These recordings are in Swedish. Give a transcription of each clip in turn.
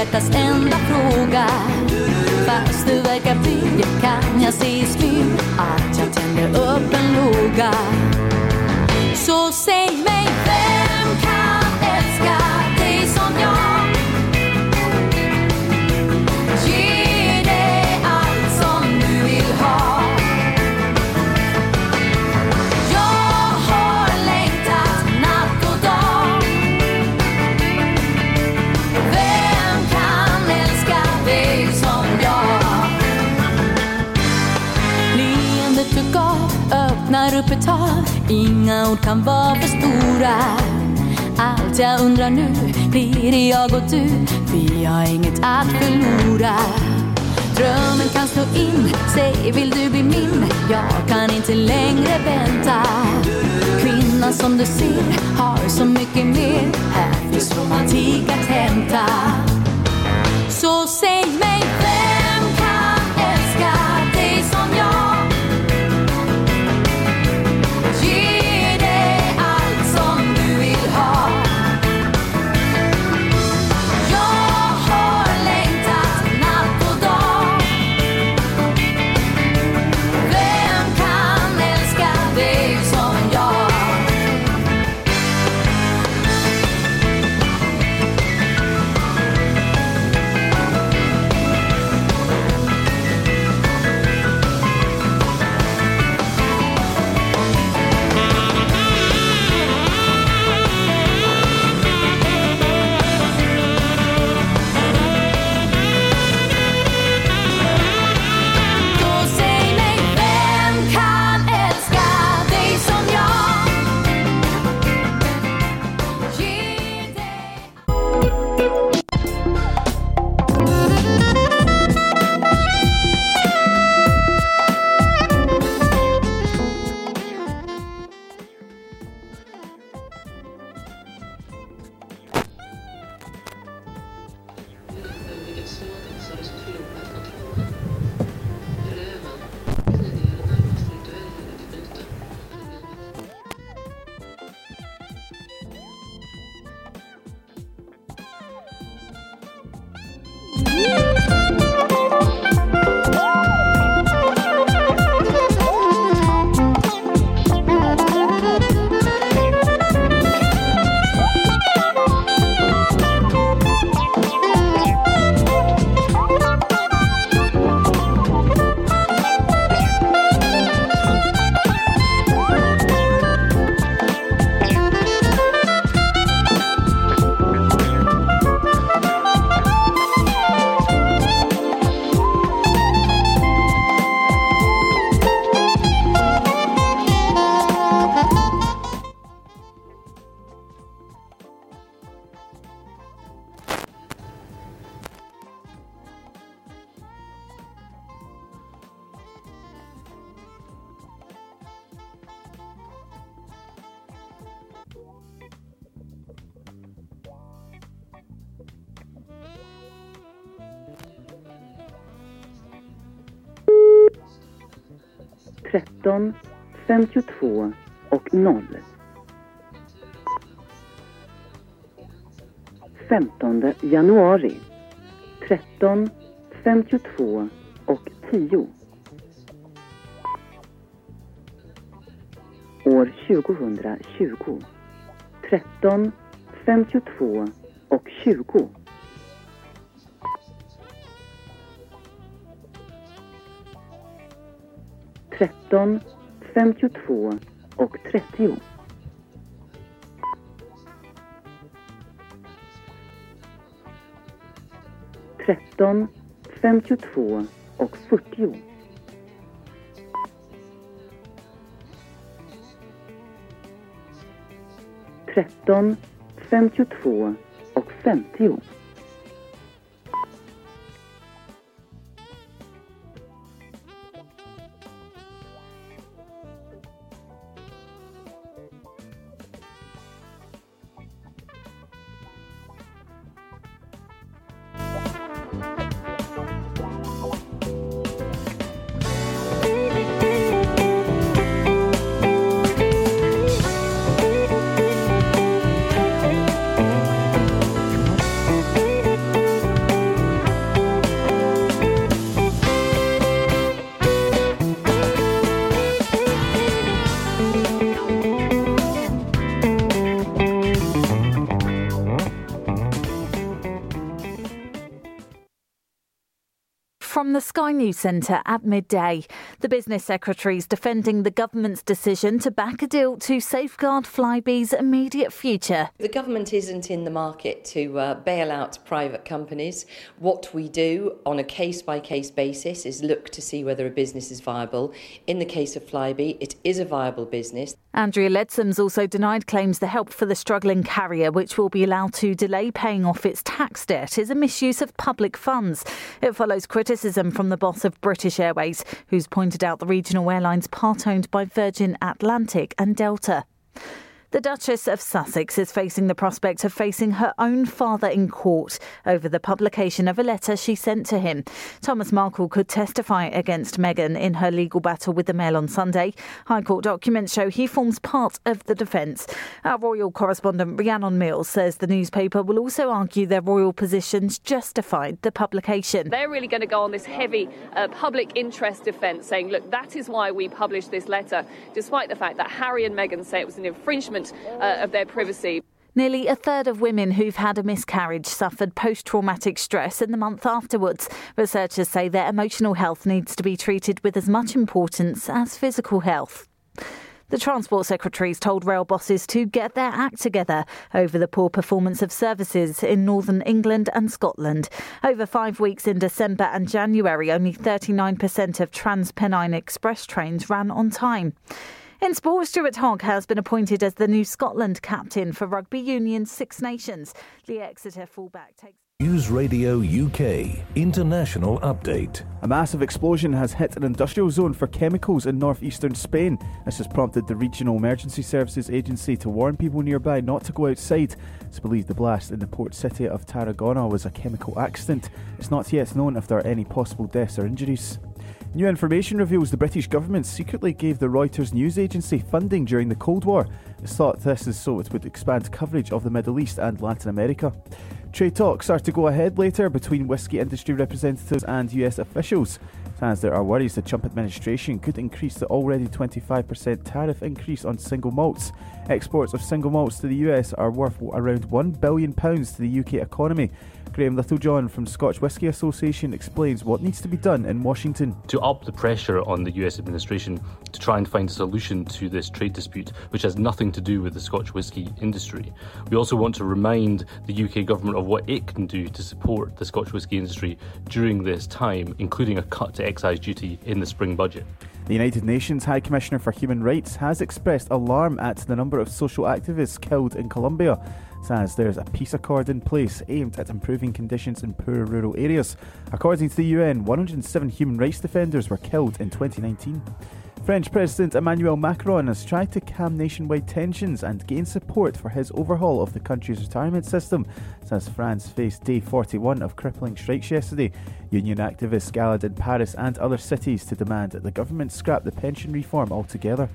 hjärtas enda fråga. Fast du verkar fri kan jag se i smyg att jag tänder upp en låga. Så säg mig, vem Inga ord kan vara för stora. Allt jag undrar nu, blir det jag och du? Vi har inget att förlora. Drömmen kan slå in, säg vill du bli min? Jag kan inte längre vänta. Kvinnan som du ser har så mycket mer. Här finns romantik att hämta. Så säg 52 och 0. 15 januari 13, 52 och 10. År 2020 13, 52 och 20. Tretton, femtiotvå och trettio. Tretton, femtiotvå och fyrtio. Tretton, femtiotvå och femtio. From the Sky News Centre at midday. The business secretary is defending the government's decision to back a deal to safeguard Flybe's immediate future. The government isn't in the market to uh, bail out private companies. What we do on a case by case basis is look to see whether a business is viable. In the case of Flybe, it is a viable business. Andrea Leadsome's also denied claims the help for the struggling carrier, which will be allowed to delay paying off its tax debt, is a misuse of public funds. It follows criticism from the boss of British Airways, who's pointed out the regional airlines part owned by Virgin Atlantic and Delta. The Duchess of Sussex is facing the prospect of facing her own father in court over the publication of a letter she sent to him. Thomas Markle could testify against Meghan in her legal battle with the Mail on Sunday. High Court documents show he forms part of the defence. Our royal correspondent Rhiannon Mills says the newspaper will also argue their royal positions justified the publication. They're really going to go on this heavy uh, public interest defence, saying, look, that is why we published this letter, despite the fact that Harry and Meghan say it was an infringement uh, of their privacy. Nearly a third of women who've had a miscarriage suffered post traumatic stress in the month afterwards. Researchers say their emotional health needs to be treated with as much importance as physical health. The Transport Secretary's told rail bosses to get their act together over the poor performance of services in northern England and Scotland. Over five weeks in December and January, only 39% of Trans Pennine Express trains ran on time. In sport, Stuart Hogg has been appointed as the new Scotland captain for Rugby Union Six Nations. The Exeter fullback takes. News Radio UK International Update. A massive explosion has hit an industrial zone for chemicals in northeastern Spain. This has prompted the Regional Emergency Services Agency to warn people nearby not to go outside. It's believed the blast in the port city of Tarragona was a chemical accident. It's not yet known if there are any possible deaths or injuries. New information reveals the British government secretly gave the Reuters news agency funding during the Cold War. It's thought this is so it would expand coverage of the Middle East and Latin America. Trade talks are to go ahead later between whisky industry representatives and US officials, as there are worries the Trump administration could increase the already 25% tariff increase on single malts. Exports of single malts to the US are worth around £1 billion to the UK economy. Graham Littlejohn from Scotch Whisky Association explains what needs to be done in Washington. To up the pressure on the US administration to try and find a solution to this trade dispute, which has nothing to do with the Scotch whisky industry. We also want to remind the UK government of what it can do to support the Scotch whisky industry during this time, including a cut to excise duty in the spring budget. The United Nations High Commissioner for Human Rights has expressed alarm at the number of social activists killed in Colombia says there's a peace accord in place aimed at improving conditions in poor rural areas. According to the UN, 107 human rights defenders were killed in 2019. French President Emmanuel Macron has tried to calm nationwide tensions and gain support for his overhaul of the country's retirement system, as France faced day 41 of crippling strikes yesterday. Union activists gathered in Paris and other cities to demand that the government scrap the pension reform altogether.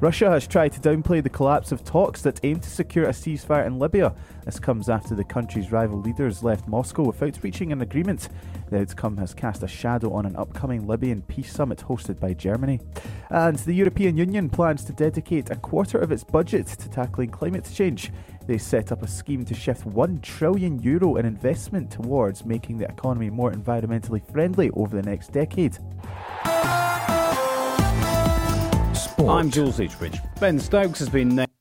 Russia has tried to downplay the collapse of talks that aim to secure a ceasefire in Libya. This comes after the country's rival leaders left Moscow without reaching an agreement. The outcome has cast a shadow on an upcoming Libyan peace summit hosted by Germany. And the European Union plans to dedicate a quarter of its budget to tackling climate change. They set up a scheme to shift 1 trillion euro in investment towards making the economy more environmentally friendly over the next decade. Sport. I'm Jules Eachbridge. Ben Stokes has been named.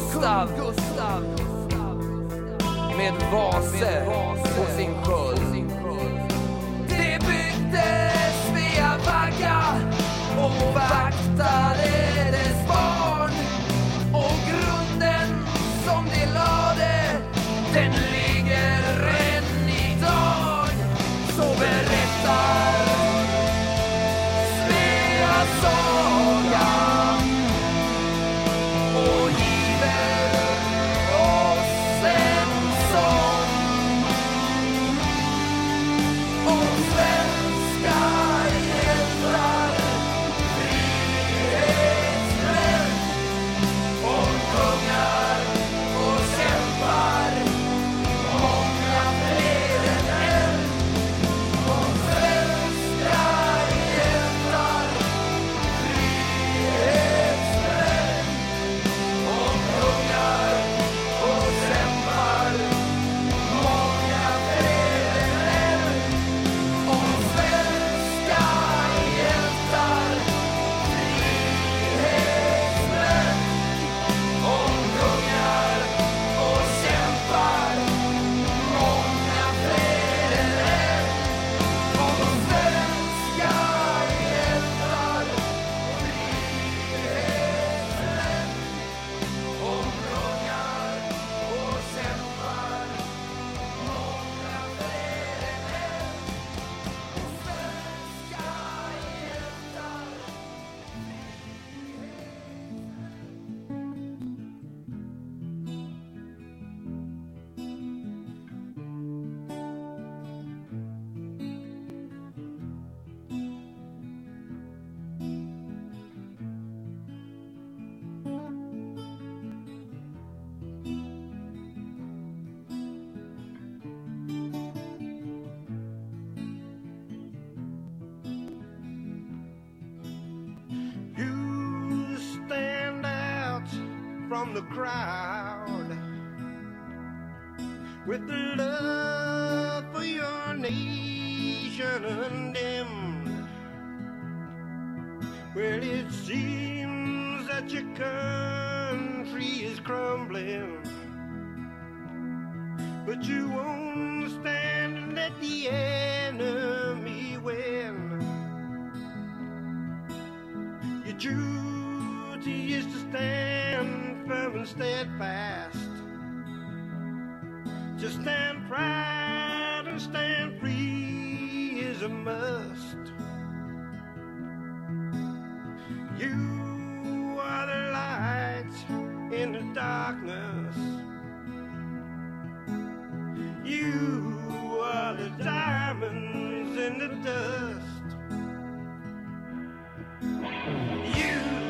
Gustav, Gustav med vaser på sin sköld. Det byggdes Sveavagga och vaktar the crowd with the love for your nation undimmed. Well, it seems that your country is crumbling, but you won't stand and let the enemy win. Your duty is to stand firm and steadfast. To stand proud and stand free is a must. You are the light in the darkness. You are the diamonds in the dust. You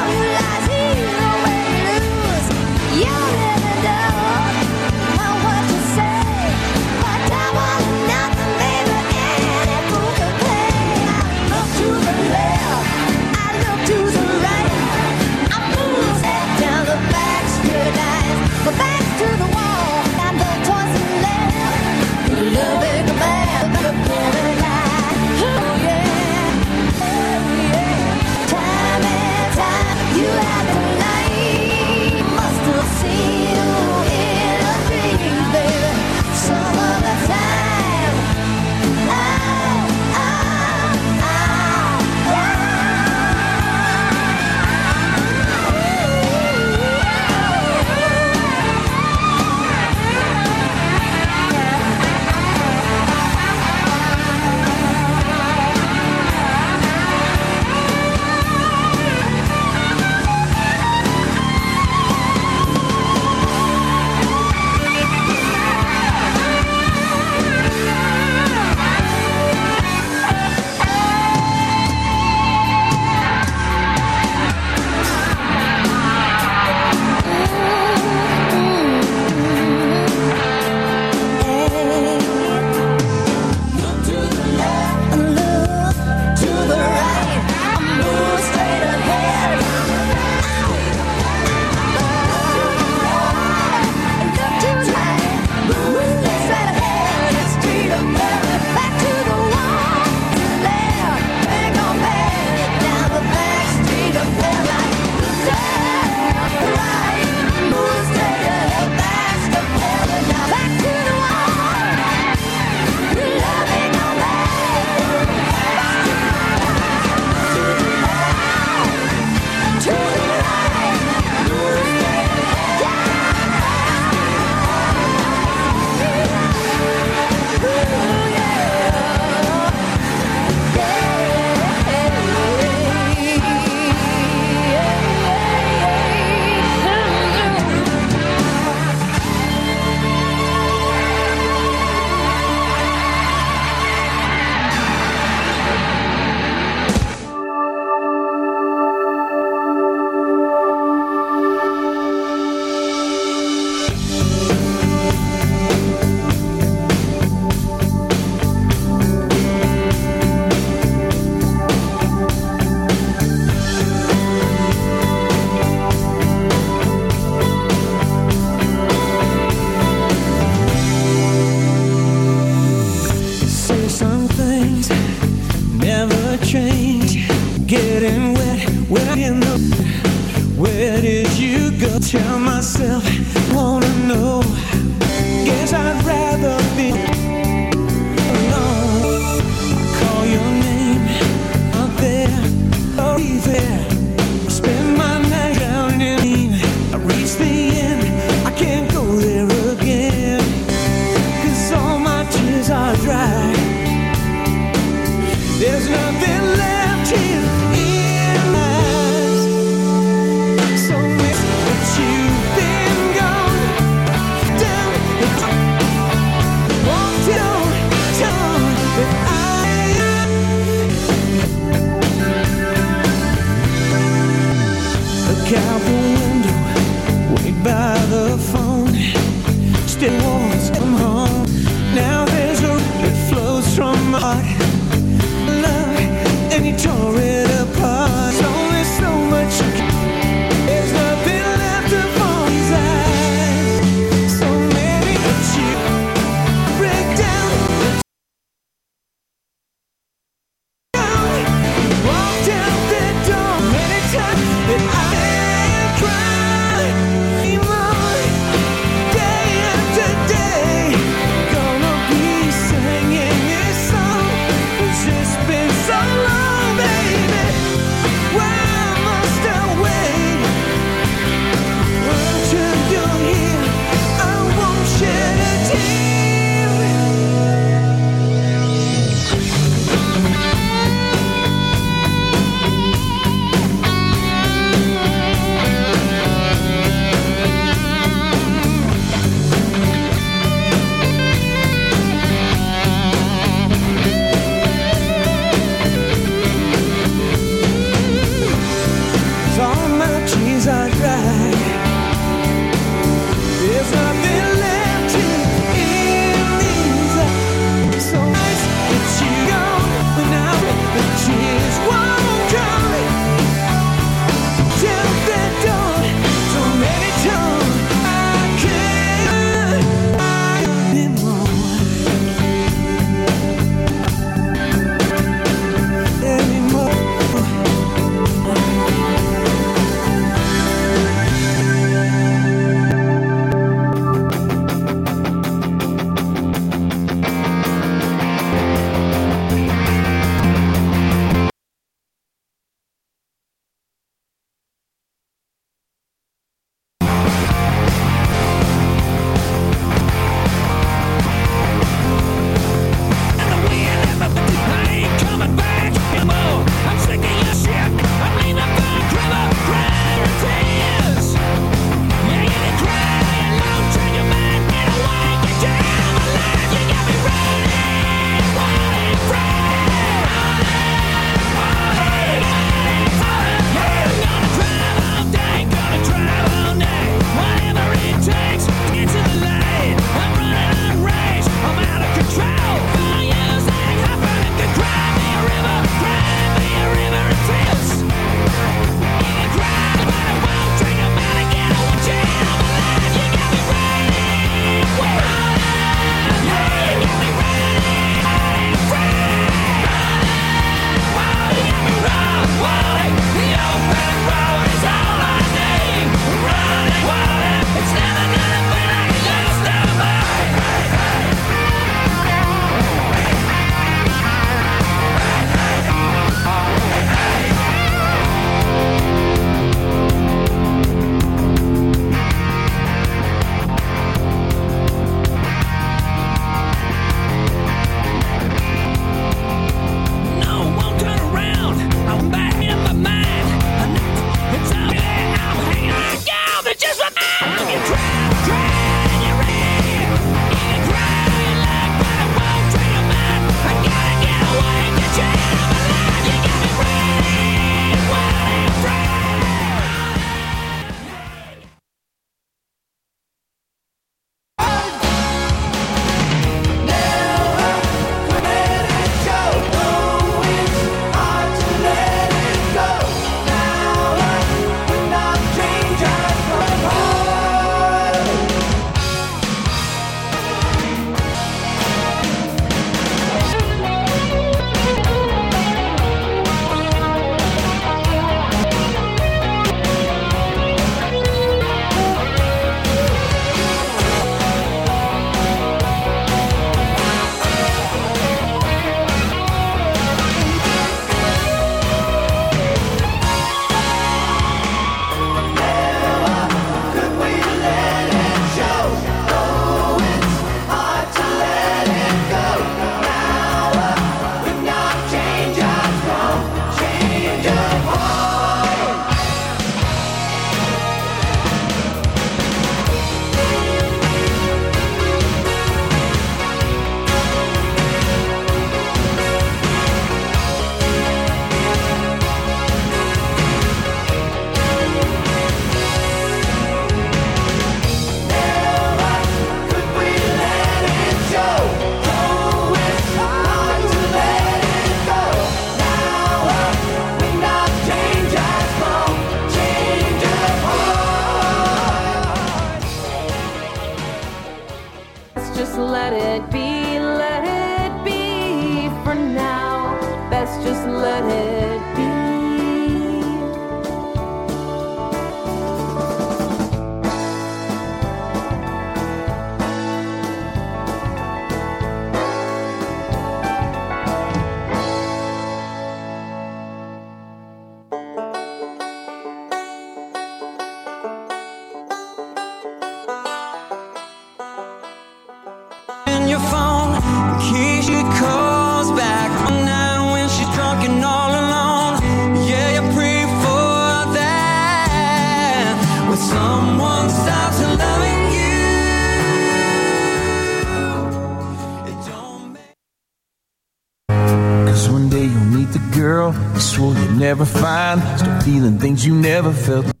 things you never felt.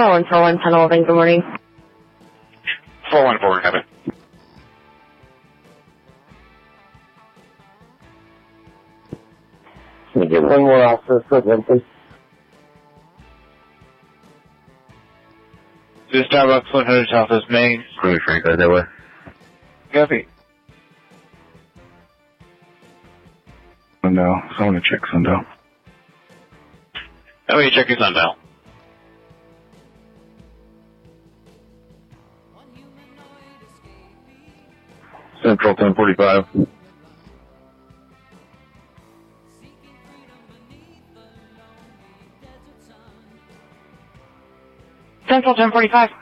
414 Tunnel, good morning. 414, Kevin. Can we get one more officer for them, please? This time, Rockland Headed Southwest Main. Screw Frank, go that way. I'm gonna check Sundial. How are you checking Sundial? Central 1045. Central 1045.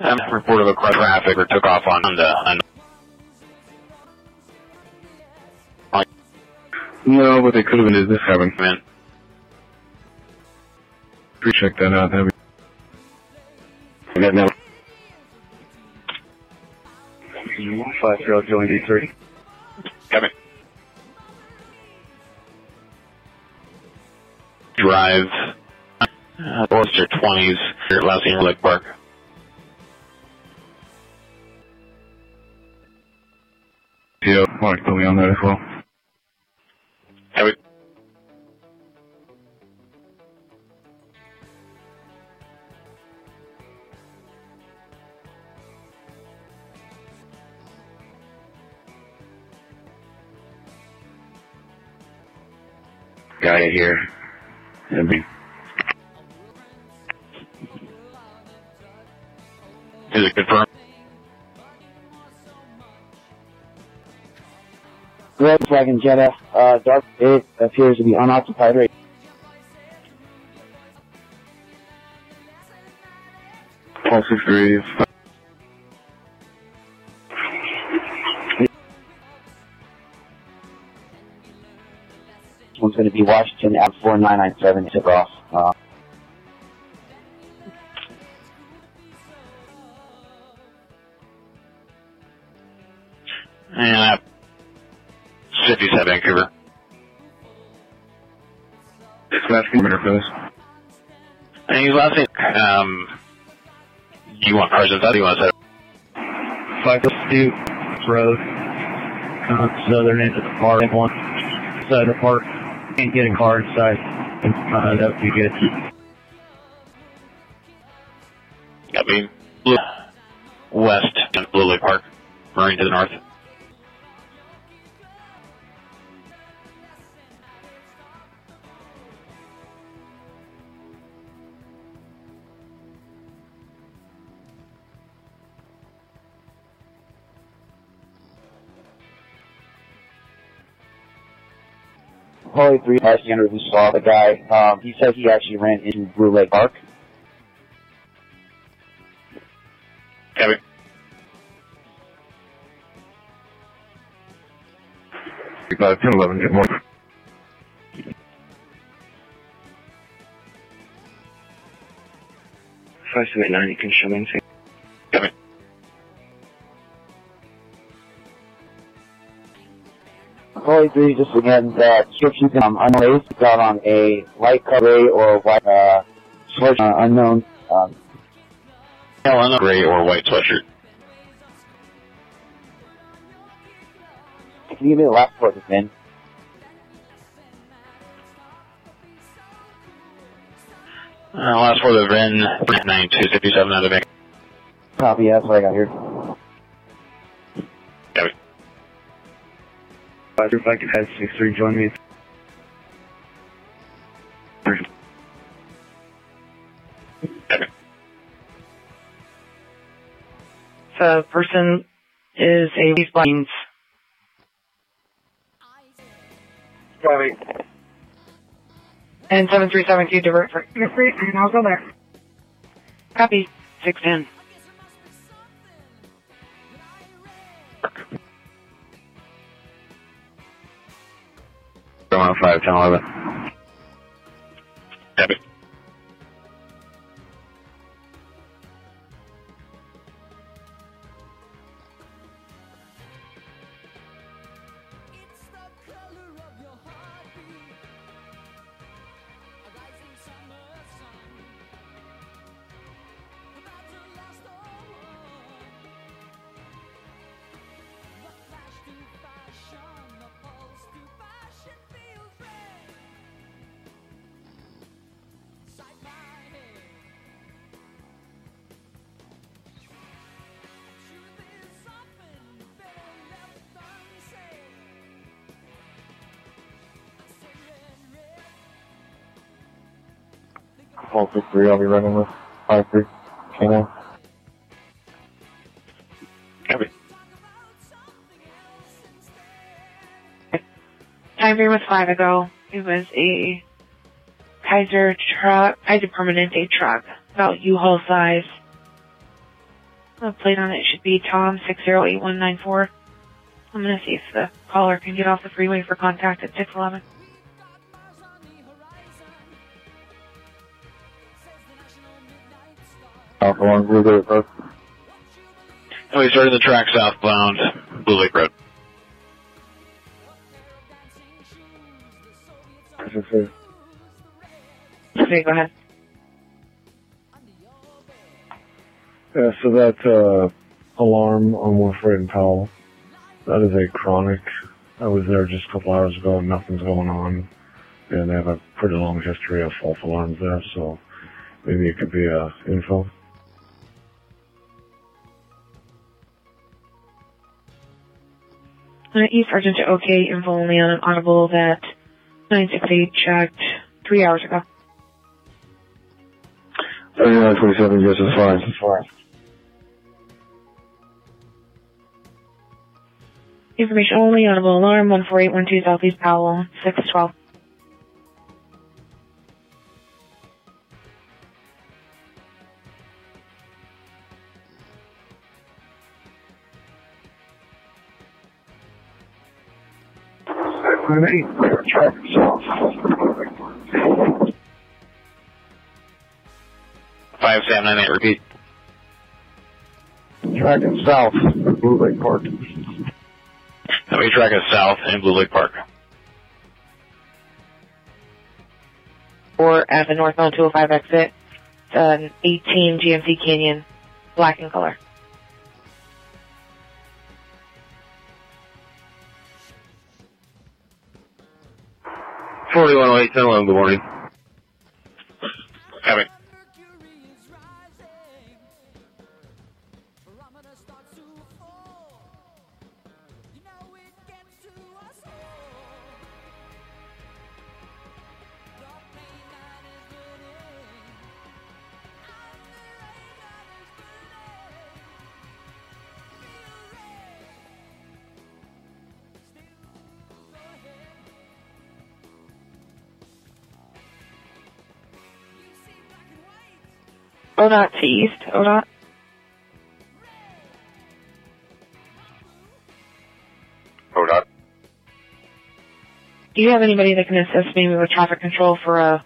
i'm um, report of a car traffic or took off on, the. On no, but they could have been this happened. Man. Recheck that out. That'd be... Now. Five zero join D three. Coming. Drive. Uh, Oyster twenties. Last name, Lake Park. Yeah, Mike, me on that as well. Jetta, uh, dark, it appears to be unoccupied right. Six three. One's going to be Washington at 4997 tip off. Sergeant Petty wants to. Michael Stute Road, uh, southern end of the park, one, side of the park. Can't get a car inside. Uh, that would be good. probably three bystanders who saw the guy. Um, he said he actually ran into Blue Lake Park. Kevin. Uh, 1011, good morning. Five seven nine, you can show me. Just again, that descriptions um, unreleased got on a light gray or white, uh, sweatshirt, uh, unknown, um, a gray or white sweatshirt. can you give me the last part of the pin? Uh, last for the VIN, 9257 out of bank. Copy, that's what I got here. Three five head six three. Join me. The person is a police blind. Copy. And 7372 divert for free, and I'll go there. Copy. 610. 等我问。Call three. I'll be running with five three. Channel. Copy. Time frame was five ago. It was a Kaiser truck, Kaiser Permanente truck, about U-Haul size. The plate on it should be Tom six zero eight one nine four. I'm gonna see if the caller can get off the freeway for contact at six eleven. Alpha one Blue Lake Road. And we started the track southbound, Blue Lake Road. Six three. Okay, go ahead. Yeah, so that uh, alarm on Wolfred and Powell, that is a chronic. I was there just a couple hours ago and nothing's going on. And they have a pretty long history of false alarms there, so maybe it could be uh, info. Uh, East Sergeant OK, info only on an audible that 968 checked three hours ago. 3927, yes, it's fine. It's fine. Information only, audible alarm 14812 Southeast Powell, 612. Five seven nine eight. Repeat. Track it south, Blue Lake Park. And we track us south in Blue Lake Park. Or at the northbound 205 exit, it's an 18 GMC Canyon, black in color. 4108, 1011, good morning. Copy. ODOT to east, ODOT. Hold on. Do you have anybody that can assist me with traffic control for a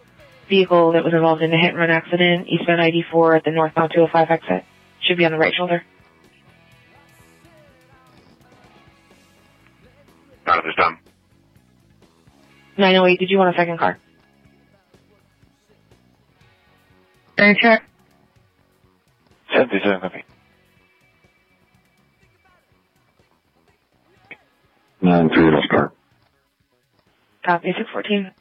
vehicle that was involved in a hit and run accident, eastbound ID4 at the northbound 205 exit? Should be on the right shoulder. Not at this time. 908, did you want a second car? Turn check. 77 copy. Nine three, let's start. Uh, copy, 614.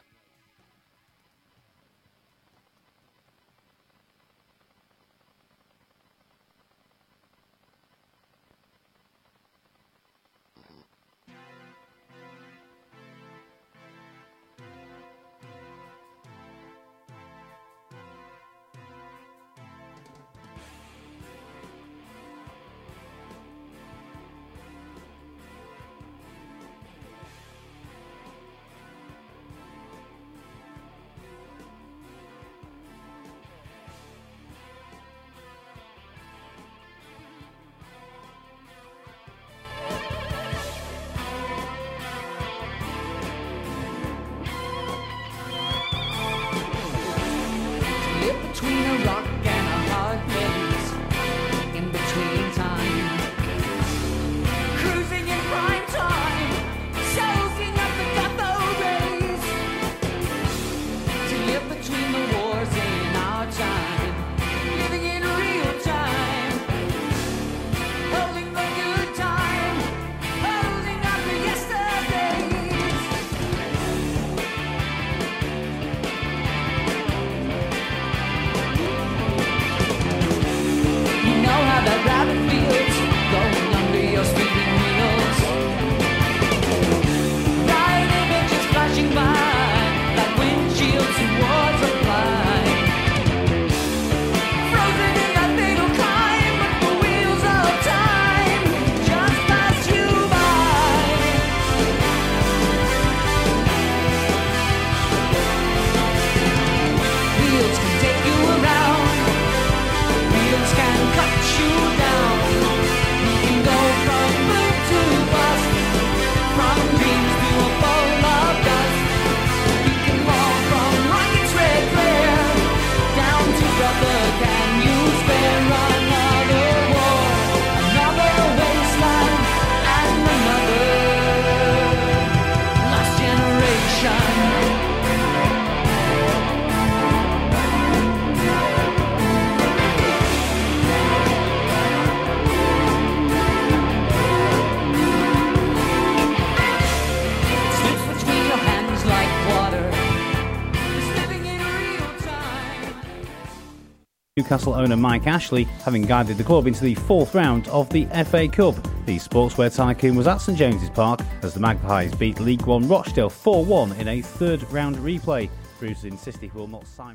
Newcastle owner Mike Ashley having guided the club into the fourth round of the FA Cup. The sportswear tycoon was at St James's Park as the Magpies beat League One Rochdale 4 1 in a third round replay. Bruce insist he will not sign.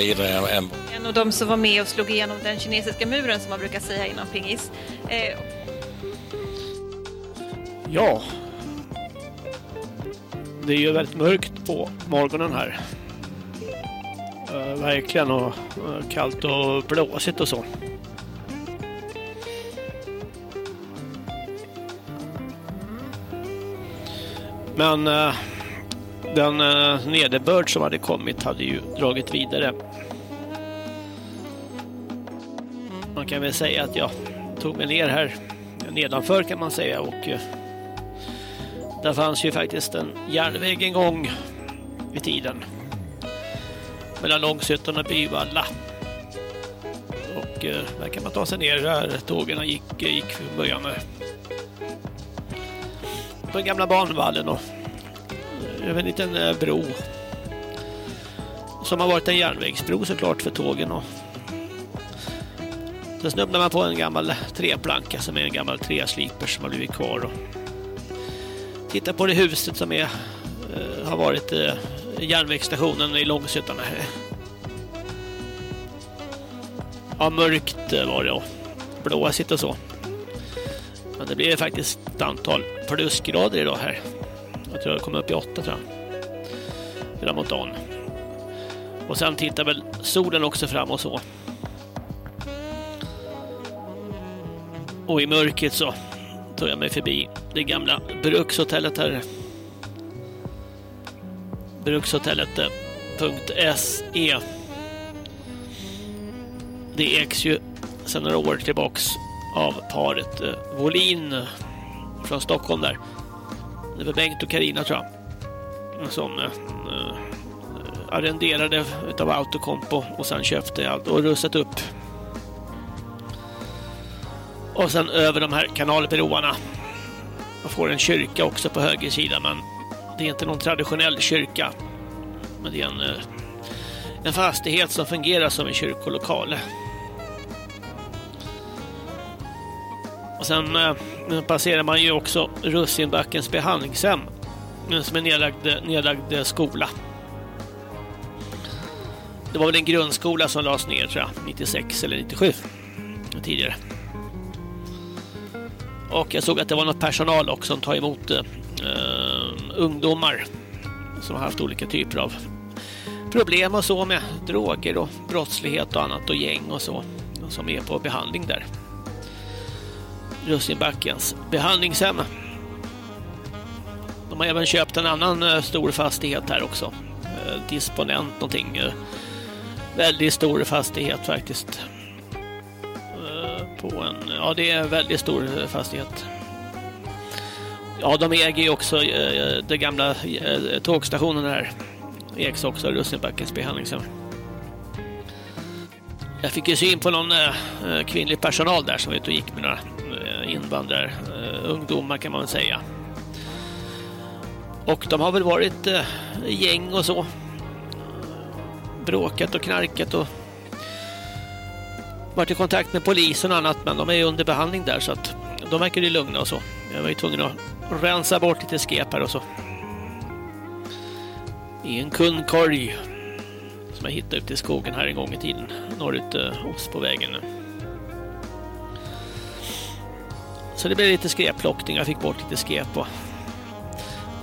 I det än En av de som var med och slog igenom den kinesiska muren som man brukar säga inom pingis. Eh, Ja. Det är ju väldigt mörkt på morgonen här. Uh, verkligen och uh, kallt och blåsigt och så. Men uh, den eh, nederbörd som hade kommit hade ju dragit vidare. Man kan väl säga att jag tog mig ner här nedanför kan man säga och eh, där fanns ju faktiskt en järnväg en gång i tiden mellan Långshyttan och Byvalla. Och eh, där kan man ta sig ner där tågen gick, gick från början med på den gamla banvallen och över en liten eh, bro. Som har varit en järnvägsbro såklart för tågen. Och Sen snubblar man på en gammal treplanka som är en gammal träsliper som har blivit kvar. Och tittar på det huset som är, eh, har varit eh, järnvägsstationen i Långshyttan. Ja, mörkt var det och blåsigt och så. Men det blir faktiskt ett antal plusgrader idag här. Jag tror jag kommer upp i åtta tror jag. Framåt dagen. Och sen tittar väl solen också fram och så. Och i mörkret så tog jag mig förbi det gamla brukshotellet här. Brukshotellet.se eh, Det ägs ju sedan några år tillbaks av paret eh, Volin från Stockholm där. Det var Bengt och Karina tror jag. Som eh, eh, arrenderade utav Autocompo och sen köpte allt och rustat upp. Och sen över de här kanalbroarna. Man får en kyrka också på höger sida men det är inte någon traditionell kyrka. Men det är en, eh, en fastighet som fungerar som en kyrkolokal. Sen eh, passerar man ju också Russinbackens behandlingshem eh, som är nedlagd, eh, nedlagd skola. Det var väl en grundskola som lades ner tror jag, 96 eller 97 tidigare. Och jag såg att det var något personal också som tar emot eh, ungdomar som har haft olika typer av problem och så med droger och brottslighet och annat och gäng och så som är på behandling där. Russinbackens behandlingshem. De har även köpt en annan eh, stor fastighet här också. Eh, disponent någonting. Eh, väldigt stor fastighet faktiskt. På en, ja, det är en väldigt stor fastighet. Ja, de äger ju också den gamla tågstationen här. Ägs också Russinbackens behandlingshem. Jag fick ju syn på någon kvinnlig personal där som vet och gick med några invandrare, eh, ungdomar kan man väl säga. Och de har väl varit eh, gäng och så. Bråkat och knarkat och varit i kontakt med polisen och annat men de är ju under behandling där så att de verkar ju lugna och så. Jag var ju tvungen att rensa bort lite skep här och så. I en kundkorg som jag hittade ute i skogen här en gång i tiden. Norrut eh, oss på vägen nu. Så det blev lite skräpplockning. Jag fick bort lite skräp och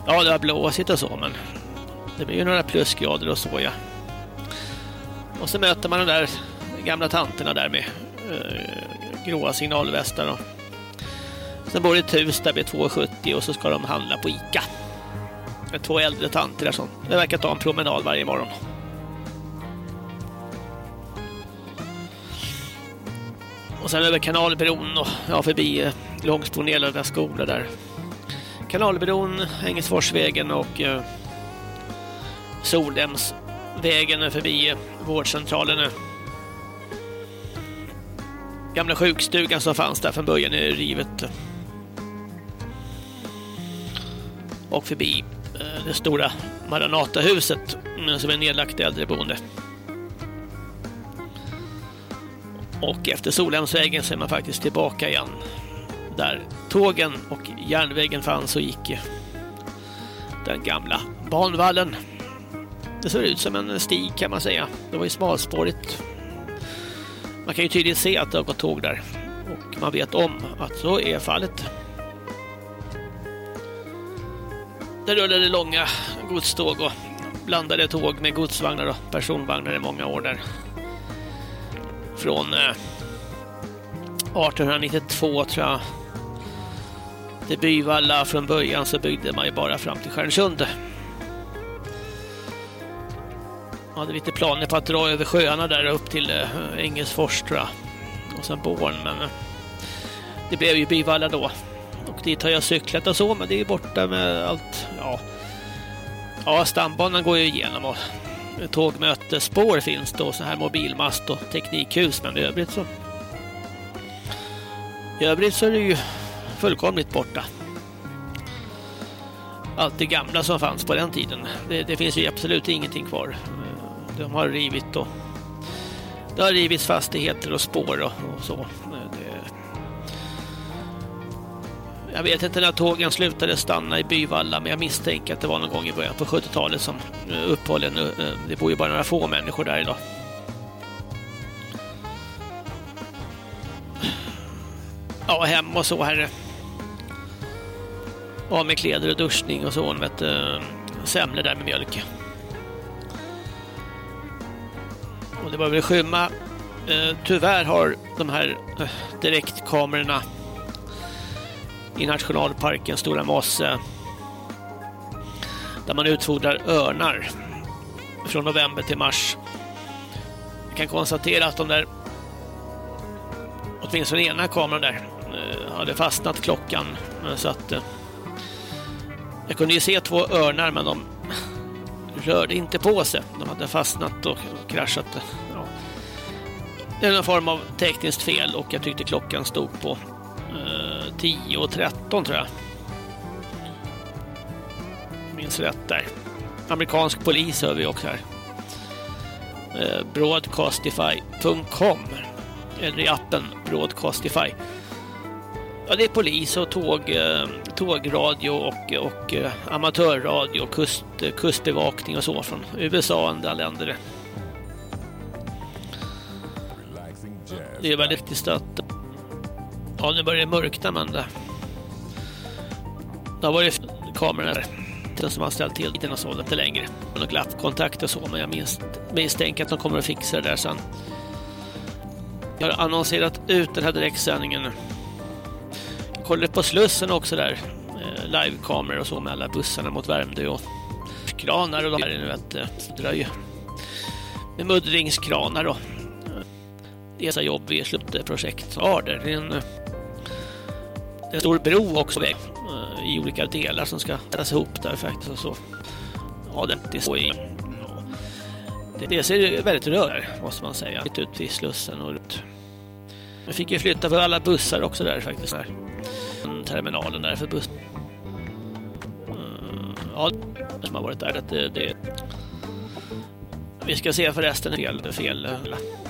ja, det var blåsigt och så, men det blir ju några plusgrader och så, ja. Och så möter man de där gamla tanterna där med eh, gråa signalvästar och sen bor det ett hus där vid 2,70 och så ska de handla på Ica. Med två äldre tanter där som det verkar ta en promenad varje morgon. Och sen över Kanalbron och ja, förbi eh, eh, Långsbro nedlagda skola där. Kanalbron, Ängesforsvägen och eh, Solhemsvägen förbi vårdcentralen. Gamla sjukstugan som fanns där från början är rivet. Och förbi eh, det stora Maranatahuset eh, som är nedlagt i äldreboende. Och efter Solhemsvägen så är man faktiskt tillbaka igen. Där tågen och järnvägen fanns och gick. Den gamla banvallen. Det ser ut som en stig kan man säga. Det var ju smalspårigt. Man kan ju tydligt se att det har gått tåg där. Och man vet om att så är fallet. Där rullade långa godståg och blandade tåg med godsvagnar och personvagnar i många år där. Från eh, 1892 tror jag. Till Byvalla från början så byggde man ju bara fram till Stjärnsund. Man hade lite planer på att dra över sjöarna där upp till eh, Engelsfors tror jag. Och sen Born men eh, det blev ju Byvalla då. Och dit har jag cyklat och så men det är ju borta med allt. Ja, ja stambanan går ju igenom och tågmötesspår finns då så här mobilmast och teknikhus men i övrigt så i övrigt så är det ju fullkomligt borta. Allt det gamla som fanns på den tiden. Det, det finns ju absolut ingenting kvar. De har rivit och det har rivits fastigheter och spår och, och så. Det, jag vet inte när tågen slutade stanna i Byvalla men jag misstänker att det var någon gång i början på 70-talet som eh, uppehållen. Eh, det bor ju bara några få människor där idag. Ja, hem och så här av med kläder och duschning och så. Vet, eh, semlor där med mjölk. Och det var väl skymma. Eh, tyvärr har de här eh, direktkamerorna i nationalparken Stora Mosse där man utfodrar örnar från november till mars. Jag kan konstatera att de där åtminstone den ena kameran där hade fastnat klockan så att jag kunde ju se två örnar men de rörde inte på sig. De hade fastnat och kraschat. Ja. Det är någon form av tekniskt fel och jag tyckte klockan stod på eh, 10.13 tror jag. Minns rätt där. Amerikansk polis hör vi också här. Eh, broadcastify.com eller i appen Broadcastify. Ja, det är polis och tåg, eh, tågradio och, och eh, amatörradio, kust, eh, kustbevakning och så från USA och andra länder. Det är väldigt stött. Ja, nu börjar det mörkna men det, det har varit kamerorna där som har ställt till den och så lite längre. Och glappkontakt och så, men jag minst, misstänker att de kommer att fixa det där sen. Jag har annonserat ut den här direktsändningen kollade på Slussen också där. Eh, livekameror och så med alla bussarna mot Värmdö och kranar och de här nu vet eh, dröj. Med muddringskranar och eh, det är jobb vi slutprojekt har där. Det är en, eh, en stor bro också väg i olika delar som ska sättas ihop där faktiskt och så. Ja, det är så i det, det ser väldigt rör måste man säga. Lite ut vid Slussen och ut. Vi fick ju flytta för alla bussar också där faktiskt. Där. terminalen där för buss. Mm, ja, som har varit där. Det, det. Vi ska se förresten fel. fel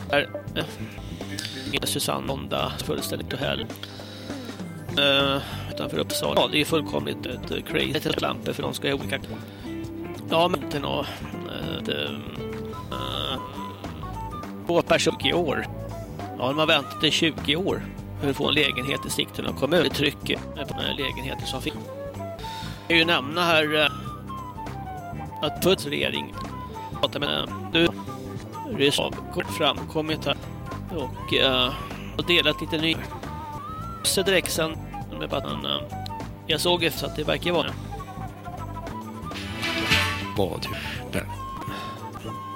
där. Eh, Susanne Onda fullständigt och hell. Uh, eh, utanför Uppsala. Ja, det är fullkomligt ett, crazy lampor för de ska ha olika... Ja, men inte nå... Uh, två personer i år. Ja, de har väntat i 20 år för att få en lägenhet i Sigtuna kommun. Det trycker på lägenheter som finns. Jag kan ju nämna här eh, att Puts regering pratar med du Ryssland framkommit här och uh, delat lite ny sen med batten. Uh, jag såg efter att det verkar vara vad där.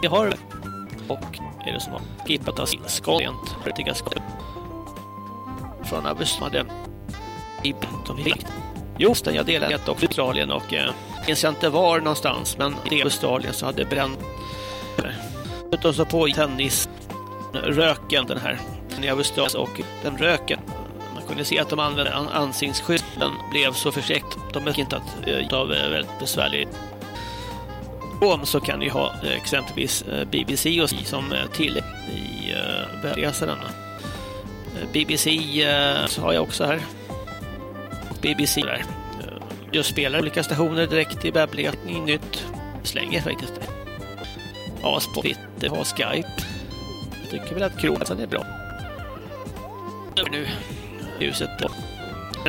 Jag har och är det som har skippat att skojent riktiga skoj från Abusmade i Bentonvik. Just det, jag delade ett och Australien och eh, minns jag inte var någonstans men i Australien så hade bränt utan så på tennis röken den här i Australien och den röken. Man kunde se att de använde ansiktsskydden blev så förskräckt. De märker inte att eh, av väldigt besvärlig om så kan ni ha eh, exempelvis eh, BBC och som tillägg till i webbläsaren. BBC så har jag också här. BBC där. Jag spelar olika stationer direkt i webbläsaren. nytt. Slänger faktiskt. Ja, Spotify, Twitter och Skype. Jag tycker väl att Chrome är bra. Nu huset på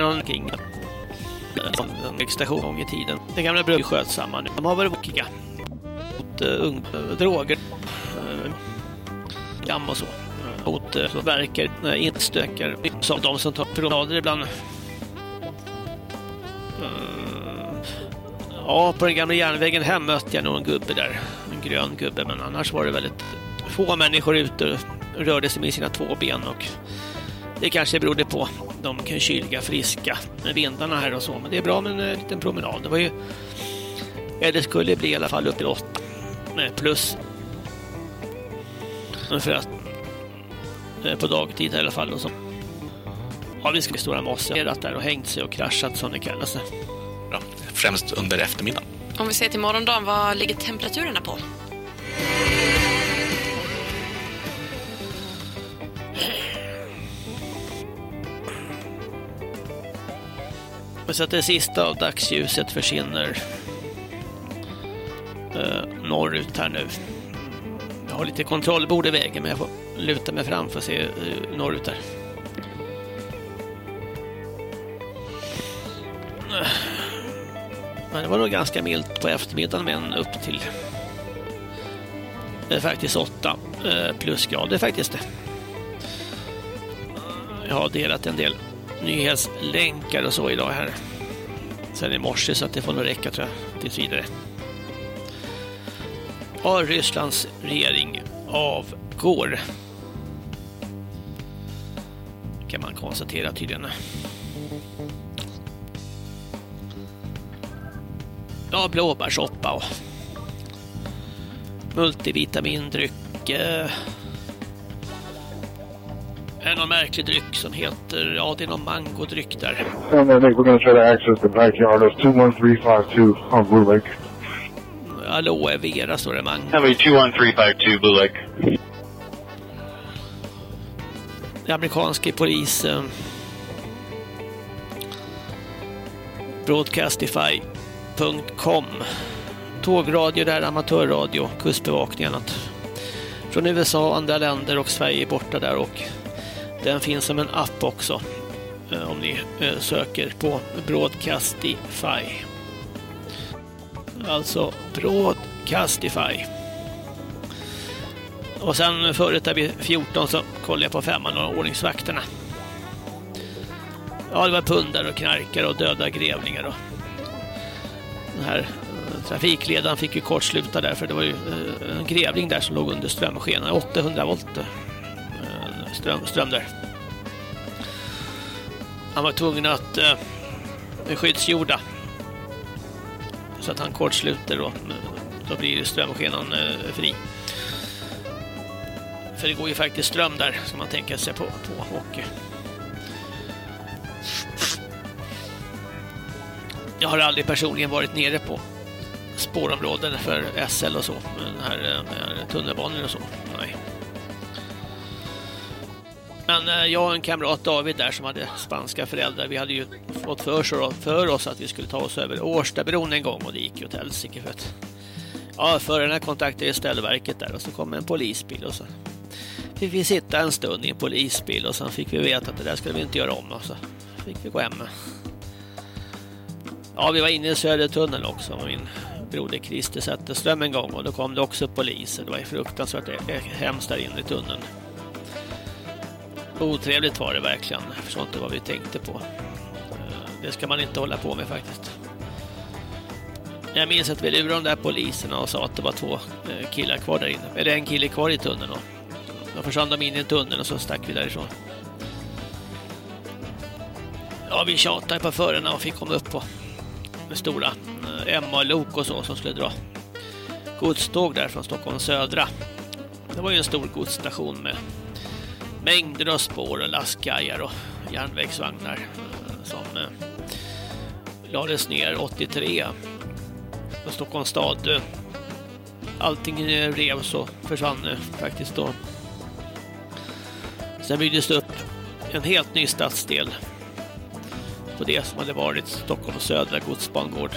någonting. En station i tiden. Det gamla bruk skötsamma nu. De har varit vokiga. Mot eh, ung, eh, droger. Eh, Jam och så. Mot så verkar, instökar. Som de som tar promenader ibland. Ja, på den gamla järnvägen hem mötte jag nog en gubbe där. En grön gubbe, men annars var det väldigt få människor ute och rörde sig med sina två ben och det kanske berodde på de kyliga, friska vindarna här och så. Men det är bra med en liten promenad. Det var ju... Eller det skulle bli i alla fall upp till åtta plus. För att eh, på dagtid i alla fall och så. Ja, vi ska i Stora Mosse där och hängt sig och kraschat som det kallas. Bra. Främst under eftermiddagen. Om vi ser till morgondagen, vad ligger temperaturerna på? Så att det sista av dagsljuset försvinner eh, norrut här nu. Jag har lite kontrollbord i vägen men jag får luta mig fram för att se eh, norrut där. Men det var nog ganska milt på eftermiddagen men upp till det är faktiskt 8 eh, plusgrader faktiskt det. Jag har delat en del nyhetslänkar och så idag här. Sen i morse så att det får nog räcka tror jag tills vidare. Och Rysslands regering avgår. Kan man konstatera tydligen. Ja, blåbärssoppa och multivitamindryck. Eh. Det är någon märklig dryck som heter, ja det är någon mangodryck där. And I think we're going to try to access the backyard of 21352 on Blue Lake. Aloe vera står det mango. Heavy 21352 Blue Lake. Det amerikanske polisen broadcastify.com Tågradio där, amatörradio, kustbevakning annat. Från USA, andra länder och Sverige är borta där och den finns som en app också eh, om ni eh, söker på Broadcastify. Alltså Broadcastify. Och sen förut där vid 14 så kollade jag på femman och ordningsvakterna. Ja, det var pundar och knarkare och döda grävlingar och den här eh, trafikledaren fick ju kortsluta där för det var ju eh, en grävling där som låg under strömskenan, 800 volt eh, ström, ström där. Han var tvungen att eh, skyddsjorda så att han kortsluter då, då blir strömskenan eh, fri. För det går ju faktiskt ström där, som man tänker sig på. på hockey. jag har aldrig personligen varit nere på spårområden för SL och så, den här, eh, den här tunnelbanan och så. Nej. Men eh, jag och en kamrat David där som hade spanska föräldrar, vi hade ju fått för, så, för oss att vi skulle ta oss över Årstabron en gång och det gick ju åt helsike för att ja, förarna kontaktade ställverket där och så kom en polisbil och så fick vi sitta en stund i en polisbil och sen fick vi veta att det där skulle vi inte göra om och så fick vi gå hem. Ja, vi var inne i Södertunneln också med min broder Christer Zetterström en gång och då kom det också poliser. Det var fruktansvärt hemskt där inne i tunneln. Otrevligt var det verkligen. Jag förstår inte vad vi tänkte på. Eh, det ska man inte hålla på med faktiskt. Jag minns att vi lurade de där poliserna och sa att det var två eh, killar kvar där inne. Eller en kille kvar i tunneln. Då försvann de in i tunneln och så stack vi därifrån. Ja, vi tjatade på förarna och fick komma upp på med stora eh, MA-lok och så som skulle dra godståg där från Stockholm södra. Det var ju en stor godsstation med mängder av spår och lastkajar och järnvägsvagnar eh, som eh, lades ner 83 och Stockholms stad allting eh, revs och försvann faktiskt då. Sen byggdes det upp en helt ny stadsdel på det som hade varit Stockholms södra godsbangård.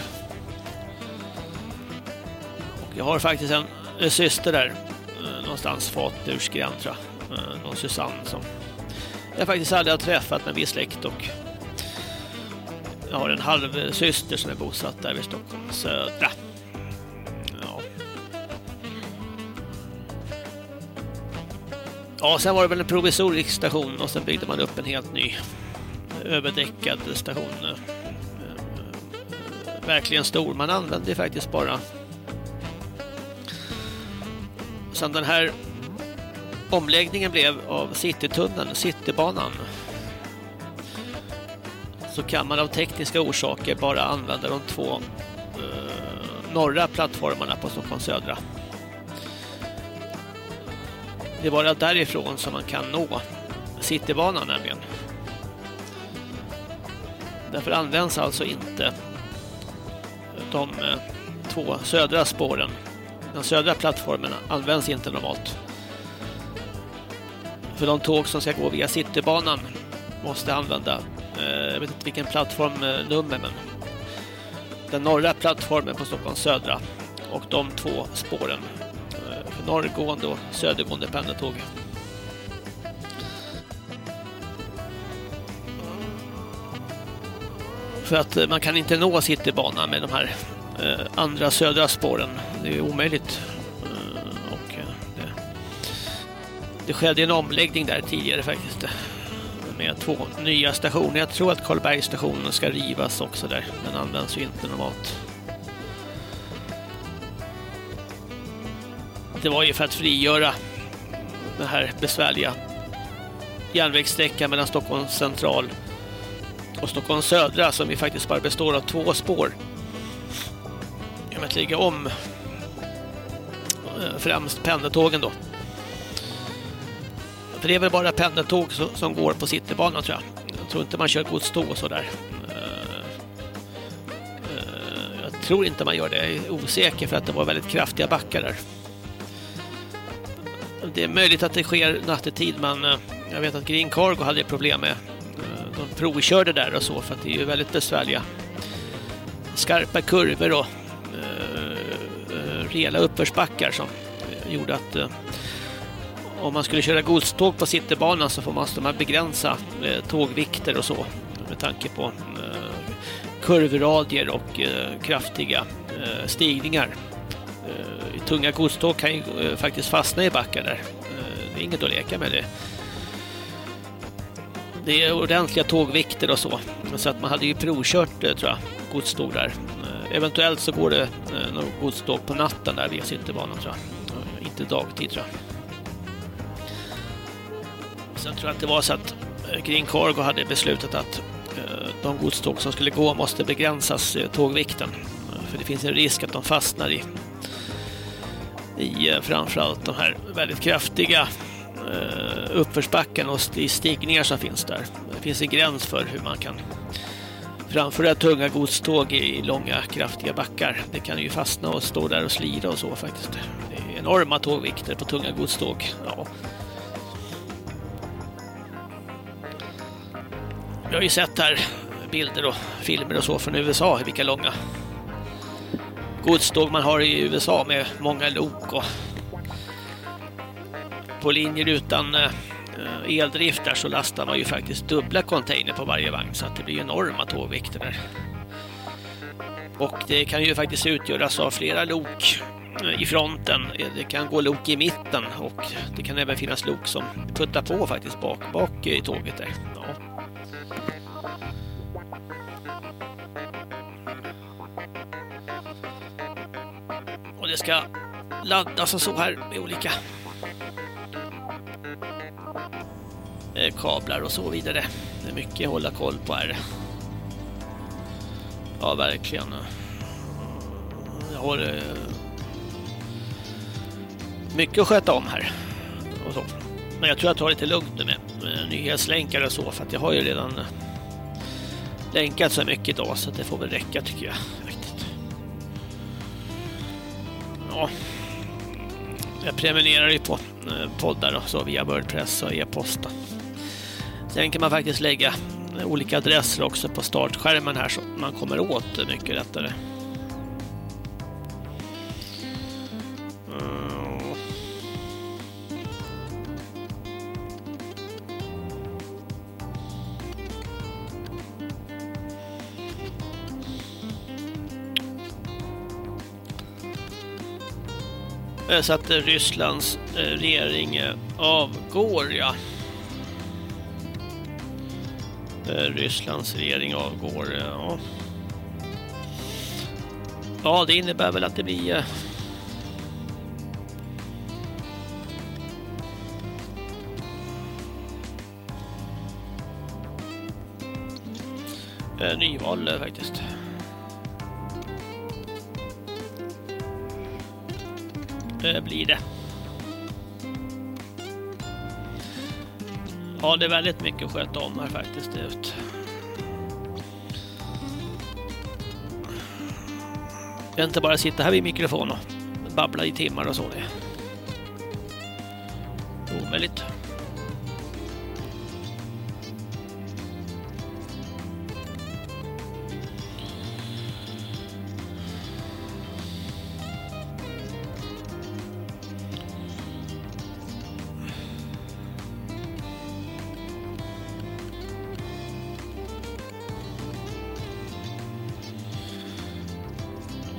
Och jag har faktiskt en, en syster där någonstans Fatursgränd tror jag Eh, någon Susanne som jag faktiskt aldrig har träffat men vi är släkt och Jag har en halvsyster som är bosatt där vid Stockholm södra. Ja. Ja, sen var det väl en provisorisk station och sen byggde man upp en helt ny överdäckad station. Eh, eh, verkligen stor. Man använde faktiskt bara sen den här omläggningen blev av Citytunneln, Citybanan så kan man av tekniska orsaker bara använda de två eh, norra plattformarna på Stockholm södra. Det är bara därifrån som man kan nå Citybanan nämligen. Därför används alltså inte de eh, två södra spåren. De södra plattformarna används inte normalt. För de tåg som ska gå via Citybanan måste använda, eh, jag vet inte vilken plattformnummer eh, men den norra plattformen på Stockholms södra och de två spåren eh, för norrgående och södergående pendeltåg. För att eh, man kan inte nå Citybanan med de här eh, andra södra spåren. Det är omöjligt. Det skedde en omläggning där tidigare faktiskt. Med två nya stationer. Jag tror att Karlbergsstationen ska rivas också där. Den används ju inte normalt. Det var ju för att frigöra den här besvärliga järnvägssträckan mellan Stockholms central och Stockholms södra som ju faktiskt bara består av två spår. Genom att lägga om eh, främst pendeltågen då. För det är väl bara pendeltåg som går på Citybanan tror jag. Jag tror inte man kör godståg och sådär. Eh, eh, jag tror inte man gör det. Jag är osäker för att det var väldigt kraftiga backar där. Det är möjligt att det sker nattetid men eh, jag vet att Green Cargo hade problem med de provkörde där och så för att det är ju väldigt besvärliga skarpa kurvor och rejäla uppförsbackar som gjorde att uh, om man skulle köra godståg på Citybanan så får måste man alltså begränsa eh, tågvikter och så med tanke på eh, kurvradier och eh, kraftiga stigningar. tunga godståg kan ju faktiskt fastna i backar där. det är inget att leka med det det är ordentliga tågvikter och så. Så att man hade ju provkört, tror jag, godståg där. Eventuellt så går det något godståg på natten där via Citybanan, tror jag. Inte dagtid, tror jag. Sen tror jag att det var så att eh, Green Cargo hade beslutat att eh, de godståg som skulle gå måste begränsas eh, tågvikten. För det finns en risk att de fastnar i, i framförallt de här väldigt kraftiga uppförsbacken och stigningar som finns där. Det finns en gräns för hur man kan framföra tunga godståg i långa kraftiga backar. Det kan ju fastna och stå där och slira och så faktiskt. Det är enorma tågvikter på tunga godståg. Ja. Vi har ju sett här bilder och filmer och så från USA, vilka långa godståg man har i USA med många lok och på linjer utan eh, eldrift där så lastar man ju faktiskt dubbla container på varje vagn så att det blir enorma tågvikter där. Och det kan ju faktiskt utgöras av flera lok eh, i fronten. Eh, det kan gå lok i mitten och det kan även finnas lok som puttar på faktiskt bak, bak i tåget där. Ja. Och det ska laddas och så här med olika eh, kablar och så vidare. Det är mycket att hålla koll på här. Ja, verkligen. Jag har eh, mycket att sköta om här. Och så. Men jag tror jag tar lite lugnt nu med, med nyhetslänkar och så för att jag har ju redan eh, länkat så mycket idag så det får väl räcka tycker jag. Ja. Jag prenumererar ju på eh, poddar och så via Wordpress och e-post. Sen kan man faktiskt lägga olika adresser också på startskärmen här så man kommer åt mycket lättare. Eh, så att eh, eh, Rysslands regering avgår, ja. Rysslands regering avgår, ja. Ja, det innebär väl att det blir... nyval faktiskt. Det blir det. Ja, det är väldigt mycket att sköta om här faktiskt. Ut. Jag kan inte bara sitta här vid mikrofonen och babbla i timmar och så. Det är omöjligt.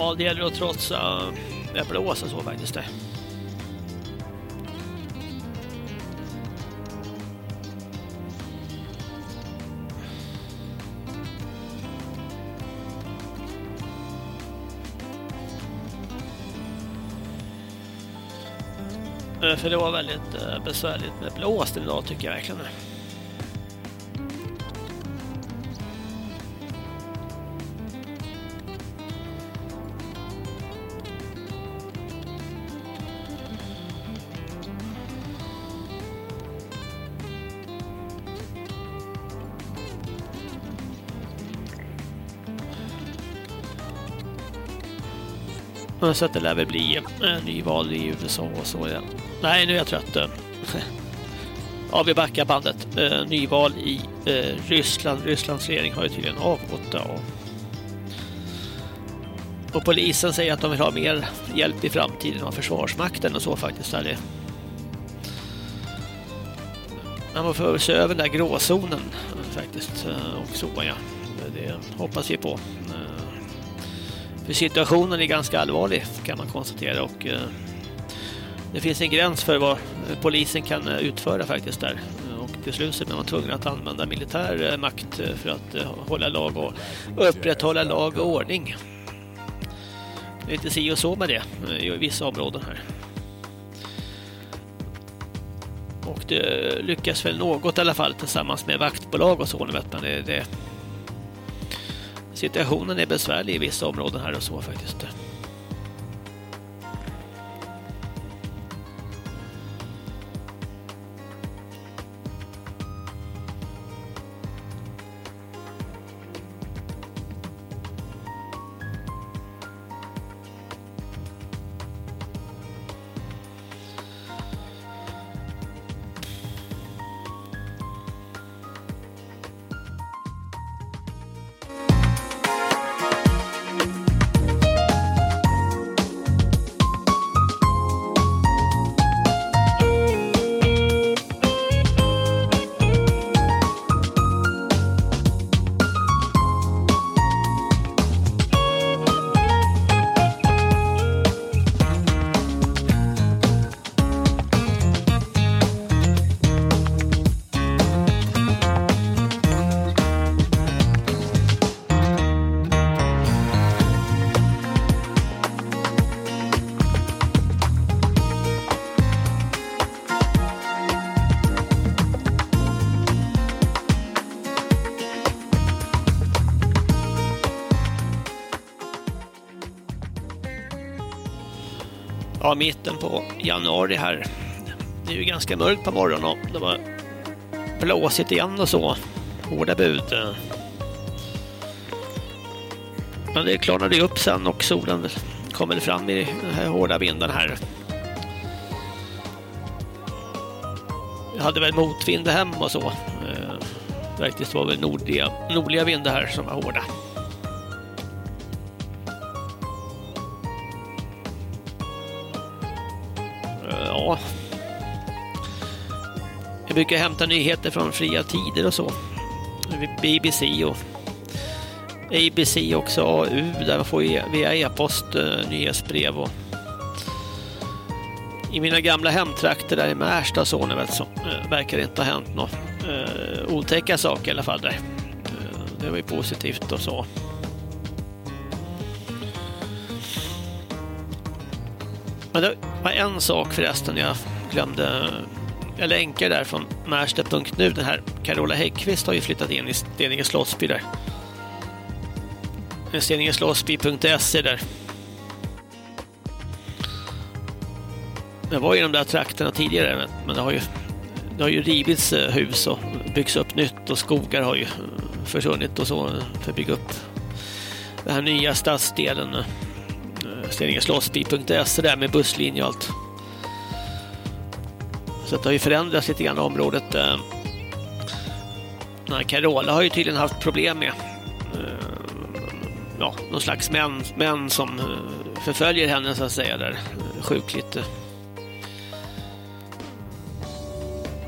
Ja, det gäller att trotsa med blåsa så faktiskt det. Eh, för det var väldigt eh, besvärligt med blåsten idag tycker jag verkligen. Så att det lär väl bli eh, nyval i USA och så. igen. Nej, nu är jag trött. Eh. Ja, vi backar bandet. Eh, nyval i Ryssland. Rysslands regering har ju tydligen avgått. Och polisen säger att de vill ha mer hjälp i framtiden av Försvarsmakten och så faktiskt. Där det... Man får se över den där gråzonen faktiskt. Och så, ja. Det hoppas vi på. För situationen är ganska allvarlig kan man konstatera och eh, det finns en gräns för vad eh, polisen kan eh, utföra faktiskt där. Och till slut så blir man tvungen att använda militär makt för att hålla lag och upprätthålla lag och ordning. Det är lite si och så med det i vissa områden här. Och det lyckas väl något i alla fall tillsammans med vaktbolag och så. Vet man. Det, det, situationen är besvärlig i vissa områden här och så faktiskt. Ja, mitten på januari här. Det är ju ganska mörkt på morgonen och det var blåsigt igen och så. Hårda bud. Men det klarnade ju upp sen och solen kommer fram i den här hårda vinden här. Jag hade väl motvind hem och så. Eh, faktiskt var väl nordliga, nordliga vindar här som var hårda. Jag brukar hämta nyheter från fria tider och så. BBC och ABC också, AU, där man får via e-post eh, nyhetsbrev och I mina gamla hemtrakter där i Märsta och så, vet, så eh, verkar det inte ha hänt några eh, otäcka saker i alla fall där. Eh, det var ju positivt och så. Men det var en sak förresten jag glömde. Jag länkar där från Märsta.nu. Den här Carola Häggkvist har ju flyttat in i Steninge Slottsby där. Eh, Steningeslottsby.se där. Det var ju de där trakterna tidigare, men det har ju, det har ju rivits eh, hus och byggts upp nytt och skogar har ju eh, försvunnit och så för att bygga upp den här nya stadsdelen. Steningeslottsby.se där med busslinje och allt. Så det har ju förändrats lite grann området. Eh. Den här Carola har ju tydligen haft problem med eh, ja, någon slags män, män som eh, förföljer henne så att säga där sjukligt.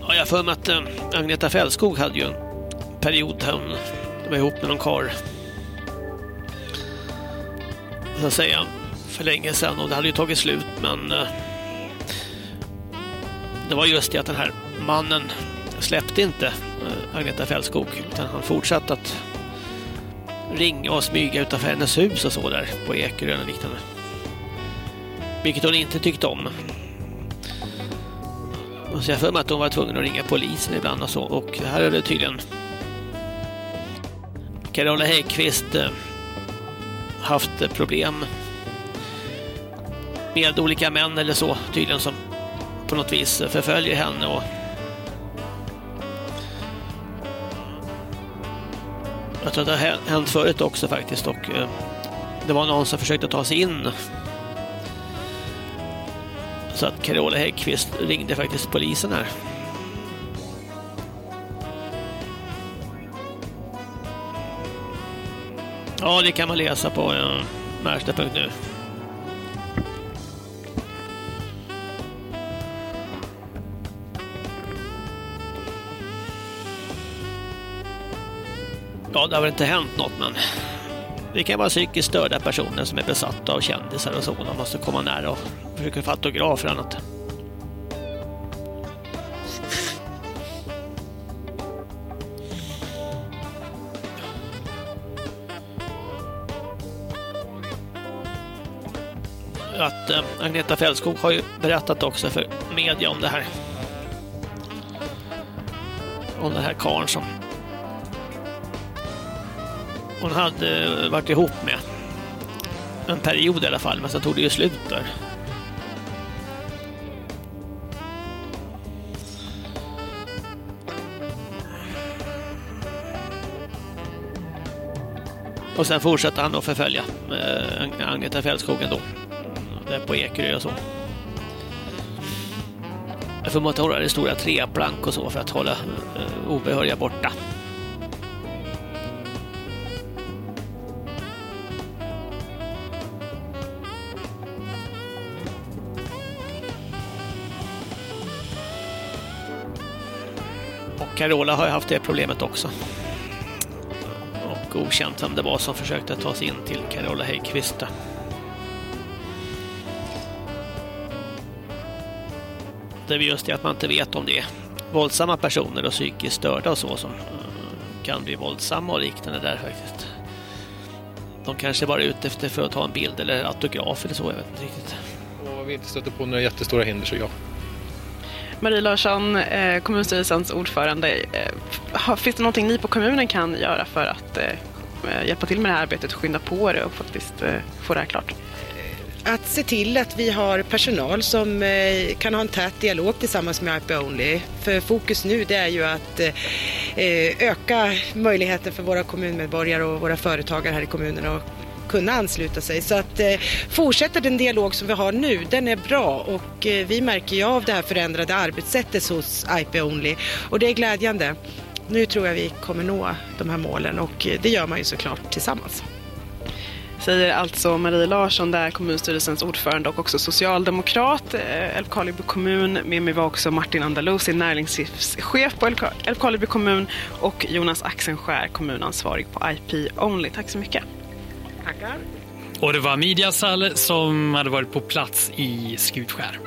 Ja, jag har för mig att Agneta Fällskog hade ju en period där hon var ihop med någon karl. Så att säga för länge sedan och det hade ju tagit slut men det var just det att den här mannen släppte inte eh, Agneta Fällskog utan han fortsatte att ringa och smyga utanför hennes hus och så där på Ekerön och liknande. Vilket hon inte tyckte om. Så jag har för mig att hon var tvungen att ringa polisen ibland och så. Och här är det tydligen Carola Häggkvist eh, haft problem med olika män eller så tydligen som på något vis förföljer henne och Jag tror att det har hänt förut också faktiskt och eh, det var någon som försökte ta sig in. Så att Carola Häggkvist ringde faktiskt polisen här. Ja, det kan man läsa på eh, Märsta.nu. Ja, det har väl inte hänt något, men det kan vara psykiskt störda personer som är besatta av kändisar och så. De måste komma nära och försöka få autografer och annat. Att äh, Agneta Fällskog har ju berättat också för media om det här. Om den här karln som hon hade eh, varit ihop med. En period i alla fall, men sen tog det ju slut där. Och sen fortsatte han att förfölja eh, Agneta Fällskogen då. Där på Ekerö och så. Jag förmodar att hon hade stora treplank och så för att hålla eh, obehöriga borta. Carola har ju haft det problemet också. Och okänt vem det var som försökte ta sig in till Carola Häggkvist. Det är just det att man inte vet om det är våldsamma personer och psykiskt störda och så som eh, kan bli våldsamma och liknande där faktiskt. De kanske bara är ute efter för att ta en bild eller autograf eller så, jag vet inte riktigt. Och vi inte stöter på några jättestora hinder så ja. Marie Larsson, eh, kommunstyrelsens ordförande. Eh, finns det någonting ni på kommunen kan göra för att eh, eh, hjälpa till med det här arbetet skynda på det och faktiskt eh, få det här klart? Att se till att vi har personal som eh, kan ha en tät dialog tillsammans med IP Only. För fokus nu det är ju att öka möjligheten för våra kommunmedborgare och våra företagare här i kommunen att kunna ansluta sig. Så att eh, fortsätta den dialog som vi har nu, den är bra och eh, vi märker ju av det här förändrade arbetssättet hos IP Only och det är glädjande. Nu tror jag vi kommer nå de här målen och eh, det gör man ju såklart tillsammans. Säger alltså Marie Larsson, där kommunstyrelsens ordförande och också socialdemokrat. Eh, Älvkarleby kommun. Med mig var också Martin Andalusi, näringslivschef på Älvkarleby kommun och Jonas Axenskär, kommunansvarig på IP Only. Tack så mycket. Tackar. Och det var Midja Sall som hade varit på plats i Skutskär.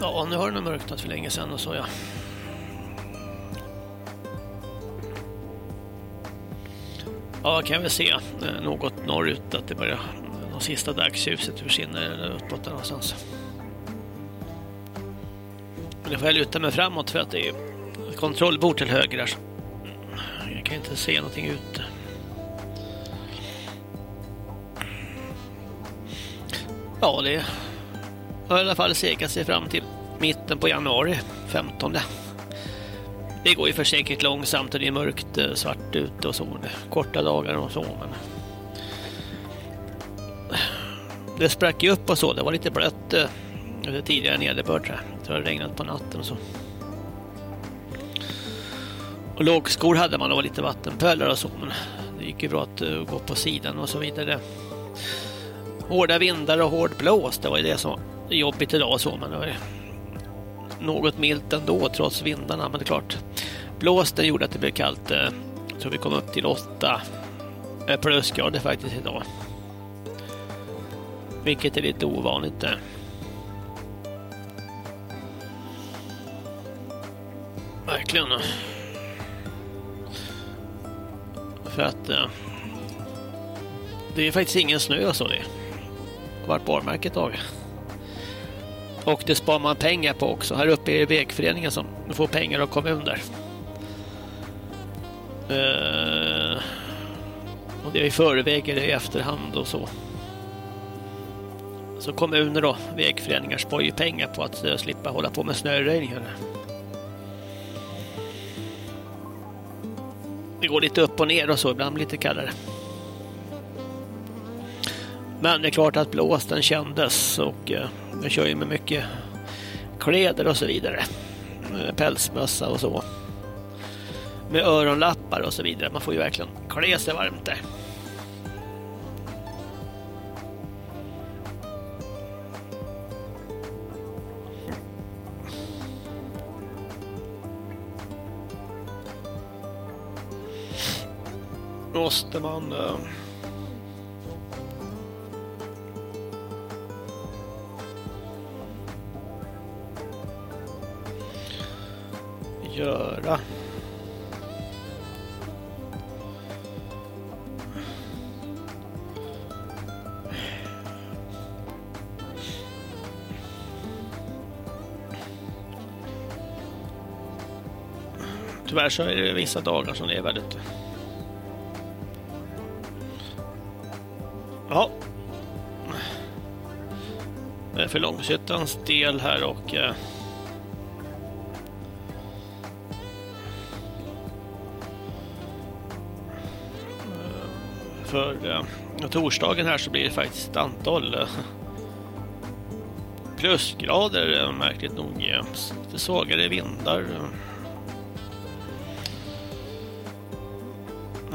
Ja, nu har det nog mörknat för länge sedan och så ja. Ja, kan vi se eh, något norrut att det börjar de sista dagsljuset försvinner eller uppåt där någonstans. Men det får jag luta mig framåt för att det är kontrollbord till höger där. Jag kan inte se någonting ute. Ja, det har i alla fall segat sig fram till mitten på januari, 15. Det går ju för säkert långsamt och det är mörkt, eh, svart ute och så. Korta dagar och så, men... Det sprack ju upp och så, det var lite blött eh, efter tidigare nederbörd tror jag. Det har regnat på natten och så. Och lågskor hade man och lite vattenpölar och så, men det gick ju bra att eh, gå på sidan och så vidare. Hårda vindar och hård blåst, det var ju det som var jobbigt idag och så, men det var ju något milt ändå trots vindarna, men det är klart. Blåsten gjorde att det blev kallt. Eh, jag tror vi kom upp till 8 eh, plusgrader faktiskt idag. Vilket är lite ovanligt. Eh. Verkligen. För att det är faktiskt ingen snö så det. Det har varit barmärke ett tag. Och det sparar man pengar på också. Här uppe är det vägföreningen som får pengar av kommuner. Uh, och det är i förväg eller i efterhand och så. Så kommuner och vägföreningar sparar ju pengar på att uh, slippa hålla på med snöröjningar. Det går lite upp och ner och så, ibland lite kallare. Men det är klart att blåsten kändes och uh, jag kör ju med mycket kläder och så vidare. Eh, pälsmössa och så. Med öronlappar och så vidare. Man får ju verkligen klä sig varmt där. Måste man... Uh... göra. Tyvärr så är det vissa dagar som det är väldigt... Ja. Det är för Långshyttans del här och... Eh, för eh, torsdagen här så blir det faktiskt ett antal eh, plusgrader eh, märkligt nog. Eh, lite svagare vindar.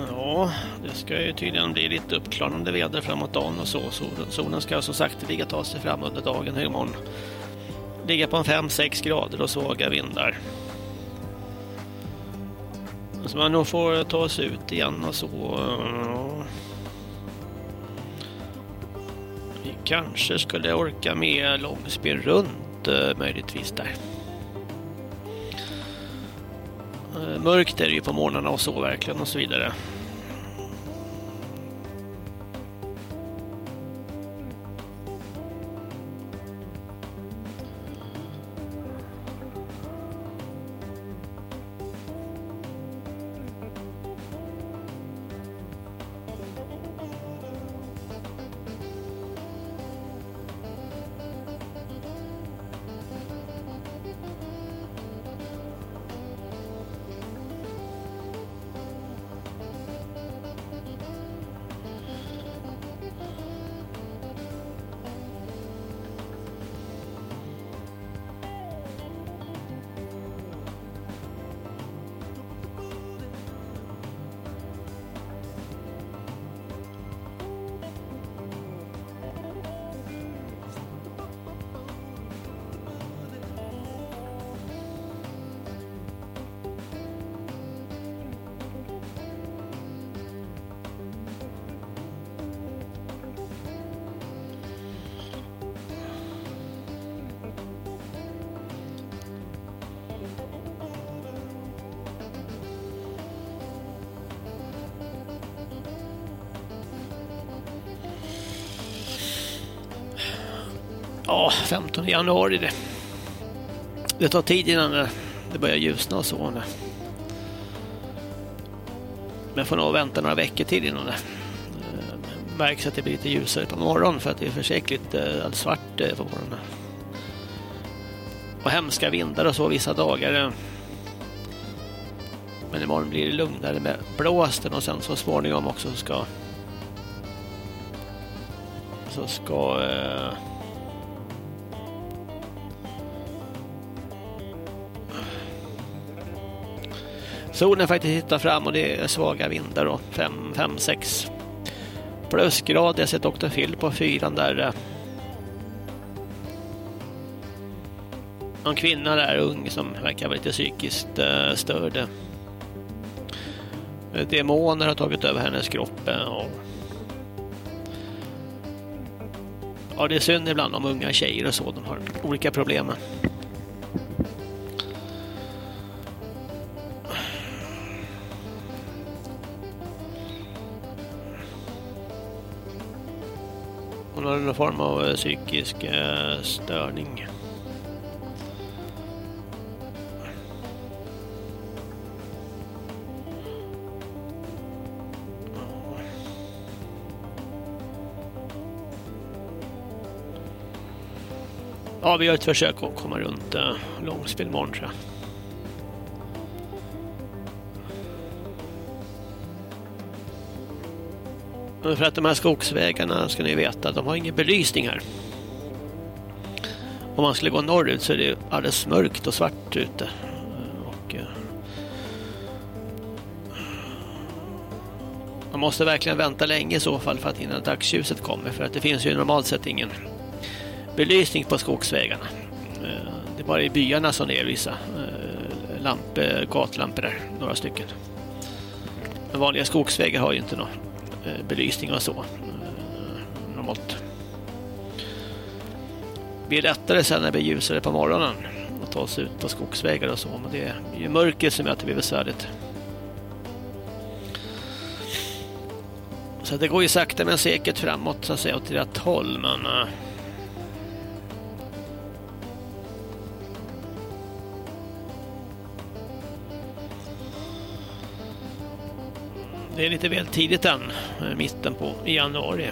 Ja, det ska ju tydligen bli lite uppklarande väder framåt dagen och så. Solen ska som sagt ligga ta sig fram under dagen här imorgon. Ligga på en 5-6 grader och svaga vindar. Så man nog får ta sig ut igen och så. Eh, kanske skulle orka med långspel runt eh, möjligtvis där. Eh, mörkt är det ju på morgnarna och så verkligen och så vidare. 15 januari det. Det tar tid innan det, börjar ljusna och så. Men får nog vänta några veckor till innan det eh, märks att det blir lite ljusare på morgonen för att det är försäkligt eh, svart eh, på morgonen. Och hemska vindar och så vissa dagar. Eh. Men imorgon blir det lugnare med blåsten och sen så småningom också ska så ska solen faktiskt hittar fram och det är svaga vindar då 5-6 plusgrad. Jag sett Dr. Phil på fyran där någon kvinna där ung som verkar vara lite psykiskt uh, störd. Demoner har tagit över hennes kropp eh, och Ja, det är synd ibland om unga tjejer och så. De har olika problem. Form av eh, psykisk eh, störning. Ja, vi gör ett försök att komma runt eh, långspel imorgon tror jag. För att de här skogsvägarna ska ni veta, de har ingen belysning här. Om man skulle gå norrut så är det alldeles mörkt och svart ute. Och, eh, man måste verkligen vänta länge i så fall för att innan dagsljuset kommer. För att det finns ju normalt sett ingen belysning på skogsvägarna. Eh, Det är bara i byarna som det är vissa eh, lamp, gatlampor där, några stycken. Men vanliga skogsvägar har ju inte någon Eh, belysning och så. Eh, normalt. Det blir lättare sen när det blir ljusare på morgonen att ta sig ut på skogsvägar och så. Men det är ju mörker som gör att det blir besvärligt. Så det går ju sakta men säkert framåt så att säga åt rätt håll. Men eh, Det är lite väl tidigt än, eh, mitten på i januari.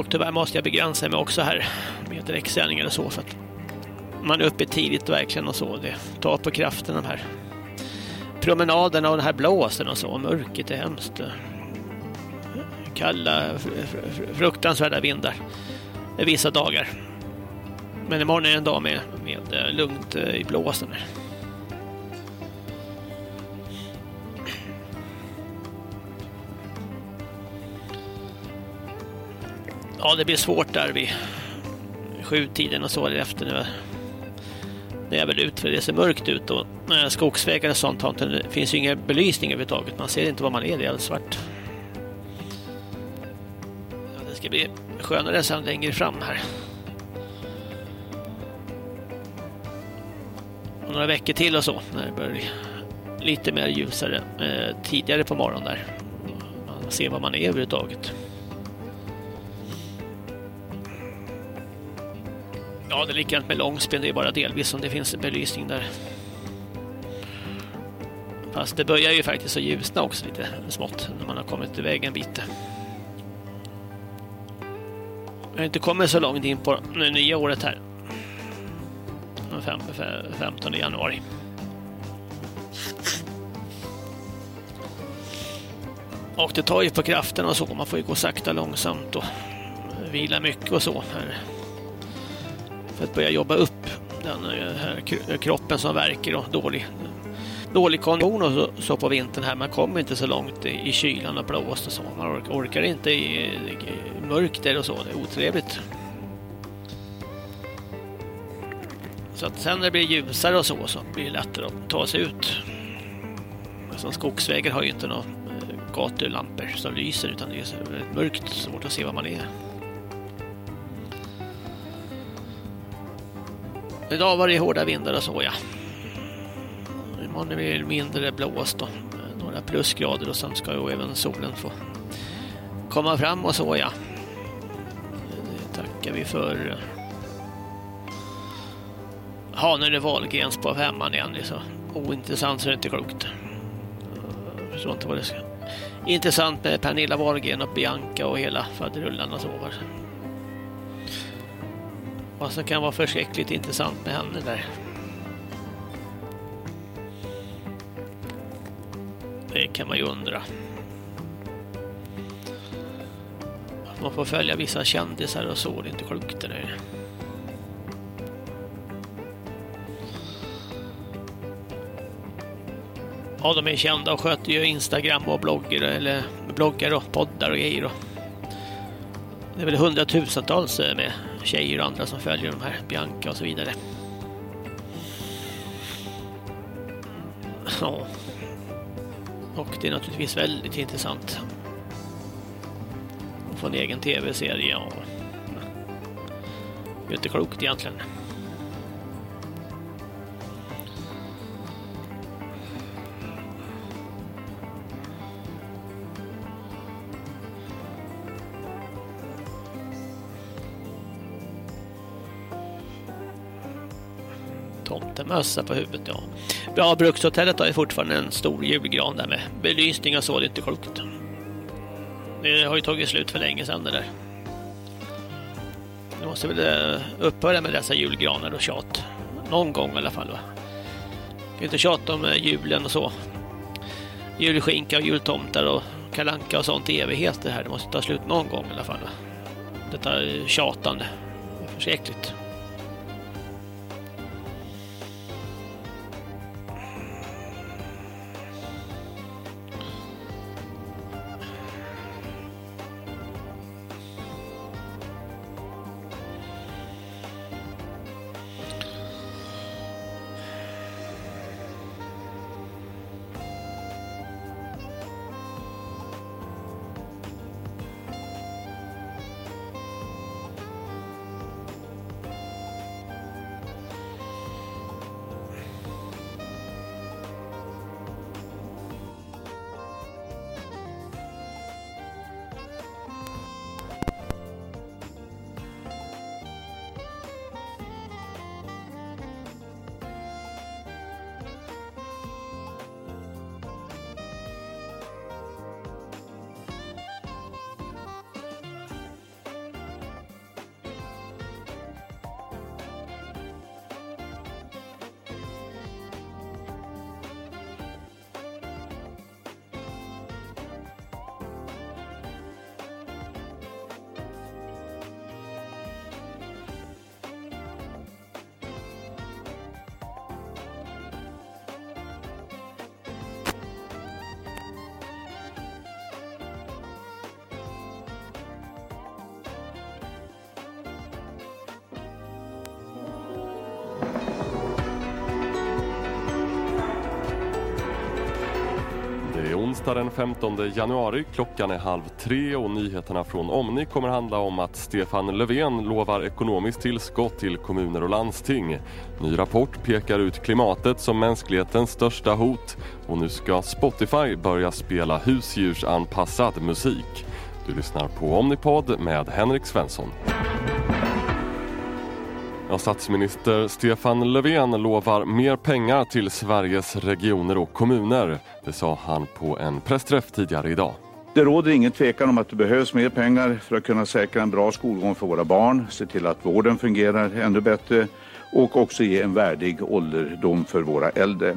Folk tyvärr måste jag begränsa mig också här med direktsändningar och så för att man är uppe tidigt verkligen och så. Det tar på kraften de här promenaderna och den här blåsen och så. Mörkret är hemskt. Kalla, fruktansvärda vindar vissa dagar. Men imorgon är en dag med, med eh, lugnt eh, i blåsen. här. Ja, det blir svårt där vid sjutiden och så eller efter nu. Det är väl ut för det ser mörkt ut och eh, skogsvägar och sånt har inte, det finns ju ingen belysning överhuvudtaget. Man ser inte vad man är, det är alldeles svart. Ja, det ska bli skönare sen längre fram här. Och några veckor till och så när det börjar bli lite mer ljusare eh, tidigare på morgonen där. Man ser vad man är överhuvudtaget. Ja, det är likadant med långspel. Det är bara delvis som det finns belysning där. Fast det börjar ju faktiskt att ljusna också lite smått när man har kommit iväg en bit. Jag har inte kommit så långt in på det nya året här. Den 15 januari. Och det tar ju på kraften och så. Man får ju gå sakta långsamt och vila mycket och så. Här för att börja jobba upp den eh, här eh, kroppen som verkar och dålig, dålig kondition och så, så på vintern här. Man kommer inte så långt i, i kylan och blåst och så. Man orkar, orkar inte i, i mörkt där och så. Det är otrevligt. Så att sen när det blir ljusare och så så blir det lättare att ta sig ut. Alltså skogsvägar har ju inte några eh, gatulampor som lyser utan det är väldigt mörkt, svårt att se var man är. Idag var det hårda vindar och så ja. Imorgon är det mindre blåst och eh, Några plusgrader och sen ska ju även solen få komma fram och så ja. Det tackar vi för. Ja, nu är det Wahlgrens på femman igen. Det är så ointressant så det är inte klokt. Jag förstår inte vad det ska. Intressant med Pernilla Wahlgren och Bianca och hela faderullan och så. var. Vad som kan vara förskräckligt intressant med henne där. Det kan man ju undra. Man får följa vissa kändisar och så, det är inte klokt det där. Ja, de är kända och sköter ju Instagram och bloggar eller bloggar och poddar och grejer. Och det är väl hundratusentals eh, med tjejer och andra som följer de här, Bianca och så vidare. Ja. Och det är naturligtvis väldigt intressant. Att få en egen tv-serie, ja. Det är inte klokt egentligen. Mössa på huvudet, ja. Ja, Brukshotellet har ju fortfarande en stor julgran där med belysning och så, det är inte klokt. Det har ju tagit slut för länge sedan det där. Det måste väl eh, upphöra med dessa julgranar och tjat. Någon gång i alla fall va. Kan inte tjata om eh, julen och så. Julskinka och jultomtar och kalanka och sånt i evighet det här. Det måste ta slut någon gång i alla fall va. Detta eh, tjatande. Det är förskräckligt. Den 15 januari. Klockan är halv tre och nyheterna från Omni kommer handla om att Stefan Löfven lovar ekonomiskt tillskott till kommuner och landsting. Ny rapport pekar ut klimatet som mänsklighetens största hot och nu ska Spotify börja spela husdjursanpassad musik. Du lyssnar på Omnipod med Henrik Svensson. Ja, statsminister Stefan Löfven lovar mer pengar till Sveriges regioner och kommuner. Det sa han på en pressträff tidigare idag. Det råder ingen tvekan om att det behövs mer pengar för att kunna säkra en bra skolgång för våra barn, se till att vården fungerar ännu bättre och också ge en värdig ålderdom för våra äldre.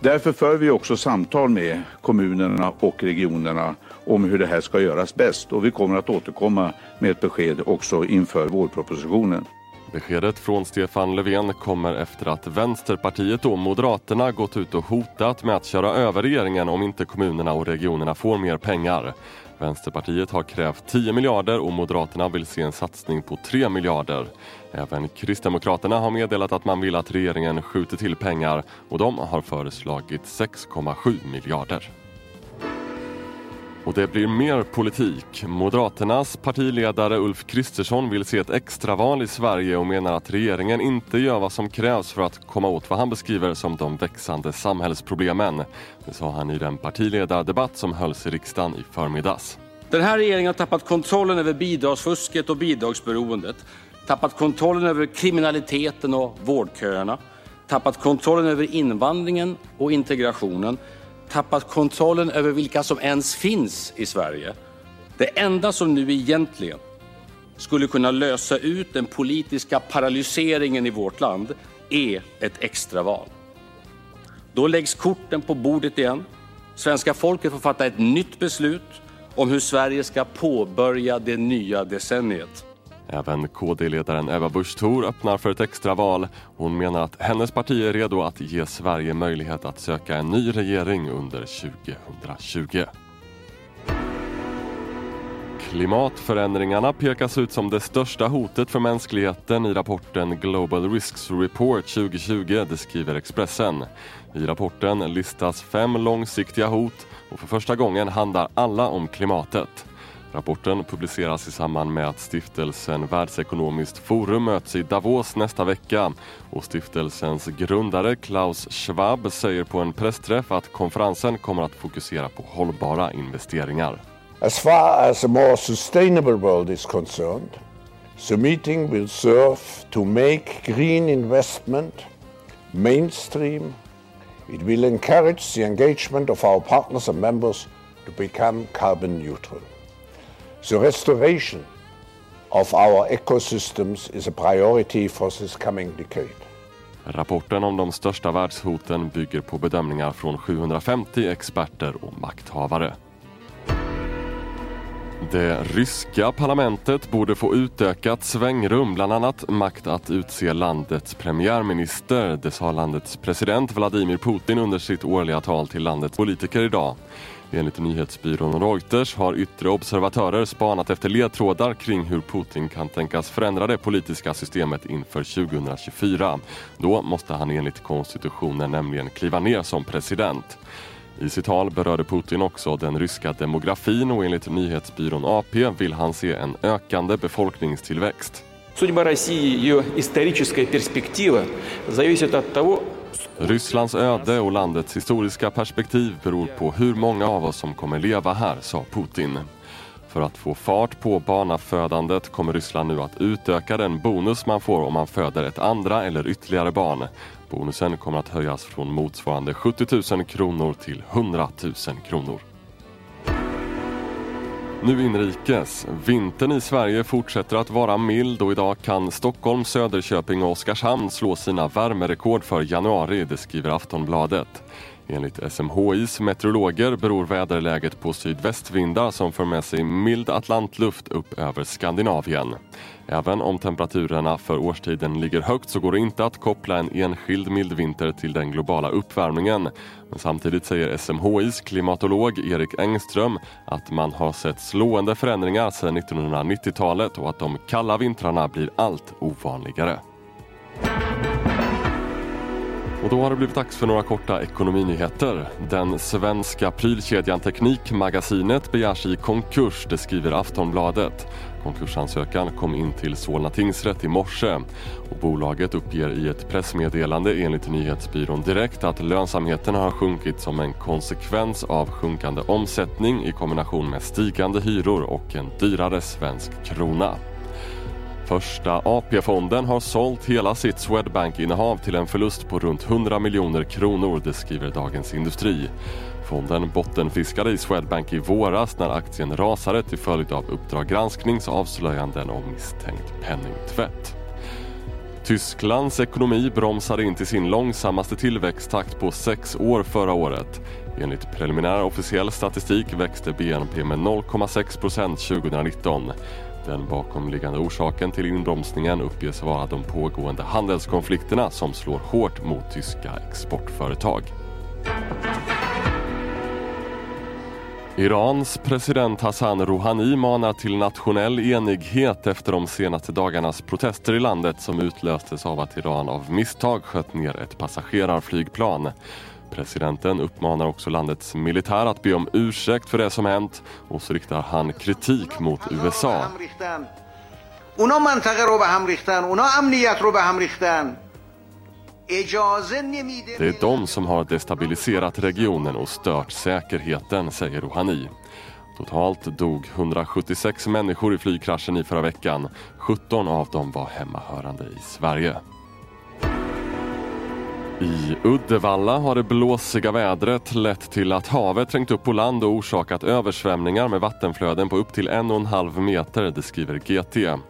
Därför för vi också samtal med kommunerna och regionerna om hur det här ska göras bäst och vi kommer att återkomma med ett besked också inför vårpropositionen. Beskedet från Stefan Löfven kommer efter att Vänsterpartiet och Moderaterna gått ut och hotat med att köra över regeringen om inte kommunerna och regionerna får mer pengar. Vänsterpartiet har krävt 10 miljarder och Moderaterna vill se en satsning på 3 miljarder. Även Kristdemokraterna har meddelat att man vill att regeringen skjuter till pengar och de har föreslagit 6,7 miljarder. Och det blir mer politik. Moderaternas partiledare Ulf Kristersson vill se ett extraval i Sverige och menar att regeringen inte gör vad som krävs för att komma åt vad han beskriver som de växande samhällsproblemen. Det sa han i den partiledardebatt som hölls i riksdagen i förmiddags. Den här regeringen har tappat kontrollen över bidragsfusket och bidragsberoendet, tappat kontrollen över kriminaliteten och vårdköerna, tappat kontrollen över invandringen och integrationen, tappat kontrollen över vilka som ens finns i Sverige. Det enda som nu egentligen skulle kunna lösa ut den politiska paralyseringen i vårt land är ett extraval. Då läggs korten på bordet igen. Svenska folket får fatta ett nytt beslut om hur Sverige ska påbörja det nya decenniet. Även KD-ledaren Ebba Busch Thor öppnar för ett extraval. Hon menar att hennes parti är redo att ge Sverige möjlighet att söka en ny regering under 2020. Klimatförändringarna pekas ut som det största hotet för mänskligheten i rapporten Global Risks Report 2020, det skriver Expressen. I rapporten listas fem långsiktiga hot och för första gången handlar alla om klimatet. Rapporten publiceras i samband med att stiftelsen Världsekonomiskt forum möts i Davos nästa vecka. Och stiftelsens grundare Klaus Schwab säger på en pressträff att konferensen kommer att fokusera på hållbara investeringar. As far as a more sustainable world is concerned, the meeting will serve to make green investment mainstream. It will encourage the engagement of our partners and members to become carbon neutral. The restoration of our ecosystems is a priority for this coming decade. Rapporten om de största världshoten bygger på bedömningar från 750 experter och makthavare. Det ryska parlamentet borde få utökat svängrum, bland annat makt att utse landets premiärminister. Det sa landets president Vladimir Putin under sitt årliga tal till landets politiker idag. Enligt nyhetsbyrån Reuters har yttre observatörer spanat efter ledtrådar kring hur Putin kan tänkas förändra det politiska systemet inför 2024. Då måste han enligt konstitutionen nämligen kliva ner som president. I sitt tal berörde Putin också den ryska demografin och enligt nyhetsbyrån AP vill han se en ökande befolkningstillväxt. Судьба России, ее историческая перспектива зависит от того, Rysslands öde och landets historiska perspektiv beror på hur många av oss som kommer leva här, sa Putin. För att få fart på barnafödandet kommer Ryssland nu att utöka den bonus man får om man föder ett andra eller ytterligare barn. Bonusen kommer att höjas från motsvarande 70 000 kronor till 100 000 kronor. Nu inrikes. Vintern i Sverige fortsätter att vara mild och idag kan Stockholm, Söderköping och Oskarshamn slå sina värmerekord för januari, det skriver Aftonbladet. Enligt SMHIs meteorologer beror väderläget på sydvästvindar som för med sig mild atlantluft upp över Skandinavien. Även om temperaturerna för årstiden ligger högt så går det inte att koppla en enskild mild vinter till den globala uppvärmningen. Men samtidigt säger SMHIs klimatolog Erik Engström att man har sett slående förändringar sedan 1990-talet och att de kalla vintrarna blir allt ovanligare. Och då har det blivit dags för några korta ekonominyheter. Den svenska prylkedjan Teknikmagasinet begärs i konkurs, det skriver Aftonbladet. Konkursansökan kom in till Solna tingsrätt i morse. Och bolaget uppger i ett pressmeddelande enligt nyhetsbyrån Direkt att lönsamheten har sjunkit som en konsekvens av sjunkande omsättning i kombination med stigande hyror och en dyrare svensk krona. Första AP-fonden har sålt hela sitt Swedbank-innehav till en förlust på runt 100 miljoner kronor, det skriver Dagens Industri. Fonden bottenfiskade i Swedbank i våras när aktien rasade till följd av Uppdrag gransknings avslöjanden om misstänkt penningtvätt. Tysklands ekonomi bromsade in till sin långsammaste tillväxttakt på sex år förra året. Enligt preliminär officiell statistik växte BNP med 0,6 procent 2019. Den bakomliggande orsaken till inbromsningen uppges vara de pågående handelskonflikterna som slår hårt mot tyska exportföretag. Irans president Hassan Rouhani manar till nationell enighet efter de senaste dagarnas protester i landet som utlöstes av att Iran av misstag sköt ner ett passagerarflygplan. Presidenten uppmanar också landets militär att be om ursäkt för det som hänt och så riktar han kritik mot USA. Det är de som har destabiliserat regionen och stört säkerheten, säger Rouhani. Totalt dog 176 människor i flygkraschen i förra veckan. 17 av dem var hemmahörande i Sverige. I Uddevalla har det blåsiga vädret lett till att havet trängt upp på land och orsakat översvämningar med vattenflöden på upp till en och en halv meter, det skriver GT.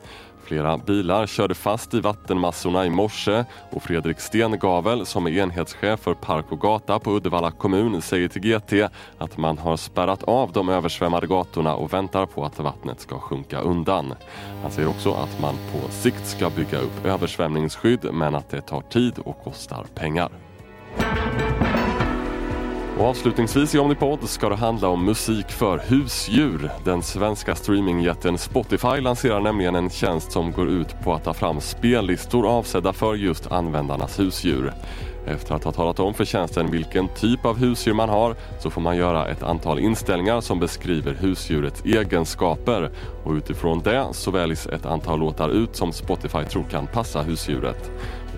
Flera bilar körde fast i vattenmassorna i morse och Fredrik Stengavel som är enhetschef för Park och gata på Uddevalla kommun säger till GT att man har spärrat av de översvämmade gatorna och väntar på att vattnet ska sjunka undan. Han säger också att man på sikt ska bygga upp översvämningsskydd men att det tar tid och kostar pengar. Och avslutningsvis i Omnipod ska det handla om musik för husdjur. Den svenska streamingjätten Spotify lanserar nämligen en tjänst som går ut på att ta fram spellistor avsedda för just användarnas husdjur. Efter att ha talat om för tjänsten vilken typ av husdjur man har så får man göra ett antal inställningar som beskriver husdjurets egenskaper och utifrån det så väljs ett antal låtar ut som Spotify tror kan passa husdjuret.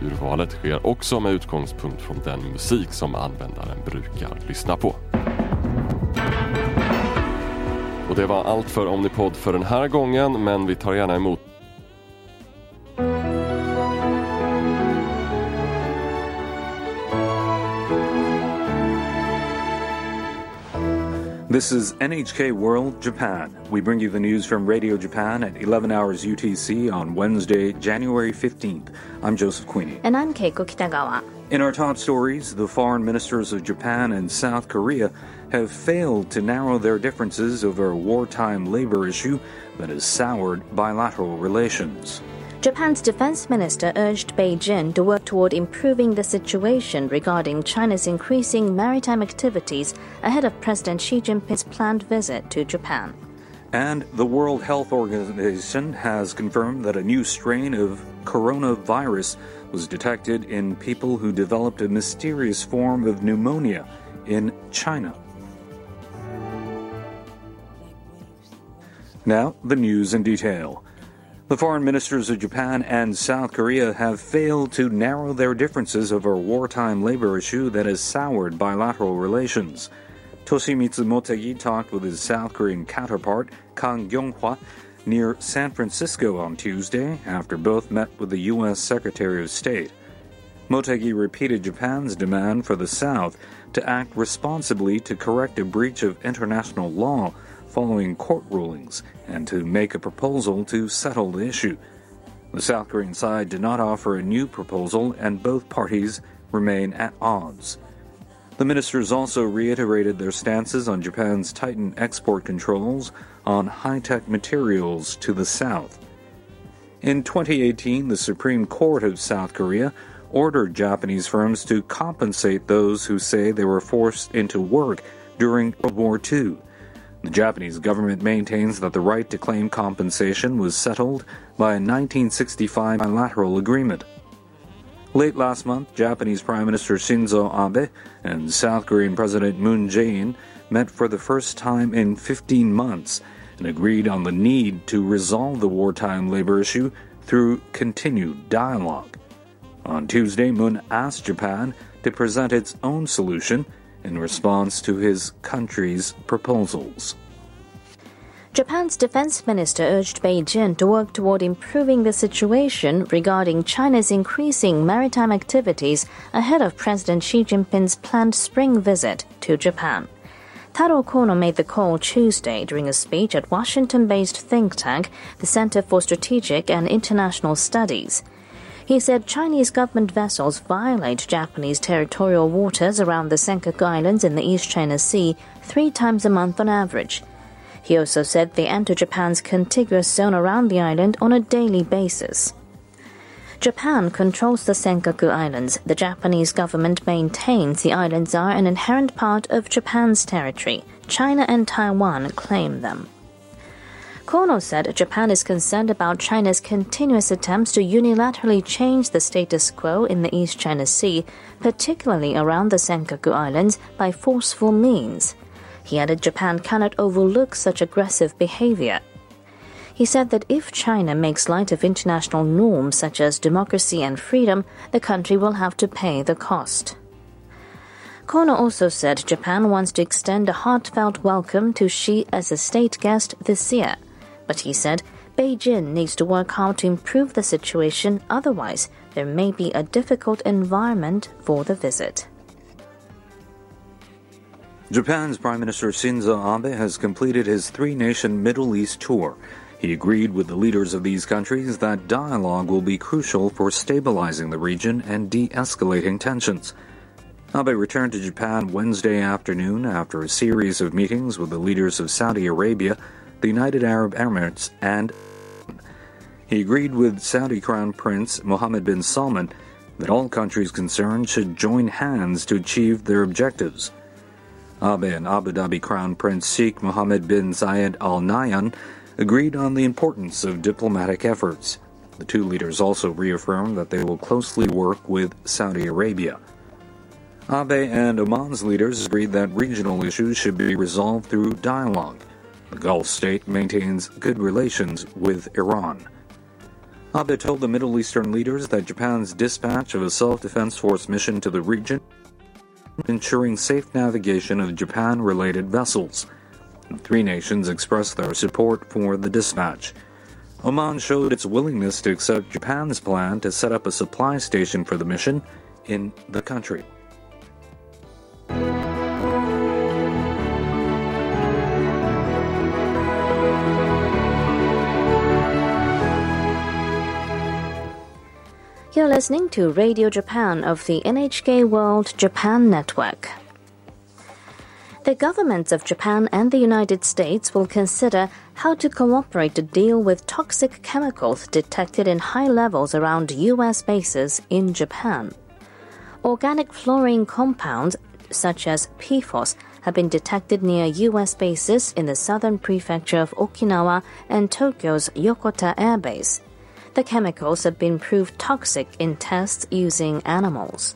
Urvalet sker också med utgångspunkt från den musik som användaren brukar lyssna på. Och det var allt för Omnipod för den här gången men vi tar gärna emot This is NHK World Japan. We bring you the news from Radio Japan at 11 hours UTC on Wednesday, January 15th. I'm Joseph Queenie. And I'm Keiko Kitagawa. In our top stories, the foreign ministers of Japan and South Korea have failed to narrow their differences over a wartime labor issue that has soured bilateral relations. Japan's defense minister urged Beijing to work toward improving the situation regarding China's increasing maritime activities ahead of President Xi Jinping's planned visit to Japan. And the World Health Organization has confirmed that a new strain of coronavirus was detected in people who developed a mysterious form of pneumonia in China. Now, the news in detail. The foreign ministers of Japan and South Korea have failed to narrow their differences over a wartime labor issue that has soured bilateral relations. Toshimitsu Motegi talked with his South Korean counterpart, Kang Gyong-hwa, near San Francisco on Tuesday after both met with the U.S. Secretary of State. Motegi repeated Japan's demand for the South to act responsibly to correct a breach of international law following court rulings and to make a proposal to settle the issue. The South Korean side did not offer a new proposal, and both parties remain at odds. The ministers also reiterated their stances on Japan's tightened export controls on high tech materials to the South. In 2018, the Supreme Court of South Korea ordered Japanese firms to compensate those who say they were forced into work during World War II. The Japanese government maintains that the right to claim compensation was settled by a 1965 bilateral agreement. Late last month, Japanese Prime Minister Shinzo Abe and South Korean President Moon Jae-in met for the first time in 15 months and agreed on the need to resolve the wartime labor issue through continued dialogue. On Tuesday, Moon asked Japan to present its own solution in response to his country's proposals. Japan's defense minister urged Beijing to work toward improving the situation regarding China's increasing maritime activities ahead of President Xi Jinping's planned spring visit to Japan. Taro Kono made the call Tuesday during a speech at Washington based think tank, the Center for Strategic and International Studies. He said Chinese government vessels violate Japanese territorial waters around the Senkaku Islands in the East China Sea three times a month on average. He also said they enter Japan's contiguous zone around the island on a daily basis. Japan controls the Senkaku Islands. The Japanese government maintains the islands are an inherent part of Japan's territory. China and Taiwan claim them. Kono said Japan is concerned about China's continuous attempts to unilaterally change the status quo in the East China Sea, particularly around the Senkaku Islands, by forceful means. He added Japan cannot overlook such aggressive behavior. He said that if China makes light of international norms such as democracy and freedom, the country will have to pay the cost. Kono also said Japan wants to extend a heartfelt welcome to Xi as a state guest this year. But he said Beijing needs to work hard to improve the situation, otherwise, there may be a difficult environment for the visit. Japan's Prime Minister Shinzo Abe has completed his three nation Middle East tour. He agreed with the leaders of these countries that dialogue will be crucial for stabilizing the region and de escalating tensions. Abe returned to Japan Wednesday afternoon after a series of meetings with the leaders of Saudi Arabia, the United Arab Emirates, and he agreed with Saudi Crown Prince Mohammed bin Salman that all countries concerned should join hands to achieve their objectives. Abe and Abu Dhabi Crown Prince Sheikh Mohammed bin Zayed Al Nahyan agreed on the importance of diplomatic efforts. The two leaders also reaffirmed that they will closely work with Saudi Arabia. Abe and Oman's leaders agreed that regional issues should be resolved through dialogue. The Gulf state maintains good relations with Iran. Abe told the Middle Eastern leaders that Japan's dispatch of a self defense force mission to the region ensuring safe navigation of Japan related vessels. The three nations expressed their support for the dispatch. Oman showed its willingness to accept Japan's plan to set up a supply station for the mission in the country. You're listening to Radio Japan of the NHK World Japan Network. The governments of Japan and the United States will consider how to cooperate to deal with toxic chemicals detected in high levels around U.S. bases in Japan. Organic fluorine compounds, such as PFOS, have been detected near U.S. bases in the southern prefecture of Okinawa and Tokyo's Yokota Air Base. The chemicals have been proved toxic in tests using animals.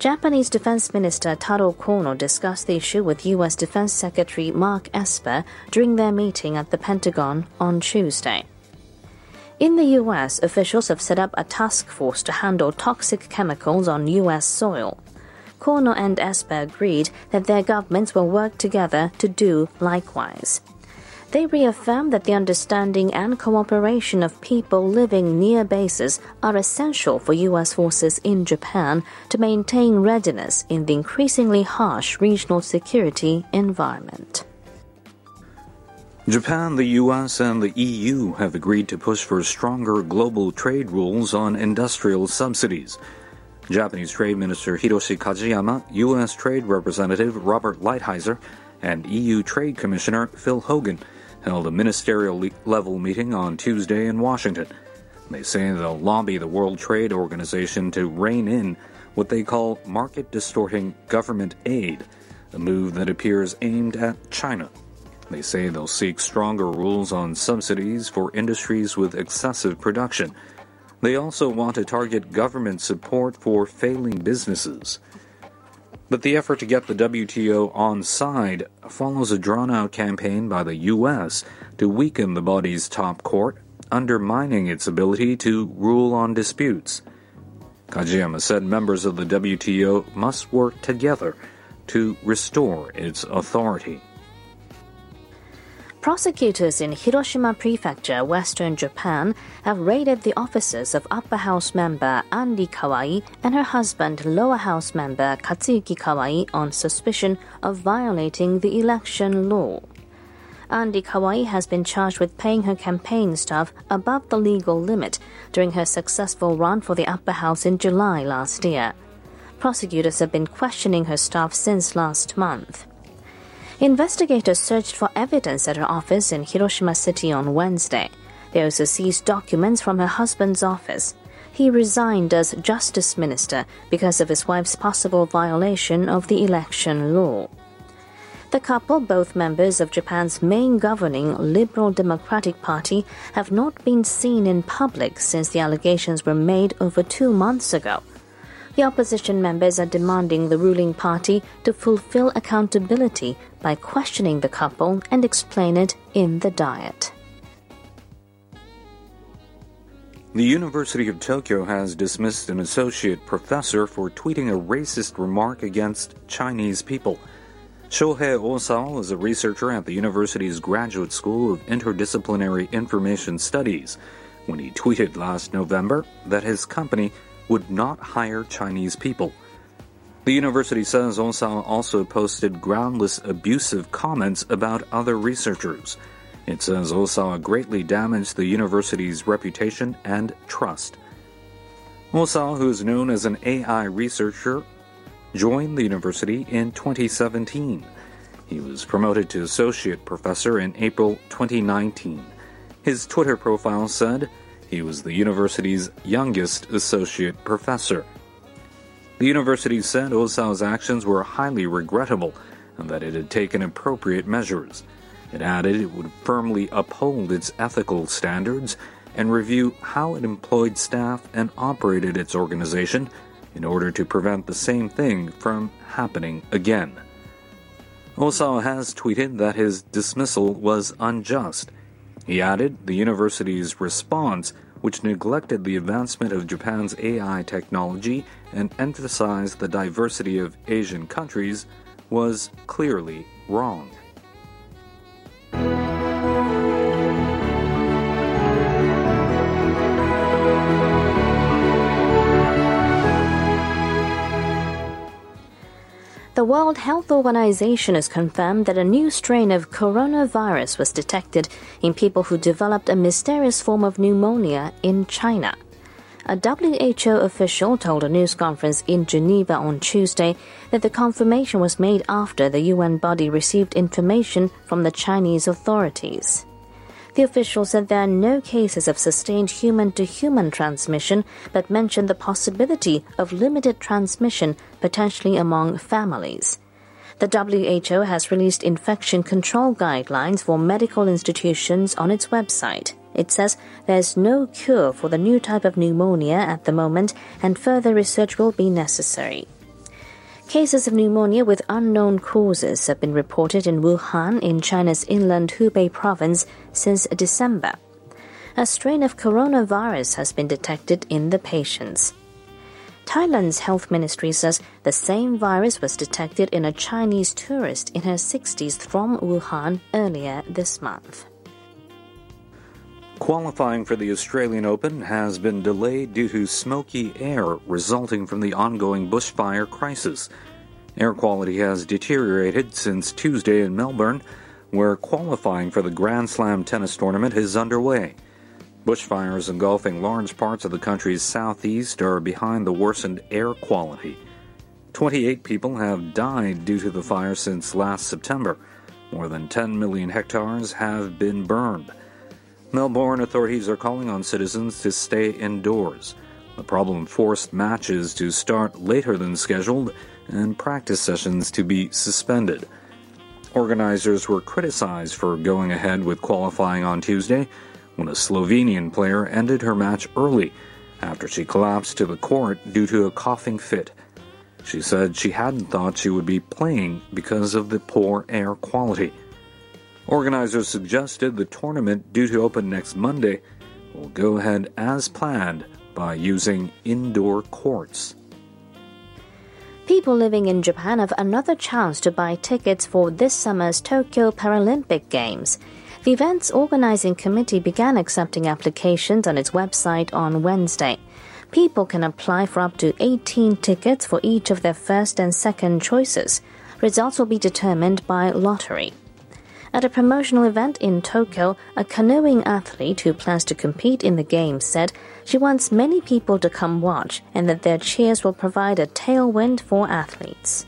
Japanese Defense Minister Taro Kono discussed the issue with U.S. Defense Secretary Mark Esper during their meeting at the Pentagon on Tuesday. In the U.S., officials have set up a task force to handle toxic chemicals on U.S. soil. Kono and Esper agreed that their governments will work together to do likewise. They reaffirm that the understanding and cooperation of people living near bases are essential for U.S. forces in Japan to maintain readiness in the increasingly harsh regional security environment. Japan, the US, and the EU have agreed to push for stronger global trade rules on industrial subsidies. Japanese Trade Minister Hiroshi Kajiyama, US Trade Representative Robert Lighthizer, and EU Trade Commissioner Phil Hogan held a ministerial le- level meeting on Tuesday in Washington. They say they'll lobby the World Trade Organization to rein in what they call market distorting government aid, a move that appears aimed at China. They say they'll seek stronger rules on subsidies for industries with excessive production. They also want to target government support for failing businesses. But the effort to get the WTO on side follows a drawn out campaign by the U.S. to weaken the body's top court, undermining its ability to rule on disputes. Kajima said members of the WTO must work together to restore its authority. Prosecutors in Hiroshima Prefecture, Western Japan, have raided the offices of Upper House member Andy Kawai and her husband, Lower House member Katsuyuki Kawai, on suspicion of violating the election law. Andy Kawai has been charged with paying her campaign staff above the legal limit during her successful run for the Upper House in July last year. Prosecutors have been questioning her staff since last month. Investigators searched for evidence at her office in Hiroshima City on Wednesday. They also seized documents from her husband's office. He resigned as justice minister because of his wife's possible violation of the election law. The couple, both members of Japan's main governing Liberal Democratic Party, have not been seen in public since the allegations were made over two months ago. The opposition members are demanding the ruling party to fulfill accountability by questioning the couple and explain it in the diet. The University of Tokyo has dismissed an associate professor for tweeting a racist remark against Chinese people. Shohei Osao is a researcher at the university's Graduate School of Interdisciplinary Information Studies when he tweeted last November that his company would not hire Chinese people. The university says Osao also posted groundless abusive comments about other researchers. It says Osawa greatly damaged the university's reputation and trust. Osawa, who is known as an AI researcher, joined the university in 2017. He was promoted to associate professor in April 2019. His Twitter profile said he was the university's youngest associate professor. The university said Osawa's actions were highly regrettable and that it had taken appropriate measures. It added it would firmly uphold its ethical standards and review how it employed staff and operated its organization in order to prevent the same thing from happening again. Osawa has tweeted that his dismissal was unjust. He added the university's response, which neglected the advancement of Japan's AI technology and emphasized the diversity of Asian countries, was clearly wrong. The World Health Organization has confirmed that a new strain of coronavirus was detected in people who developed a mysterious form of pneumonia in China. A WHO official told a news conference in Geneva on Tuesday that the confirmation was made after the UN body received information from the Chinese authorities. The official said there are no cases of sustained human to human transmission, but mentioned the possibility of limited transmission potentially among families. The WHO has released infection control guidelines for medical institutions on its website. It says there's no cure for the new type of pneumonia at the moment and further research will be necessary. Cases of pneumonia with unknown causes have been reported in Wuhan in China's inland Hubei province since December. A strain of coronavirus has been detected in the patients. Thailand's health ministry says the same virus was detected in a Chinese tourist in her 60s from Wuhan earlier this month. Qualifying for the Australian Open has been delayed due to smoky air resulting from the ongoing bushfire crisis. Air quality has deteriorated since Tuesday in Melbourne, where qualifying for the Grand Slam tennis tournament is underway. Bushfires engulfing large parts of the country's southeast are behind the worsened air quality. 28 people have died due to the fire since last September. More than 10 million hectares have been burned. Melbourne authorities are calling on citizens to stay indoors. The problem forced matches to start later than scheduled and practice sessions to be suspended. Organizers were criticized for going ahead with qualifying on Tuesday when a Slovenian player ended her match early after she collapsed to the court due to a coughing fit. She said she hadn't thought she would be playing because of the poor air quality. Organizers suggested the tournament, due to open next Monday, will go ahead as planned by using indoor courts. People living in Japan have another chance to buy tickets for this summer's Tokyo Paralympic Games. The event's organizing committee began accepting applications on its website on Wednesday. People can apply for up to 18 tickets for each of their first and second choices. Results will be determined by lottery. At a promotional event in Tokyo, a canoeing athlete who plans to compete in the games said she wants many people to come watch and that their cheers will provide a tailwind for athletes.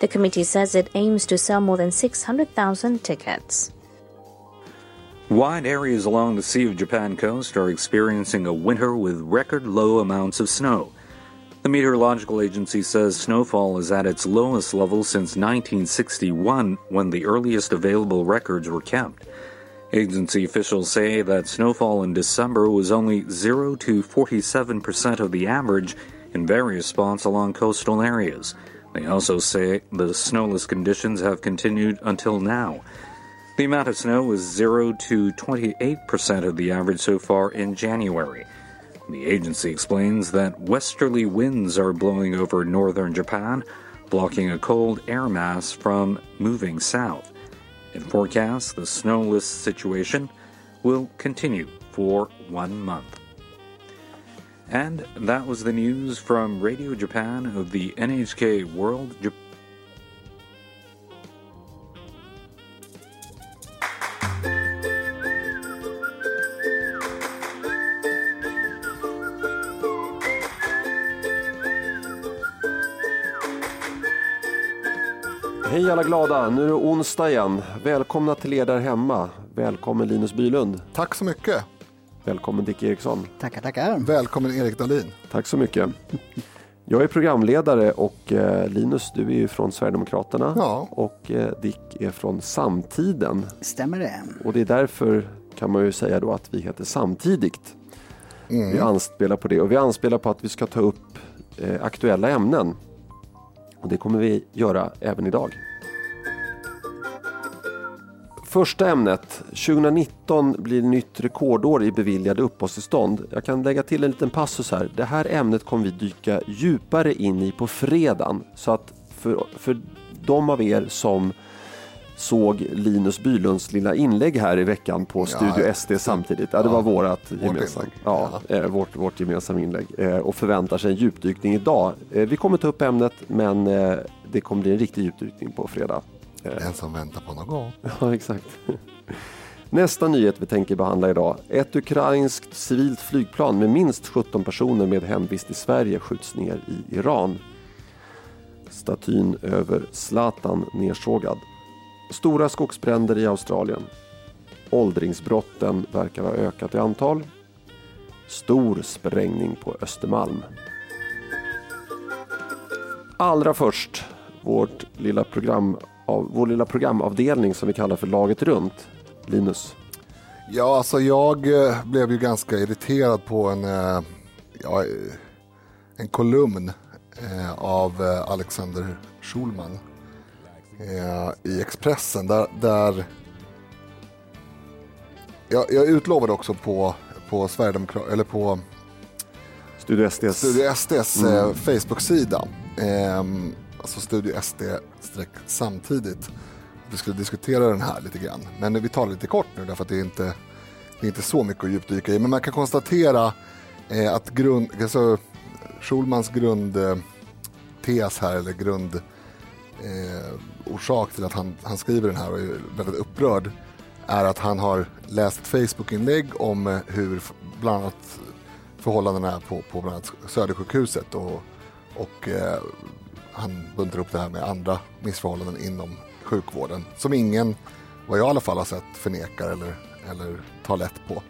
The committee says it aims to sell more than 600,000 tickets. Wide areas along the Sea of Japan coast are experiencing a winter with record low amounts of snow. The Meteorological Agency says snowfall is at its lowest level since 1961, when the earliest available records were kept. Agency officials say that snowfall in December was only 0 to 47% of the average in various spots along coastal areas. They also say the snowless conditions have continued until now. The amount of snow was 0 to 28% of the average so far in January. The agency explains that westerly winds are blowing over northern Japan, blocking a cold air mass from moving south. It forecasts the snowless situation will continue for one month. And that was the news from Radio Japan of the NHK World Japan. Hej alla glada, nu är det onsdag igen. Välkomna till er där hemma. Välkommen Linus Bylund. Tack så mycket. Välkommen Dick Eriksson. Tackar, tackar. Välkommen Erik Dahlin. Tack så mycket. Jag är programledare och eh, Linus du är ju från Sverigedemokraterna Ja. och eh, Dick är från Samtiden. Stämmer det? Och det är därför kan man ju säga då att vi heter Samtidigt. Mm. Vi anspelar på det och vi anspelar på att vi ska ta upp eh, aktuella ämnen. Och det kommer vi göra även idag. Första ämnet. 2019 blir nytt rekordår i beviljade uppehållstillstånd. Jag kan lägga till en liten passus här. Det här ämnet kommer vi dyka djupare in i på fredagen. Så att för, för de av er som såg Linus Bylunds lilla inlägg här i veckan på Studio SD samtidigt. Ja, det var vårat gemensamt, ja, eh, vårt, vårt gemensamma inlägg eh, och förväntar sig en djupdykning idag. Eh, vi kommer ta upp ämnet men det kommer bli en riktig djupdykning på fredag. Den som väntar på något. Ja, exakt. Nästa nyhet vi tänker behandla idag. Ett ukrainskt civilt flygplan med minst 17 personer med hemvist i Sverige skjuts ner i Iran. Statyn över Zlatan nersågad. Stora skogsbränder i Australien. Åldringsbrotten verkar ha ökat i antal. Stor sprängning på Östermalm. Allra först vårt lilla program av, vår lilla programavdelning som vi kallar för Laget runt. Linus. Ja, alltså jag eh, blev ju ganska irriterad på en, eh, ja, eh, en kolumn av Alexander Schulman eh, i Expressen. Där, där jag, jag utlovade också på, på Sverigedemokrat, eller på Studio SDs, Studio SDs eh, Mm. Facebook-sida. Eh, alltså Studio SD samtidigt. Vi skulle diskutera den här lite grann. Men vi tar det lite kort nu därför att det är inte, det är inte så mycket att djupdyka i. Men man kan konstatera eh, att grund, alltså, Schulmans grundtes här, eller grund eh, orsak till att han, han skriver den här och är väldigt upprörd är att han har läst ett Facebook-inlägg om eh, hur bland annat förhållandena är på, på bland annat Södersjukhuset och, och eh, han buntar upp det här med andra missförhållanden inom sjukvården som ingen, vad jag i alla fall har sett, förnekar eller, eller tar lätt på.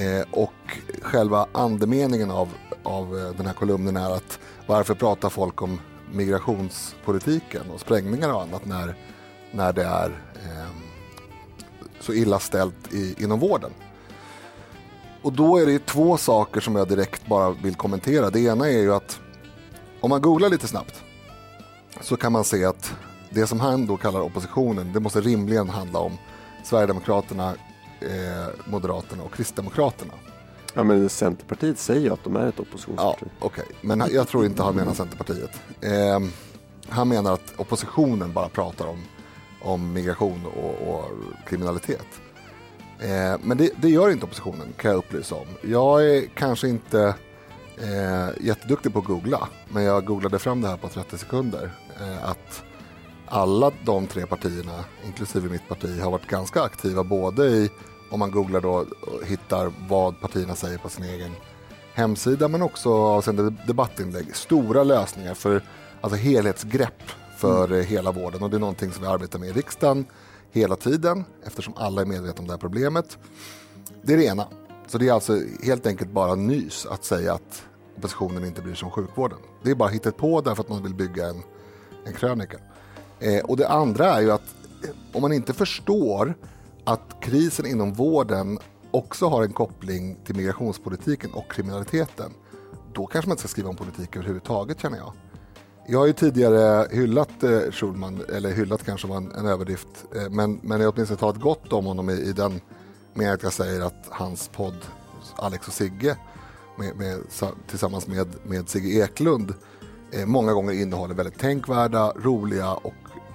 Eh, och själva andemeningen av, av eh, den här kolumnen är att varför pratar folk om migrationspolitiken och sprängningar och annat när, när det är eh, så illa ställt i, inom vården. Och då är det ju två saker som jag direkt bara vill kommentera. Det ena är ju att om man googlar lite snabbt så kan man se att det som han då kallar oppositionen, det måste rimligen handla om Sverigedemokraterna, eh, Moderaterna och Kristdemokraterna. Ja, men Centerpartiet säger ju att de är ett oppositionsparti. Ja, okej. Men jag tror inte han menar Centerpartiet. Eh, han menar att oppositionen bara pratar om, om migration och, och kriminalitet. Eh, men det, det gör inte oppositionen, kan jag upplysa om. Jag är kanske inte eh, jätteduktig på att googla, men jag googlade fram det här på 30 sekunder. Eh, att alla de tre partierna, inklusive mitt parti, har varit ganska aktiva både i, om man googlar då och hittar vad partierna säger på sin egen hemsida, men också avseende debattinlägg. Stora lösningar för alltså helhetsgrepp för eh, hela vården och det är någonting som vi arbetar med i riksdagen hela tiden eftersom alla är medvetna om det här problemet. Det är det ena. Så det är alltså helt enkelt bara nys att säga att oppositionen inte bryr sig om sjukvården. Det är bara hittat på därför att man vill bygga en, en krönika. Eh, och det andra är ju att eh, om man inte förstår att krisen inom vården också har en koppling till migrationspolitiken och kriminaliteten, då kanske man inte ska skriva om politik överhuvudtaget känner jag. Jag har ju tidigare hyllat eh, Schulman, eller hyllat kanske var en, en överdrift, eh, men, men jag har åtminstone talat gott om honom i, i den med att jag säger att hans podd Alex och Sigge med, med, tillsammans med, med Sigge Eklund eh, många gånger innehåller väldigt tänkvärda, roliga och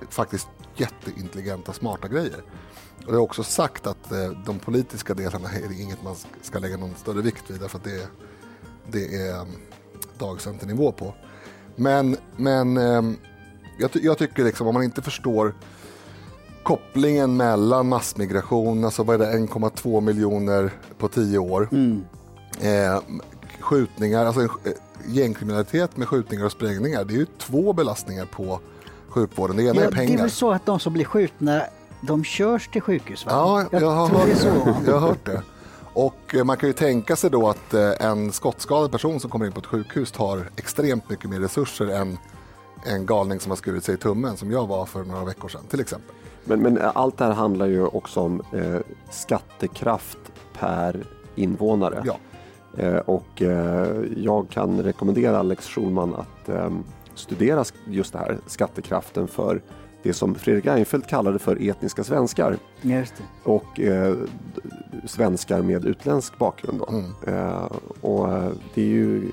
faktiskt jätteintelligenta, smarta grejer. Och jag har också sagt att eh, de politiska delarna är inget man ska lägga någon större vikt vid därför att det, det är um, dagcenternivå på. Men, men ehm, jag, jag tycker liksom om man inte förstår kopplingen mellan massmigration, alltså vad är det, 1,2 miljoner på 10 år. Eh, skjutningar, alltså eh, gängkriminalitet med skjutningar och sprängningar, det är ju två belastningar på sjukvården. Det ena Ja, är det är pengar. väl så att de som blir skjutna, de körs till sjukhus? Va? Ja, jag, har tror hört det så. Jag har hört det. Och eh, man kan ju tänka sig då att eh, en skottskadad person som kommer in på ett sjukhus tar extremt mycket mer resurser än en galning som har skurit sig i tummen som jag var för några veckor sedan till exempel. Men, men allt det här handlar ju också om eh, skattekraft per invånare. Ja. Eh, och eh, jag kan rekommendera Alex Schulman att eh, studera just det här, skattekraften för det som Fredrik Reinfeldt kallade för etniska svenskar. Och eh, svenskar med utländsk bakgrund. Då. Eh, och eh, det är ju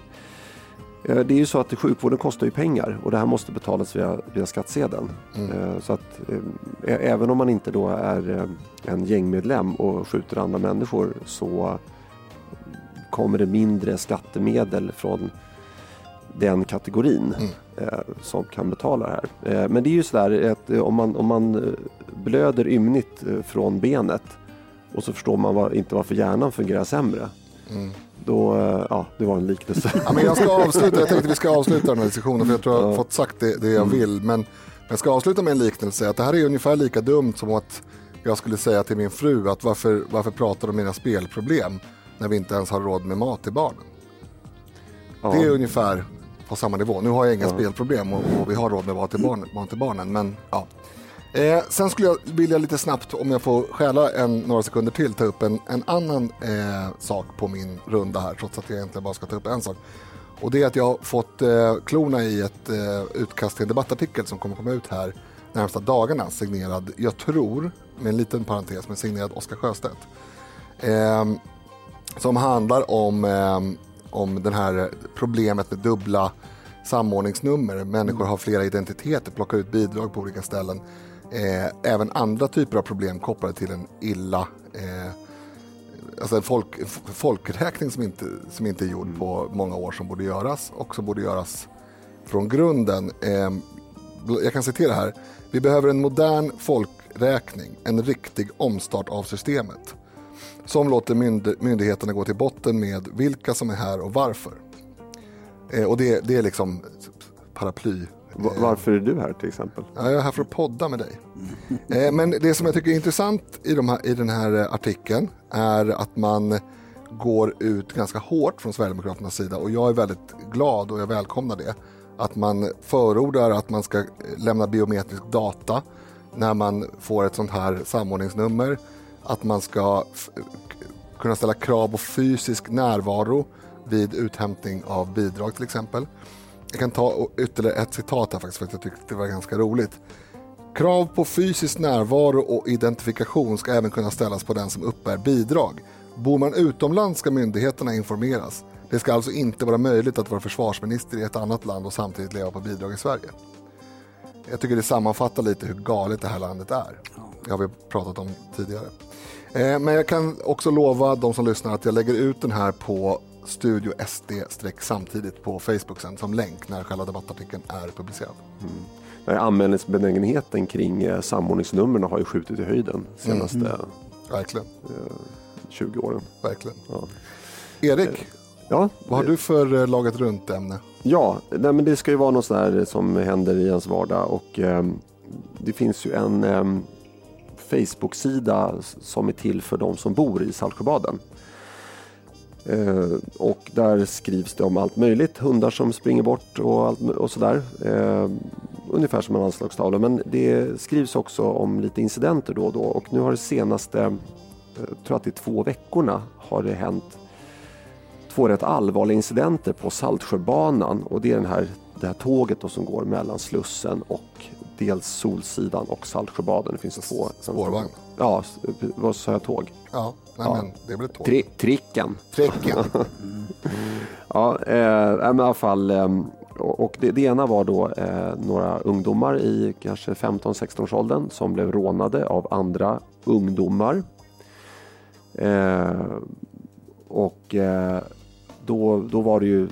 eh, det är ju så att sjukvården kostar ju pengar och det här måste betalas via, via skattsedeln. Mm. Eh, Så att även om man inte då är en gängmedlem och skjuter andra människor så kommer det mindre skattemedel från den kategorin eh, som kan betala det här. Eh, men det är ju sådär att eh, om man, om man eh, blöder ymnigt eh, från benet och så förstår man var, inte varför hjärnan fungerar sämre. Mm. Då, eh, ja, det var en liknelse. Ja, men jag ska avsluta, jag tänkte vi ska avsluta den här diskussionen för jag tror jag har fått sagt det, det jag Mm. vill. Men jag ska avsluta med en liknelse att det här är ungefär lika dumt som att jag skulle säga till min fru att varför, varför pratar du om mina spelproblem när vi inte ens har råd med mat till barnen. Ja. Det är ungefär på samma nivå. Nu har jag inga Ja. spelproblem och, och vi har råd med mat till, barn, mat till barnen. Men, ja. eh, sen skulle jag vilja lite snabbt, om jag får stjäla en, några sekunder till, ta upp en, en annan eh, sak på min runda här, trots att jag egentligen bara ska ta upp en sak. Och det är att jag har fått eh, klona i ett eh, utkast till en debattartikel som kommer komma ut här närmsta dagarna, signerad, jag tror, med en liten parentes, men signerad Oskar Sjöstedt. Ehm, som handlar om, ehm, om det här problemet med dubbla samordningsnummer. Människor har flera identiteter, plockar ut bidrag på olika ställen. Eh, även andra typer av problem kopplade till en illa eh, alltså en folk, folkräkning som inte, som inte är gjord på många år som borde göras och som borde göras från grunden. Eh, jag kan citera här. Vi behöver en modern folkräkning, en riktig omstart av systemet som låter mynd, myndigheterna gå till botten med vilka som är här och varför. Eh, och det, det är liksom paraply. Va- Varför är du här till exempel? Ja, jag är här för att podda med dig. Eh, men det som jag tycker är intressant i, de här, i den här eh, artikeln är att man går ut ganska hårt från Sverigedemokraternas sida och jag är väldigt glad och jag välkomnar det. Att man förordar att man ska eh, lämna biometrisk data när man får ett sånt här samordningsnummer. Att man ska kunna ställa krav på fysisk närvaro vid uthämtning av bidrag till exempel. Jag kan ta ytterligare ett citat här faktiskt för att jag tyckte det var ganska roligt. Krav på fysisk närvaro och identifikation ska även kunna ställas på den som uppbär bidrag. Bor man utomlands ska myndigheterna informeras. Det ska alltså inte vara möjligt att vara försvarsminister i ett annat land och samtidigt leva på bidrag i Sverige. Jag tycker det sammanfattar lite hur galet det här landet är. Det har vi pratat om tidigare. Eh, Men jag kan också lova de som lyssnar att jag lägger ut den här på Studio SD-samtidigt på Facebook sen som länk när själva debattartikeln är publicerad. Mm. Anmälningsbenägenheten kring eh, samordningsnumren har ju skjutit i höjden de senaste Mm. Verkligen. eh, 20 åren. Verkligen. Ja. Erik, Ja, Vad har du för eh, laget runt-ämne? Ja, nej, men det ska ju vara något sånt här som händer i ens vardag och eh, det finns ju en eh, Facebook-sida som är till för de som bor i Saltsjöbaden. Eh, och där skrivs det om allt möjligt, hundar som springer bort och, allt, och sådär. Eh, ungefär som en anslagstavla. Men det skrivs också om lite incidenter då och då och nu har det senaste, jag tror att det är två veckorna, har det hänt två rätt allvarliga incidenter på Saltsjöbanan och det är den här, det här tåget då som går mellan Slussen och dels Solsidan och Saltsjöbaden. Det finns två. Spårvagn? Ja, vad sa jag? Tåg? Ja, nej, Ja. men det ett tåg. Tri tricken. Tricken. ja, eh, men i alla fall. Eh, och och det, det ena var då eh, några ungdomar i kanske 15-16 års åldern som blev rånade av andra ungdomar. Eh, och eh, då, då var det ju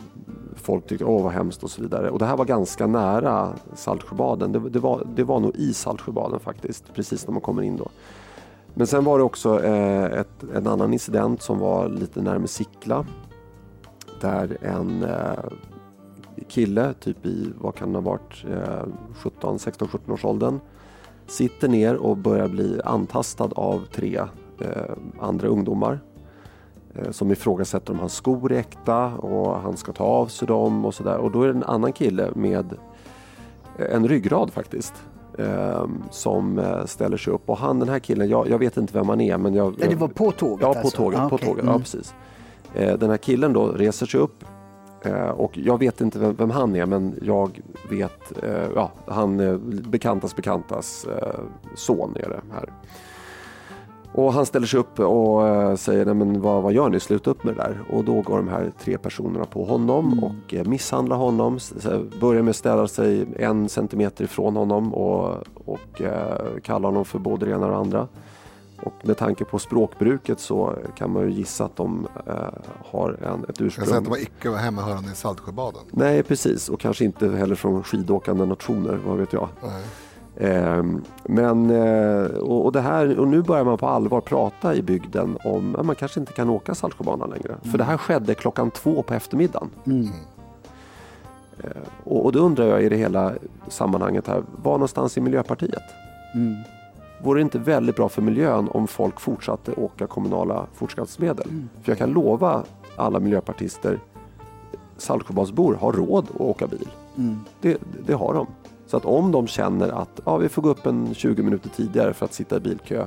folk tyckte åh vad hemskt och så vidare. Och det här var ganska nära Saltsjöbaden. Det, det, var, det var nog i Saltsjöbaden faktiskt, precis när man kommer in då. Men sen var det också eh, ett, en annan incident som var lite närmare Sickla. Där en eh, kille, typ i, vad kan det ha varit, eh, 17, 16, 17 års åldern. Sitter ner och börjar bli antastad av tre eh, andra ungdomar. Eh, som ifrågasätter om hans skor är äkta och han ska ta av sig dem och sådär. Och då är det en annan kille med en ryggrad faktiskt. Eh, som eh, ställer sig upp och han den här killen, jag, jag vet inte vem han är men jag... Nej, det var på tåget Ja, på alltså? tåget. Ah, på tåget. Ja, Mm. precis. Eh, den här killen då reser sig upp eh, och jag vet inte vem, vem han är men jag vet, eh, ja, han eh, bekantas bekantas eh, son är det här. Och han ställer sig upp och eh, säger, nej men vad, vad gör ni? Sluta upp med det där. Och då går de här tre personerna på honom och eh, misshandlar honom. Börjar med att ställa sig en centimeter ifrån honom och, och eh, kallar honom för både det ena och det andra. Och med tanke på språkbruket så kan man ju gissa att de eh, har en, ett Jag ursprung. säger att de var icke hemmahörande i Saltsjöbaden. Nej, precis. Och kanske inte heller från skidåkande nationer, vad vet jag. Nej. Ehm, men, eh, och, det här, och nu börjar man på allvar prata i bygden om att man kanske inte kan åka Saltsjöbanan längre. För det här skedde klockan två på eftermiddagen. Mm. Eh, och, och då undrar jag i det hela sammanhanget här, var någonstans i Miljöpartiet? Mm. Vore det inte väldigt bra för miljön om folk fortsatte åka kommunala fortskaffningsmedel? För jag kan lova alla miljöpartister, Saltsjöbadsbor har råd att åka bil. Mm. Det, det har de. Så att om de känner att ja, vi får gå upp en 20 minuter tidigare för att sitta i bilkö.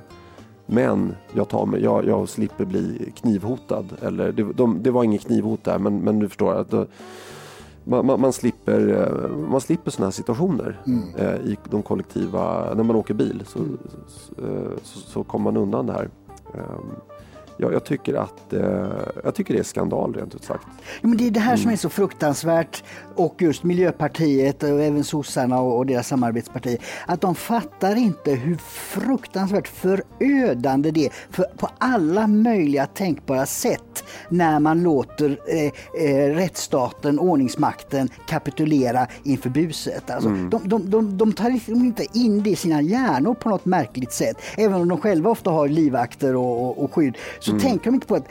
Men jag, tar mig, jag, jag slipper bli knivhotad. Eller det, de, det var ingen knivhot där men, men du förstår att då, man, man, man slipper, eh, man slipper sådana här situationer Mm. eh, i de kollektiva, när man åker bil så, så, eh, så, så kommer man undan det här. Ehm, jag, jag, tycker att, eh, jag tycker det är skandal rent ut sagt. Ja, men det är det här som är så fruktansvärt och just Miljöpartiet och även sossarna och och deras samarbetsparti. Att de fattar inte hur fruktansvärt förödande det är för, på alla möjliga tänkbara sätt när man låter eh, eh, rättsstaten, ordningsmakten kapitulera inför buset. Alltså, Mm. de, de, de, de tar liksom inte in det i sina hjärnor på något märkligt sätt. Även om de själva ofta har livvakter och, och, och skydd så Mm. tänker de inte på att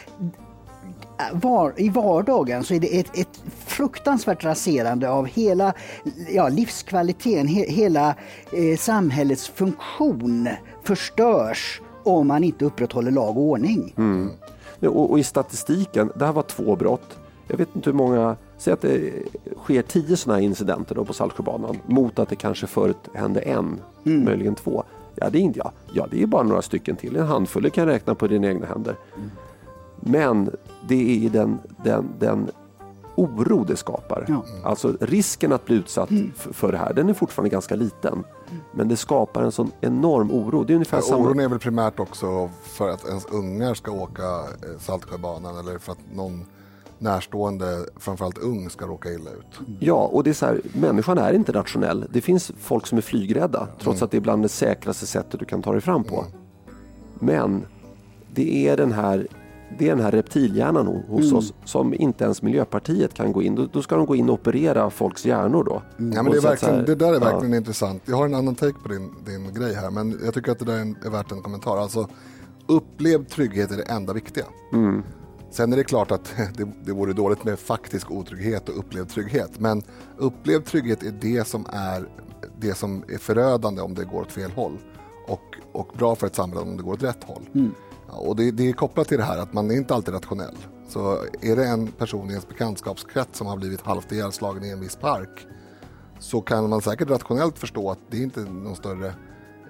var, i vardagen så är det ett, ett fruktansvärt raserande av hela ja, livskvaliteten, he, hela eh, samhällets funktion förstörs om man inte upprätthåller lag och ordning. Mm. Och, och i statistiken, det här var två brott. Jag vet inte hur många, säg att det sker tio sådana här incidenter då på Saltsjöbanan mot att det kanske förut hände en, möjligen två. Ja, det är inte, ja, ja, det är bara några stycken till. En handfull det kan jag räkna på dina egna händer. Men det är den, den, den oro det skapar. Alltså risken att bli utsatt f- för det här, den är fortfarande ganska liten. Men det skapar en sån enorm oro. Det är ungefär Ja, samma... oron är väl primärt också för att ens ungar ska åka eh, Saltsjöbanan eller för att någon närstående, framförallt ung, ska råka illa ut. Ja, och det är så här, människan är inte rationell. Det finns folk som är flygrädda, trots att det är bland det säkraste sättet du kan ta dig fram på. Men det är den här, det är den här reptilhjärnan ho- hos Mm. oss som inte ens Miljöpartiet kan gå in. Då, då ska de gå in och operera folks hjärnor då. Ja, men det, är verkligen, här- det där är ja. verkligen intressant. Jag har en annan take på din, din grej här, men jag tycker att det där är, en, är värt en kommentar. Alltså, upplevd trygghet är det enda viktiga. Mm. Sen är det klart att det, det vore dåligt med faktisk otrygghet och upplevd trygghet. Men upplevd trygghet är det som är det som är förödande om det går åt fel håll och, och bra för ett samhälle om det går åt rätt håll. Mm. Ja, och det, det är kopplat till det här att man är inte alltid rationell. Så är det en person i ens bekantskapskrets som har blivit halvt ihjälslagen i en viss park så kan man säkert rationellt förstå att det är inte någon större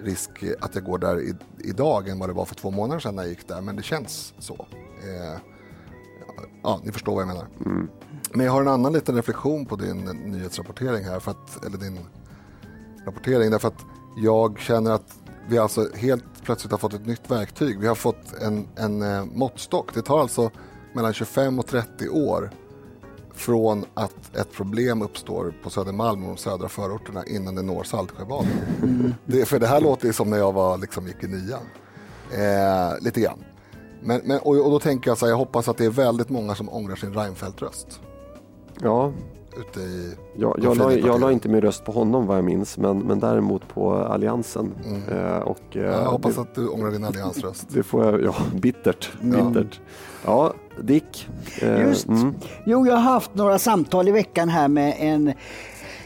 risk att jag går där i, idag än vad det var för två månader sedan när jag gick där. Men det känns så. Eh, ja, ni förstår vad jag menar. Men jag har en annan liten reflektion på din nyhetsrapportering här. För att, eller din rapportering. Därför att jag känner att vi alltså helt plötsligt har fått ett nytt verktyg. Vi har fått en, en eh, måttstock. Det tar alltså mellan 25 och 30 år från att ett problem uppstår på Södermalm och de södra förorterna innan det når Saltsjöbaden. Det, för det här låter ju som när jag var, liksom, gick i nian. Eh, lite grann. Men, men, och, och då tänker jag så här, jag hoppas att det är väldigt många som ångrar sin Reinfeldt-röst. Ja, Ute i jag, jag, la, jag la inte min röst på honom vad jag minns, men, men däremot på Alliansen. Eh, och, eh, Mm. Ja, jag hoppas det, att du ångrar din alliansröst. det får jag, ja, bittert. Ja. bittert. Ja, Dick. eh, Just. mm. Jo, jag har haft några samtal i veckan här med en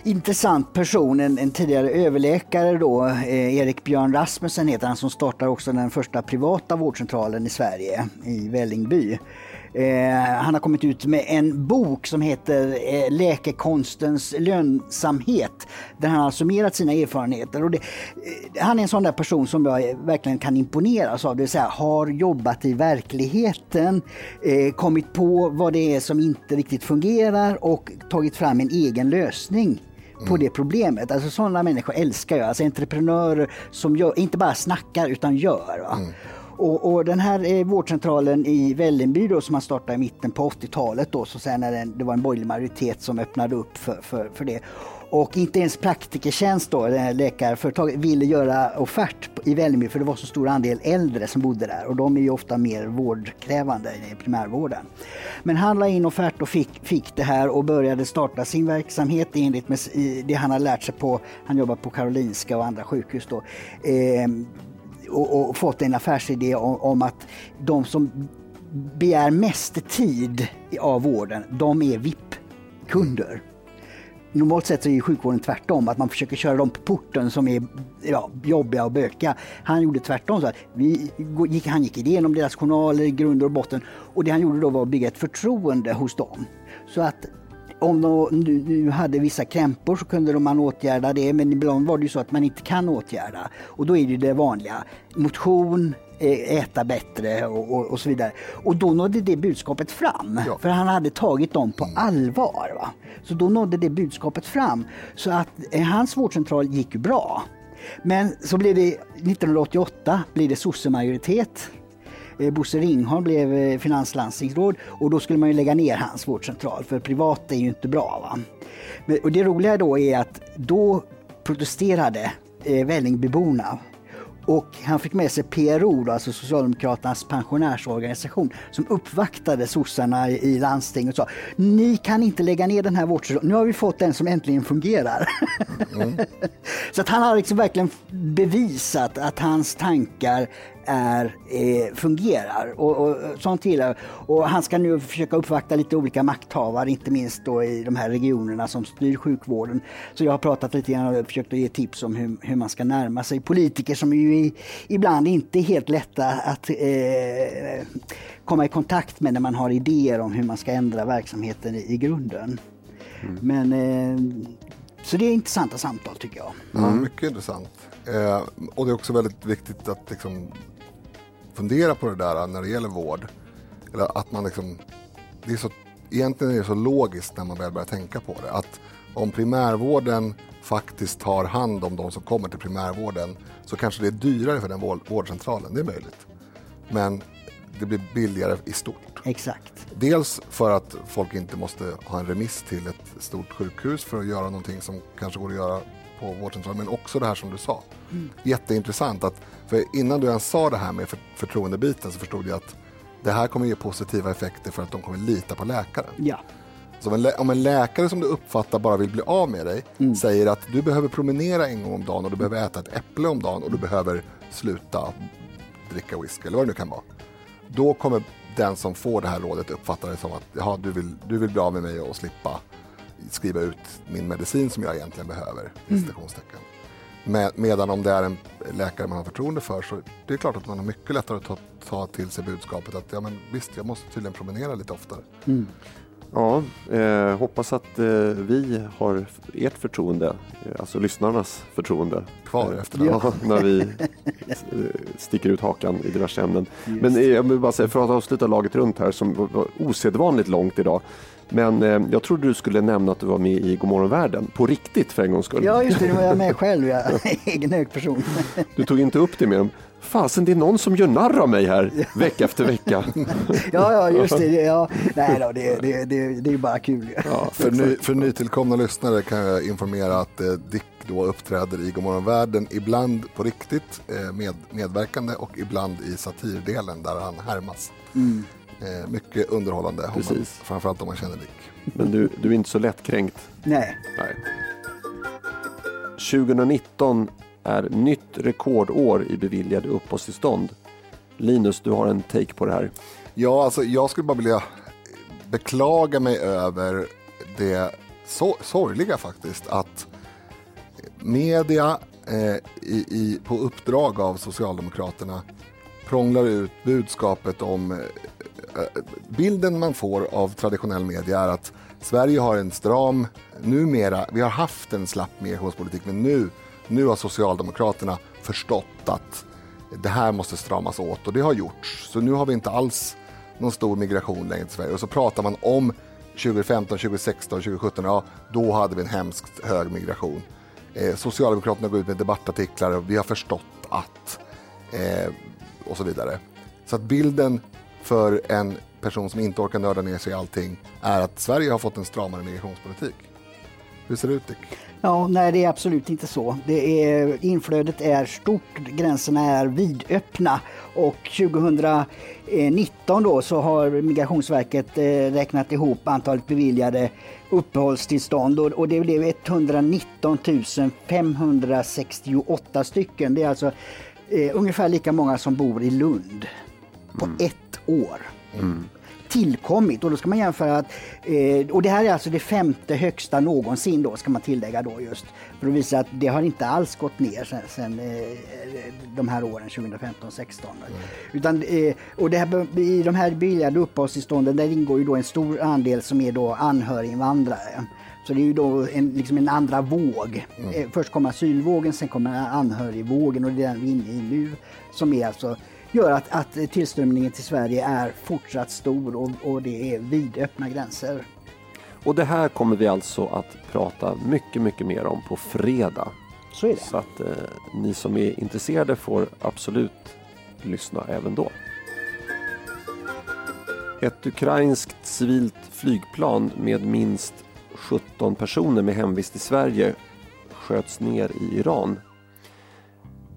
intressant person, en, en tidigare överläkare då, eh, Erik Björn Rasmussen heter han, som startar också den första privata vårdcentralen i Sverige, i Vällingby. Eh, han har kommit ut med en bok som heter eh, Läkekonstens lönsamhet, där han har summerat sina erfarenheter. Och det, eh, han är en sån där person som jag verkligen kan imponeras av, det vill säga har jobbat i verkligheten, eh, kommit på vad det är som inte riktigt fungerar och tagit fram en egen lösning på det problemet. Alltså sådana människor älskar jag. Alltså entreprenörer som gör, inte bara snackar utan gör. Va? Och, och den här eh, vårdcentralen i Vällingby då, som man startade i mitten på 80-talet då, så sen när den, det var en borgerlig majoritet som öppnade upp för, för, för det. Och inte ens Praktikertjänst då, det här läkarföretaget, ville göra offert i Vällingby för det var så stor andel äldre som bodde där och de är ju ofta mer vårdkrävande i primärvården. Men han la in offert och fick, fick det här och började starta sin verksamhet enligt med det han har lärt sig på, han jobbar på Karolinska och andra sjukhus då. eh, och, och fått en affärsidé om, om att de som begär mest tid av vården, de är VIP-kunder. Normalt sett så är ju sjukvården tvärtom, att man försöker köra dem på porten som är ja, jobbiga och bökiga. Han gjorde tvärtom. Så vi, gick, han gick igenom deras journaler i grund och botten och det han gjorde då var att bygga ett förtroende hos dem. Så att om de nu, nu hade vissa krämpor så kunde man åtgärda det men ibland var det ju så att man inte kan åtgärda. Och då är det ju det vanliga. Motion, äta bättre och, och, och så vidare. Och då nådde det budskapet fram. För han hade tagit dem på allvar. Va? Så då nådde det budskapet fram. Så att eh, hans vårdcentral gick bra. Men så blev det 1988 blev det sossemajoritet. Eh, Bosse Ringholm blev eh, finanslandstingsråd och då skulle man ju lägga ner hans vårdcentral för privat är ju inte bra. Va? Men, och det roliga då är att då protesterade eh, Vällingbyborna och han fick med sig PRO, då, alltså Socialdemokraternas pensionärsorganisation, som uppvaktade sossarna i i landsting och sa ni kan inte lägga ner den här vårdcentralen, nu har vi fått den som äntligen fungerar. Så att han har liksom verkligen bevisat att hans tankar är, eh, fungerar. Och, och, sånt gillar Och han ska nu försöka uppvakta lite olika makthavare, inte minst då i de här regionerna som styr sjukvården. Så jag har pratat lite grann och försökt att ge tips om hur, hur man ska närma sig politiker som ju i, ibland inte är helt lätta att eh, komma i kontakt med när man har idéer om hur man ska ändra verksamheten i, i grunden. Men eh, så det är intressanta samtal tycker jag. Ja, mycket intressant. Eh, och det är också väldigt viktigt att liksom fundera på det där när det gäller vård. Eller att man liksom, det är så, egentligen är det så logiskt när man väl börjar tänka på det. Att om primärvården faktiskt tar hand om de som kommer till primärvården så kanske det är dyrare för den vård, vårdcentralen, det är möjligt. Men det blir billigare i stort. Exakt. Dels för att folk inte måste ha en remiss till ett stort sjukhus för att göra någonting som kanske går att göra på vårdcentralen, men också det här som du sa. Mm. Jätteintressant, att, för innan du ens sa det här med för, förtroendebiten så förstod jag att det här kommer ge positiva effekter för att de kommer lita på läkaren. Ja. Så om en, om en läkare som du uppfattar bara vill bli av med dig säger att du behöver promenera en gång om dagen och du behöver äta ett äpple om dagen och du behöver sluta dricka whisky eller vad det nu kan vara. Då kommer den som får det här rådet uppfattar det som att jaha, du, vill, du vill bli av med mig och slippa skriva ut min medicin som jag egentligen behöver. Mm. Med, medan om det är en läkare man har förtroende för så det är klart att man har mycket lättare att ta, ta till sig budskapet att ja, men visst, jag måste tydligen promenera lite oftare. Mm. Ja, eh, hoppas att eh, vi har ert förtroende, eh, alltså lyssnarnas förtroende. Kvar eh, efter det. ja, När vi eh, sticker ut hakan i diverse ämnen. Men eh, jag vill bara säga, för att avsluta laget runt här som var osedvanligt långt idag. Men eh, jag trodde du skulle nämna att du var med i Godmorgon världen på riktigt för en gångs skull. Ja, just det, nu var jag med själv, ja. egen hög person. Du tog inte upp det med dem. Fasen, det är någon som gör narr av mig här vecka efter vecka. Ja, ja, just det. Ja. Nej då, det, det, det, det är bara kul. Ja, för, ny, för nytillkomna lyssnare kan jag informera att eh, Dick då uppträder i Godmorgon världen, ibland på riktigt eh, med, medverkande och ibland i satirdelen där han härmas. Mm. Eh, mycket underhållande, om man, Precis. framförallt om man känner Dick. Men du, du är inte så lättkränkt. Nej. Nej. 2019 är nytt rekordår i beviljade uppehållstillstånd. Linus, du har en take på det här. Ja, alltså jag skulle bara vilja beklaga mig över det so sorgliga faktiskt att media eh, i, i, på uppdrag av Socialdemokraterna prånglar ut budskapet om eh, Eh, bilden man får av traditionell media är att Sverige har en stram, numera, vi har haft en slapp migrationspolitik men nu, nu har Socialdemokraterna förstått att det här måste stramas åt och det har gjorts. Så nu har vi inte alls någon stor migration längre till Sverige. Och så pratar man om 2015, 2016, 2017, ja då hade vi en hemskt hög migration. Eh, Socialdemokraterna går ut med debattartiklar och vi har förstått att eh, och så vidare. Så att bilden för en person som inte orkar nörda ner sig i allting är att Sverige har fått en stramare migrationspolitik. Hur ser det ut Dick? Ja, nej, det är absolut inte så. Det är, inflödet är stort, gränserna är vidöppna och 2019 då så har Migrationsverket eh, räknat ihop antalet beviljade uppehållstillstånd och, och det blev 119 568 stycken. Det är alltså eh, ungefär lika många som bor i Lund på ett år tillkommit och då ska man jämföra att, eh, och det här är alltså det femte högsta någonsin då ska man tillägga då just för att visa att det har inte alls gått ner sen, sen eh, de här åren 2015-16. Utan, eh, och det här, i de här beviljade uppehållstillstånden där ingår ju då en stor andel som är då anhöriginvandrare. Så det är ju då en, liksom en andra våg. Eh, Först kommer asylvågen, sen kommer anhörigvågen och det är den vi är inne i nu. Som är alltså, gör att, att tillströmningen till Sverige är fortsatt stor och, och det är vidöppna gränser. Och det här kommer vi alltså att prata mycket, mycket mer om på fredag. Så är det. Så att eh, ni som är intresserade får absolut lyssna även då. Ett ukrainskt civilt flygplan med minst 17 personer med hemvist i Sverige sköts ner i Iran.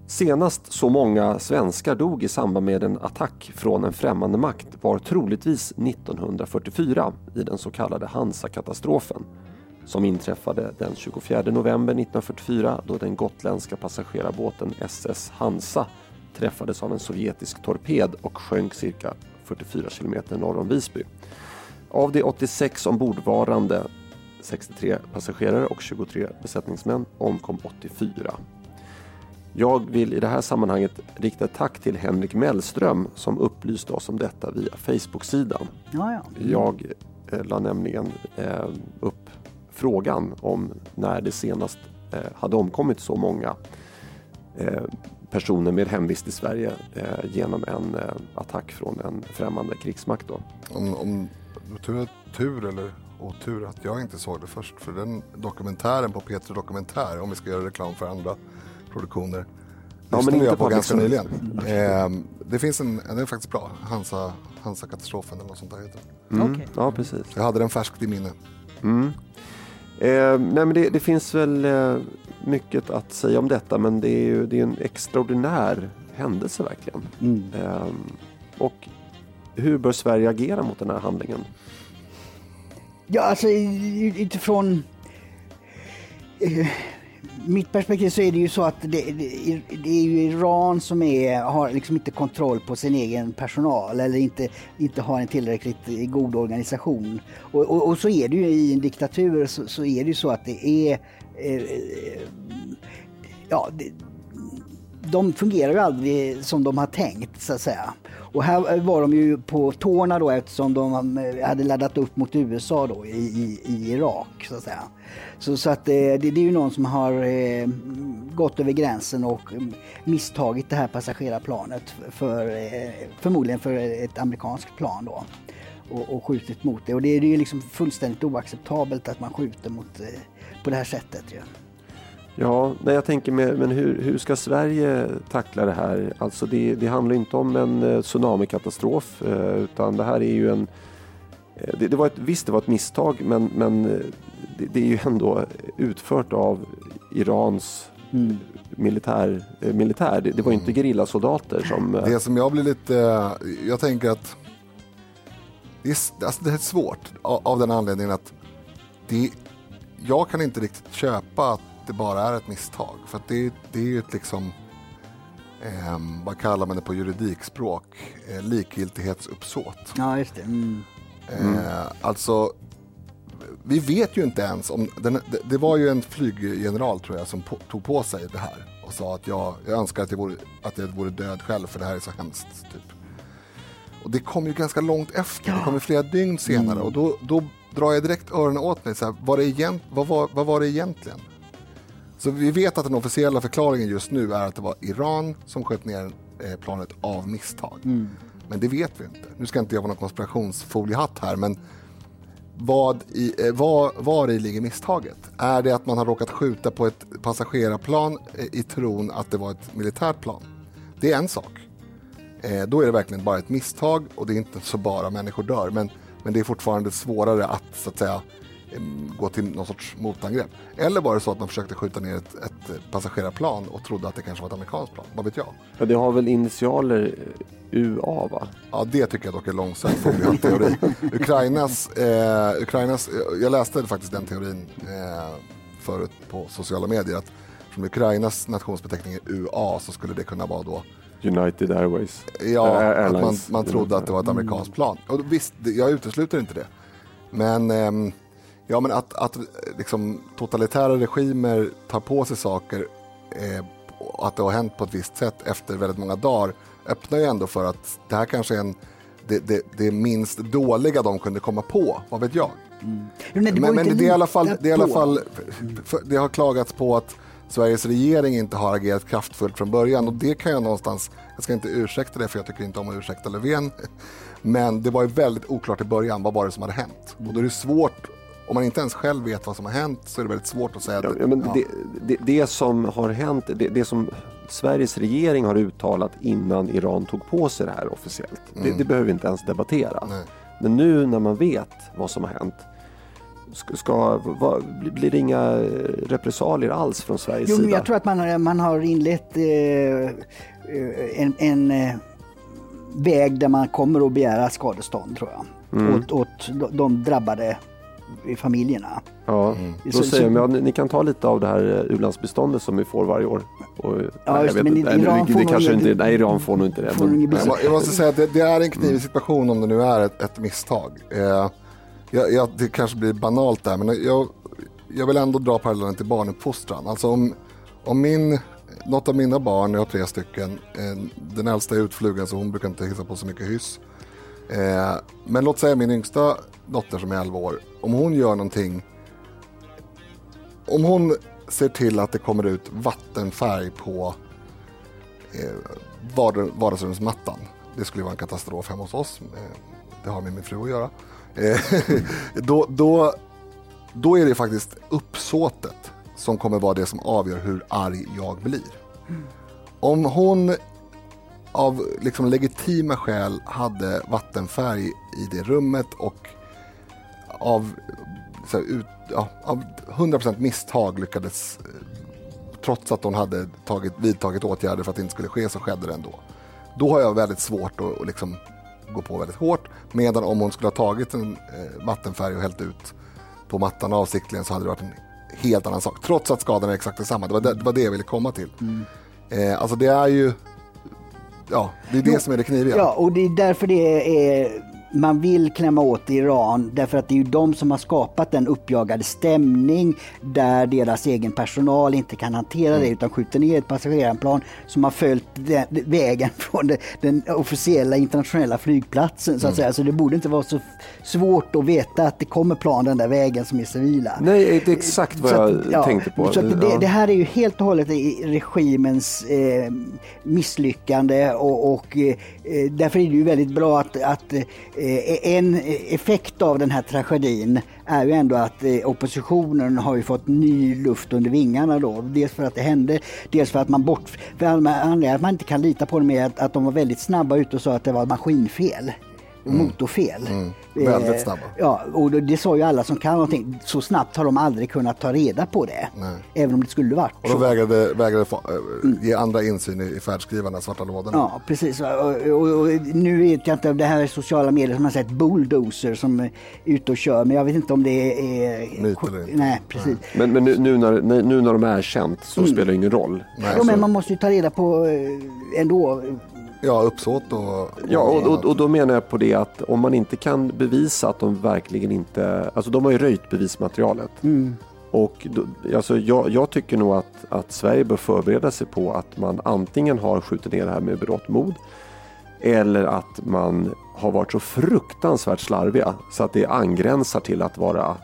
Senast så många svenskar dog i samband med en attack från en främmande makt var troligtvis 1944 i den så kallade Hansa-katastrofen som inträffade den 24 november 1944 då den gotländska passagerarbåten SS Hansa träffades av en sovjetisk torped och sjönk cirka 44 kilometer norr om Visby. Av de 86 ombordvarande 63 passagerare och 23 besättningsmän omkom 84. Jag vill i det här sammanhanget rikta ett tack till Henrik Mellström som upplyste oss om detta via Facebook-sidan. Ja, ja. Jag eh, la nämligen eh, upp frågan om när det senast eh, hade omkommit så många eh, personer med hemvist i Sverige eh, genom en eh, attack från en främmande krigsmakt. Då. Om, om tur, tur eller otur att jag inte såg det först. För den dokumentären på P3 Dokumentär, om vi ska göra reklam för andra produktioner. Ja, men inte jag på public ganska service. nyligen. Eh, det finns en, den är faktiskt bra. Hansa, Hansa-katastrofen eller något sånt där heter. Mm, Ja, precis. Jag hade den färskt i minne. Mm. Eh, nej, men det, det finns väl eh, mycket att säga om detta men det är ju det är en extraordinär händelse verkligen. Eh, och hur bör Sverige agera mot den här handlingen? Ja, alltså utifrån mitt perspektiv så är det ju så att det, det, det är ju Iran som är, har liksom inte kontroll på sin egen personal eller inte, inte har en tillräckligt god organisation. Och, och, och så är det ju i en diktatur så, så är det ju så att det är eh, ja, det, de fungerar ju aldrig som de har tänkt så att säga. Och här var de ju på tårna då eftersom de eh, hade laddat upp mot USA då i, i, i Irak så att säga. Så, så att eh, det, det, är ju någon som har eh, gått över gränsen och mm, misstagit det här passagerarplanet för, eh, förmodligen för ett amerikanskt plan då och, och skjutit mot det. Och det, det är ju liksom fullständigt oacceptabelt att man skjuter mot, eh, på det här sättet. Ju. Ja, nej, jag tänker med, men hur, hur ska Sverige tackla det här? Alltså det, det handlar inte om en eh, tsunamikatastrof eh, utan det här är ju en eh, det, det, var ett, visst, det var ett misstag men, men det, det är ju ändå utfört av Irans mm. militär. militär. Det, det var ju inte gerillasoldater som... Det som jag blir lite... Jag tänker att det är, alltså det är svårt av den anledningen att det, jag kan inte riktigt köpa att det bara är ett misstag. För det, det är ju ett liksom, eh, vad kallar man det på juridikspråk, eh, likgiltighetsuppsåt. Ja, just det. Mm. Eh, alltså, vi vet ju inte ens om, den, det, det, var ju en flyggeneral tror jag som på, tog på sig det här och sa att jag, jag önskar att jag, vore, att jag vore död själv för det här är så hemskt. Typ. Och det kom ju ganska långt efter, det kom ju flera dygn senare mm. och då, då drar jag direkt öronen åt mig. Så här, var det egent, vad, var, vad var det egentligen? Så vi vet att den officiella förklaringen just nu är att det var Iran som sköt ner eh, planet av misstag. Mm. Men det vet vi inte. Nu ska inte jag vara någon konspirationsfoliehatt här, men vad i, eh, var, var i ligger misstaget? Är det att man har råkat skjuta på ett passagerarplan eh, i tron att det var ett militärt plan? Det är en sak. då är det verkligen bara ett misstag och det är inte så bara människor dör. Men, men det är fortfarande svårare att, så att säga, gå till någon sorts motangrepp. Eller var det så att man försökte skjuta ner ett, ett passagerarplan och trodde att det kanske var ett amerikanskt plan? Vad vet jag? Ja, det har väl initialer eh, UA va? Ja, det tycker jag dock är långsamt teori. Ukrainas, eh, Ukrainas, jag läste faktiskt den teorin eh, förut på sociala medier. Att från Ukrainas nationsbeteckning är UA så skulle det kunna vara då United Airways. Ja, Airlines. att man, man trodde att det var ett amerikanskt plan. Och visst, jag utesluter inte det. Men eh, Ja, men att, att liksom, totalitära regimer tar på sig saker, eh, att det har hänt på ett visst sätt efter väldigt många dagar, öppnar ju ändå för att det här kanske är en, det, det, det minst dåliga de kunde komma på, vad vet jag? Mm. Jo, nej, det men, men det, är i alla fall, det, är alla fall för, det har klagats på att Sveriges regering inte har agerat kraftfullt från början och det kan jag någonstans, jag ska inte ursäkta det för jag tycker inte om att ursäkta Löfven, men det var ju väldigt oklart i början, vad var det som hade hänt? Och då är det svårt om man inte ens själv vet vad som har hänt så är det väldigt svårt att säga. Ja, ja. Det, det, det, som har hänt, det, det, som Sveriges regering har uttalat innan Iran tog på sig det här officiellt, mm. det, behöver vi inte ens debattera. Nej. Men nu när man vet vad som har hänt Ska, ska, vad, blir det inga repressalier alls från Sveriges jo, sida? Jag tror att man, man har inlett eh, en, en eh, väg där man kommer att begära skadestånd tror jag. Mm. Åt, åt de drabbade i familjerna. Ja, mm. då så, säger de, ja, ni, ni, kan ta lite av det här eh, u-landsbiståndet som vi får varje år. Och, ja, nej, just, men inte, Iran, får det kanske inte, nej, Iran får nog inte det. Men, jag, jag måste säga att det, det, är en knivig situation om det nu är ett, ett misstag. Eh, jag, jag, det kanske blir banalt där, men jag, jag vill ändå dra parallellen till barnuppfostran. Alltså om, om min, något av mina barn, jag har tre stycken, eh, den äldsta är utflugen så hon brukar inte hissa på så mycket hyss. Eh, men låt säga min yngsta dotter som är 11 år, om hon gör någonting, om hon ser till att det kommer ut vattenfärg på eh, vardagsrumsmattan, det skulle vara en katastrof hemma hos oss, eh, det har med min fru att göra, eh, då, då, då är det faktiskt uppsåtet som kommer vara det som avgör hur arg jag blir. Om hon av liksom legitima skäl hade vattenfärg i det rummet och av, så här, ut, ja, av 100% misstag lyckades, eh, trots att hon hade tagit, vidtagit åtgärder för att det inte skulle ske, så skedde det ändå. Då har jag väldigt svårt att, att liksom gå på väldigt hårt. Medan om hon skulle ha tagit en eh, vattenfärg och hällt ut på mattan avsiktligen så hade det varit en helt annan sak. Trots att skadan är exakt detsamma. Det var det, det, var det jag ville komma till. Eh, alltså det är ju, ja, det är det som är det kniviga. Ja, och det är därför det är man vill klämma åt Iran därför att det är ju de som har skapat den uppjagade stämning där deras egen personal inte kan hantera det Mm. utan skjuter ner ett passagerarplan som har följt den, vägen från det, den officiella internationella flygplatsen. Så, att Mm. säga. så det borde inte vara så svårt att veta att det kommer plan den där vägen som är civila. Nej, det är exakt vad Så jag att, ja, tänkte på. Så att det, Ja. det här är ju helt och hållet i regimens eh, misslyckande och, och eh, därför är det ju väldigt bra att, att eh, Eh, en effekt av den här tragedin är ju ändå att eh, oppositionen har ju fått ny luft under vingarna då. Dels för att det hände, dels för att man bort... För anledningen att man inte kan lita på dem är att, att de var väldigt snabba ute och sa att det var maskinfel. Motorfel. Mm. Väldigt Eh, snabba. Ja, och det, det sa ju alla som kan någonting. Så snabbt har de aldrig kunnat ta reda på det. Nej. Även om det skulle varit Och de vägrade, vägrade få, eh, ge andra insyn i, i färdskrivarna, svarta lådorna. Ja, precis. Och, och, och, nu vet jag inte om det här är sociala medier som har sett bulldozer som är ute och kör. Men jag vet inte om det är... Myt eller inte. Nej, precis. Men, men nu, nu, när, nej, nu när de är känt så Mm. spelar det ingen roll. Ja, men man måste ju ta reda på eh, ändå. Ja, uppsåt och... Ja, och, och, och då menar jag på det att om man inte kan bevisa att de verkligen inte, alltså de har ju röjt bevismaterialet. Mm. Och då, alltså jag, jag tycker nog att, att Sverige bör förbereda sig på att man antingen har skjutit ner det här med berått mod eller att man har varit så fruktansvärt slarviga så att det angränsar till att vara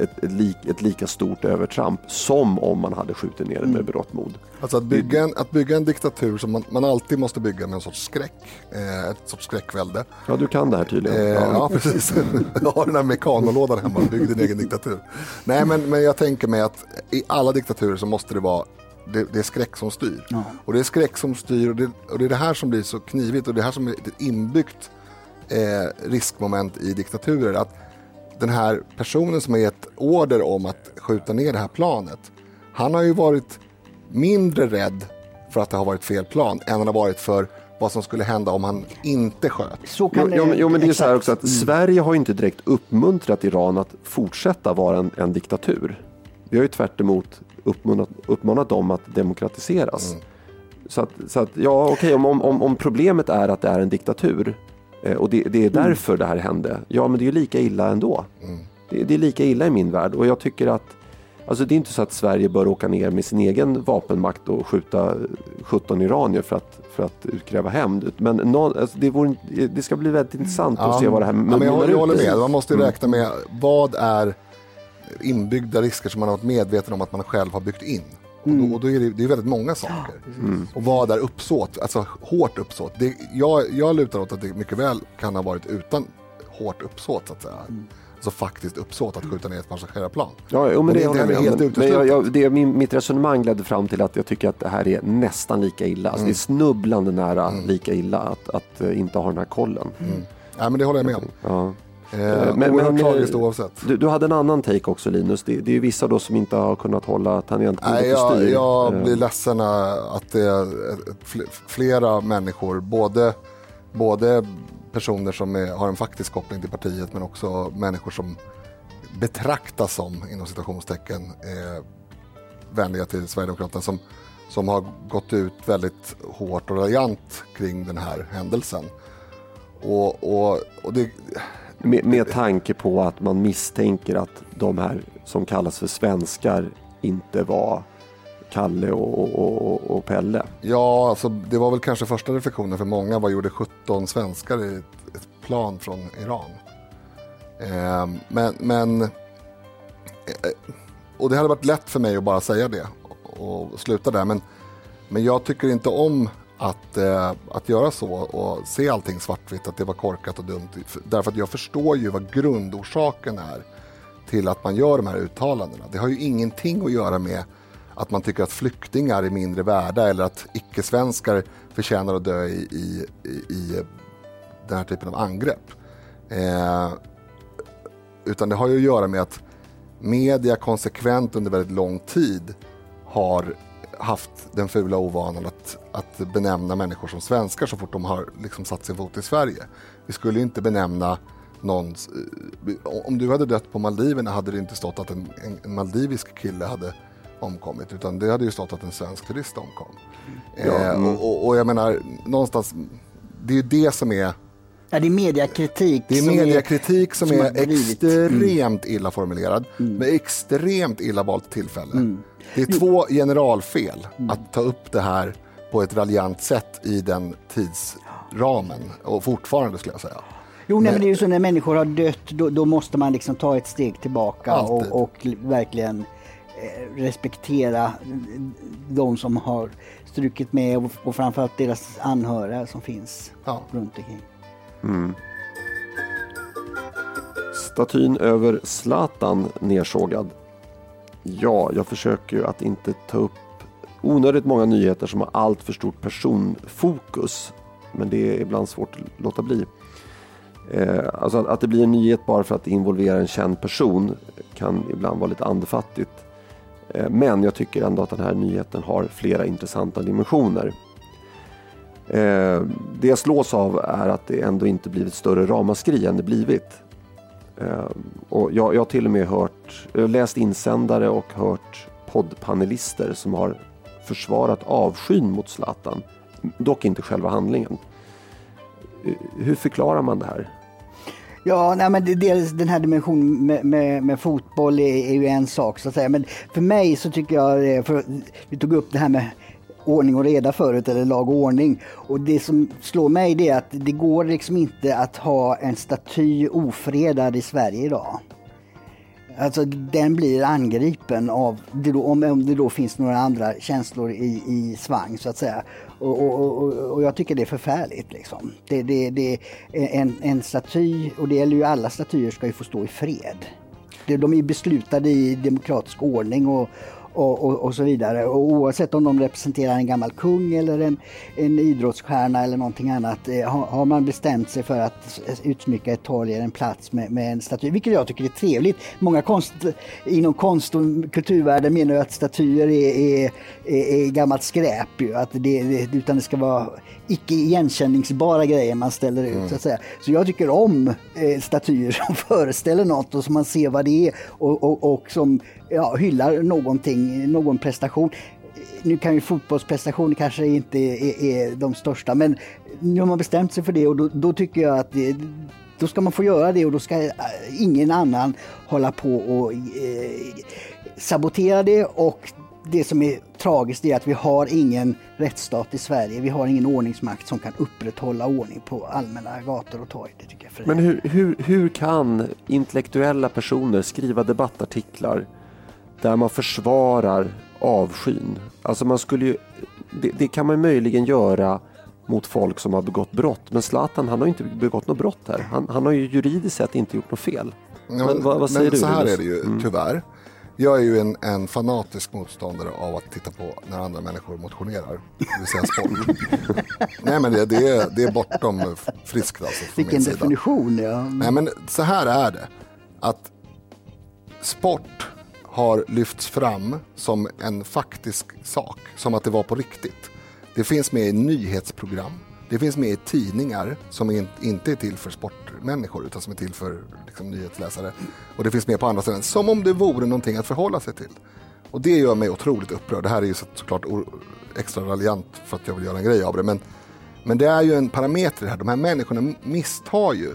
ett, ett, lik, ett lika stort övertramp som om man hade skjutit ner det med berått mod. Alltså att bygga, en, att bygga en diktatur som man, man alltid måste bygga med en sorts skräck, eh, ett sorts skräckvälde. Ja, du kan det här tydligen. Eh, Ja. ja. precis. Jag har den här mekanolodan hemma, bygg din egen diktatur. Nej, men, men jag tänker mig att i alla diktaturer så måste det vara det, det är skräck som styr. Ja. Och det är skräck som styr och det, och det är det här som blir så knivigt och det här som är ett inbyggt eh, riskmoment i diktaturer. Att den här personen som har gett order om att skjuta ner det här planet, han har ju varit mindre rädd för att det har varit fel plan än han har varit för vad som skulle hända om han inte sköt. Så Jo, jo, men- jo, men det är så här också att Mm. Sverige har ju inte direkt uppmuntrat Iran att fortsätta vara en, en diktatur. Vi har ju tvärt emot uppmanat, uppmanat dem att demokratiseras. Mm. Så att, så att ja, okej, om, om, om problemet är att det är en diktatur och det, det är Mm. därför det här hände, ja men det är ju lika illa ändå. Det, det är lika illa i min värld och jag tycker att Alltså det är inte så att Sverige bör åka ner med sin egen vapenmakt och skjuta 17 iranier för att, för att utkräva hämnd. Men någon, alltså det, vore, det ska bli väldigt intressant att se vad det här ja, men jag, jag håller med. Man måste ju Mm. räkna med vad är inbyggda risker som man har varit medveten om att man själv har byggt in. Och då, och då är det, det är väldigt många saker. Mm. Och vad är uppsåt, alltså hårt uppsåt. Det, jag, jag lutar åt att det mycket väl kan ha varit utan hårt uppsåt så att säga. Alltså faktiskt uppsåt att skjuta ner ett passagerarplan. Ja, jo, men det, är håller jag inte helt om. Men, men jag, uteslutet. jag, det, min, mitt resonemang ledde fram till att jag tycker att det här är nästan lika illa. Alltså Mm. Det är snubblande nära lika illa att, att eh, inte ha den här kollen. Ja, men det håller jag med om. Ja. Eh, oerhört tragiskt eh, oavsett. Du, du hade en annan take också Linus. Det, det är ju vissa då som inte har kunnat hålla tangentbordet Nej, jag, styr. jag Eh, blir ledsen eh, att det är fl- flera människor, både, både personer som är, har en faktisk koppling till partiet men också människor som betraktas som, inom citationstecken, eh, vänliga till Sverigedemokraterna som, som har gått ut väldigt hårt och raljant kring den här händelsen. Och, och, och det, med, med tanke på att man misstänker att de här som kallas för svenskar inte var Kalle och, och, och, och Pelle. Ja, alltså, det var väl kanske första reflektionen för många. Vad gjorde 17 svenskar i ett, ett plan från Iran? Eh, men, men... Eh, eh, och det hade varit lätt för mig att bara säga det och, och sluta där. Men, men jag tycker inte om att, eh, att göra så och se allting svartvitt, att det var korkat och dumt. Därför att jag förstår ju vad grundorsaken är till att man gör de här uttalandena. Det har ju ingenting att göra med att man tycker att flyktingar är mindre värda eller att icke-svenskar förtjänar att dö i, i, i, den här typen av angrepp. Eh, utan det har ju att göra med att media konsekvent under väldigt lång tid har haft den fula ovanan att, att benämna människor som svenskar så fort de har liksom satt sin fot i Sverige. Vi skulle ju inte benämna någons... eh, Om du hade dött på Maldiverna hade det inte stått att en, en, en maldivisk kille hade omkommit utan det hade ju stått att en svensk turist omkom. Ja, eh, mm. och, och, jag menar, någonstans, det är ju det som är Ja, det är mediakritik. det är som mediakritik som, som är drivit. Mm. extremt illa formulerad med extremt illa valt tillfälle. Mm. Det är två generalfel att ta upp det här på ett raljant sätt i den tidsramen och fortfarande skulle jag säga. Jo, nej, men det är ju så när människor har dött, då, då måste man liksom ta ett steg tillbaka och, och verkligen eh, respektera de som har strukit med och, och framförallt deras anhöriga som finns runt omkring. Mm. Statyn över Zlatan nersågad. Ja, jag försöker ju att inte ta upp onödigt många nyheter som har allt för stort personfokus. Men det är ibland svårt att låta bli. Eh, alltså att, att det blir en nyhet bara för att involvera en känd person kan ibland vara lite andefattigt. Eh, men jag tycker ändå att den här nyheten har flera intressanta dimensioner. Eh, det jag slås av är att det ändå inte blivit större ramaskri än det blivit. Eh, och jag, jag har till och med hört, läst insändare och hört poddpanelister som har försvarat avskyn mot Zlatan. Dock inte själva handlingen. Hur förklarar man det här? Ja, nej, men dels den här dimensionen med, med, med fotboll är, är ju en sak så att säga. Men för mig så tycker jag, för vi tog upp det här med ordning och reda förut, eller lag och ordning. Och det som slår mig det är att det går liksom inte att ha en staty ofredad i Sverige idag. Alltså den blir angripen av, det då, om, om det då finns några andra känslor i, i svang så att säga. Och, och, och, och jag tycker det är förfärligt liksom. Det, det, det, en, en staty, och det gäller ju alla statyer, ska ju få stå i fred. Det, de är beslutade i demokratisk ordning och, och, och, och så vidare. Och oavsett om de representerar en gammal kung eller en, en idrottsstjärna eller någonting annat. Eh, har, har man bestämt sig för att utsmycka ett torg eller en plats med, med en staty, vilket jag tycker är trevligt. Många konst, inom konst och kulturvärlden menar ju att statyer är, är, är, är gammalt skräp. Ju, att det, utan det ska vara icke igenkänningsbara grejer man ställer ut. Så, att säga. så jag tycker om eh, statyer som föreställer något och som man ser vad det är och, och, och som ja, hyllar någonting, någon prestation. Nu kan ju fotbollsprestationer kanske inte är, är de största men nu har man bestämt sig för det och då, då tycker jag att det, då ska man få göra det och då ska eh, ingen annan hålla på och eh, sabotera det och det som är tragiskt är att vi har ingen rättsstat i Sverige. Vi har ingen ordningsmakt som kan upprätthålla ordning på allmänna gator och torg. Det tycker jag Men hur, hur, hur kan intellektuella personer skriva debattartiklar där man försvarar avskyn? Alltså man skulle ju, det, det kan man möjligen göra mot folk som har begått brott. Men Zlatan han har inte begått något brott här. Han, han har ju juridiskt sett inte gjort något fel. Ja, Men vad, vad säger men du? så här är det ju Mm. tyvärr. Jag är ju en, en fanatisk motståndare av att titta på när andra människor motionerar. Det vill säga sport. Nej men det, det, är, det är bortom friskt alltså. Vilken definition. Ja. Nej men så här är det. Att sport har lyfts fram som en faktisk sak. Som att det var på riktigt. Det finns med i nyhetsprogram. Det finns med i tidningar som in, inte är till för sportmänniskor utan som är till för liksom, nyhetsläsare. Och det finns med på andra ställen. Som om det vore någonting att förhålla sig till. Och det gör mig otroligt upprörd. Det här är ju så, såklart extra raljant för att jag vill göra en grej av det. Men, men det är ju en parameter i här. De här människorna misstar ju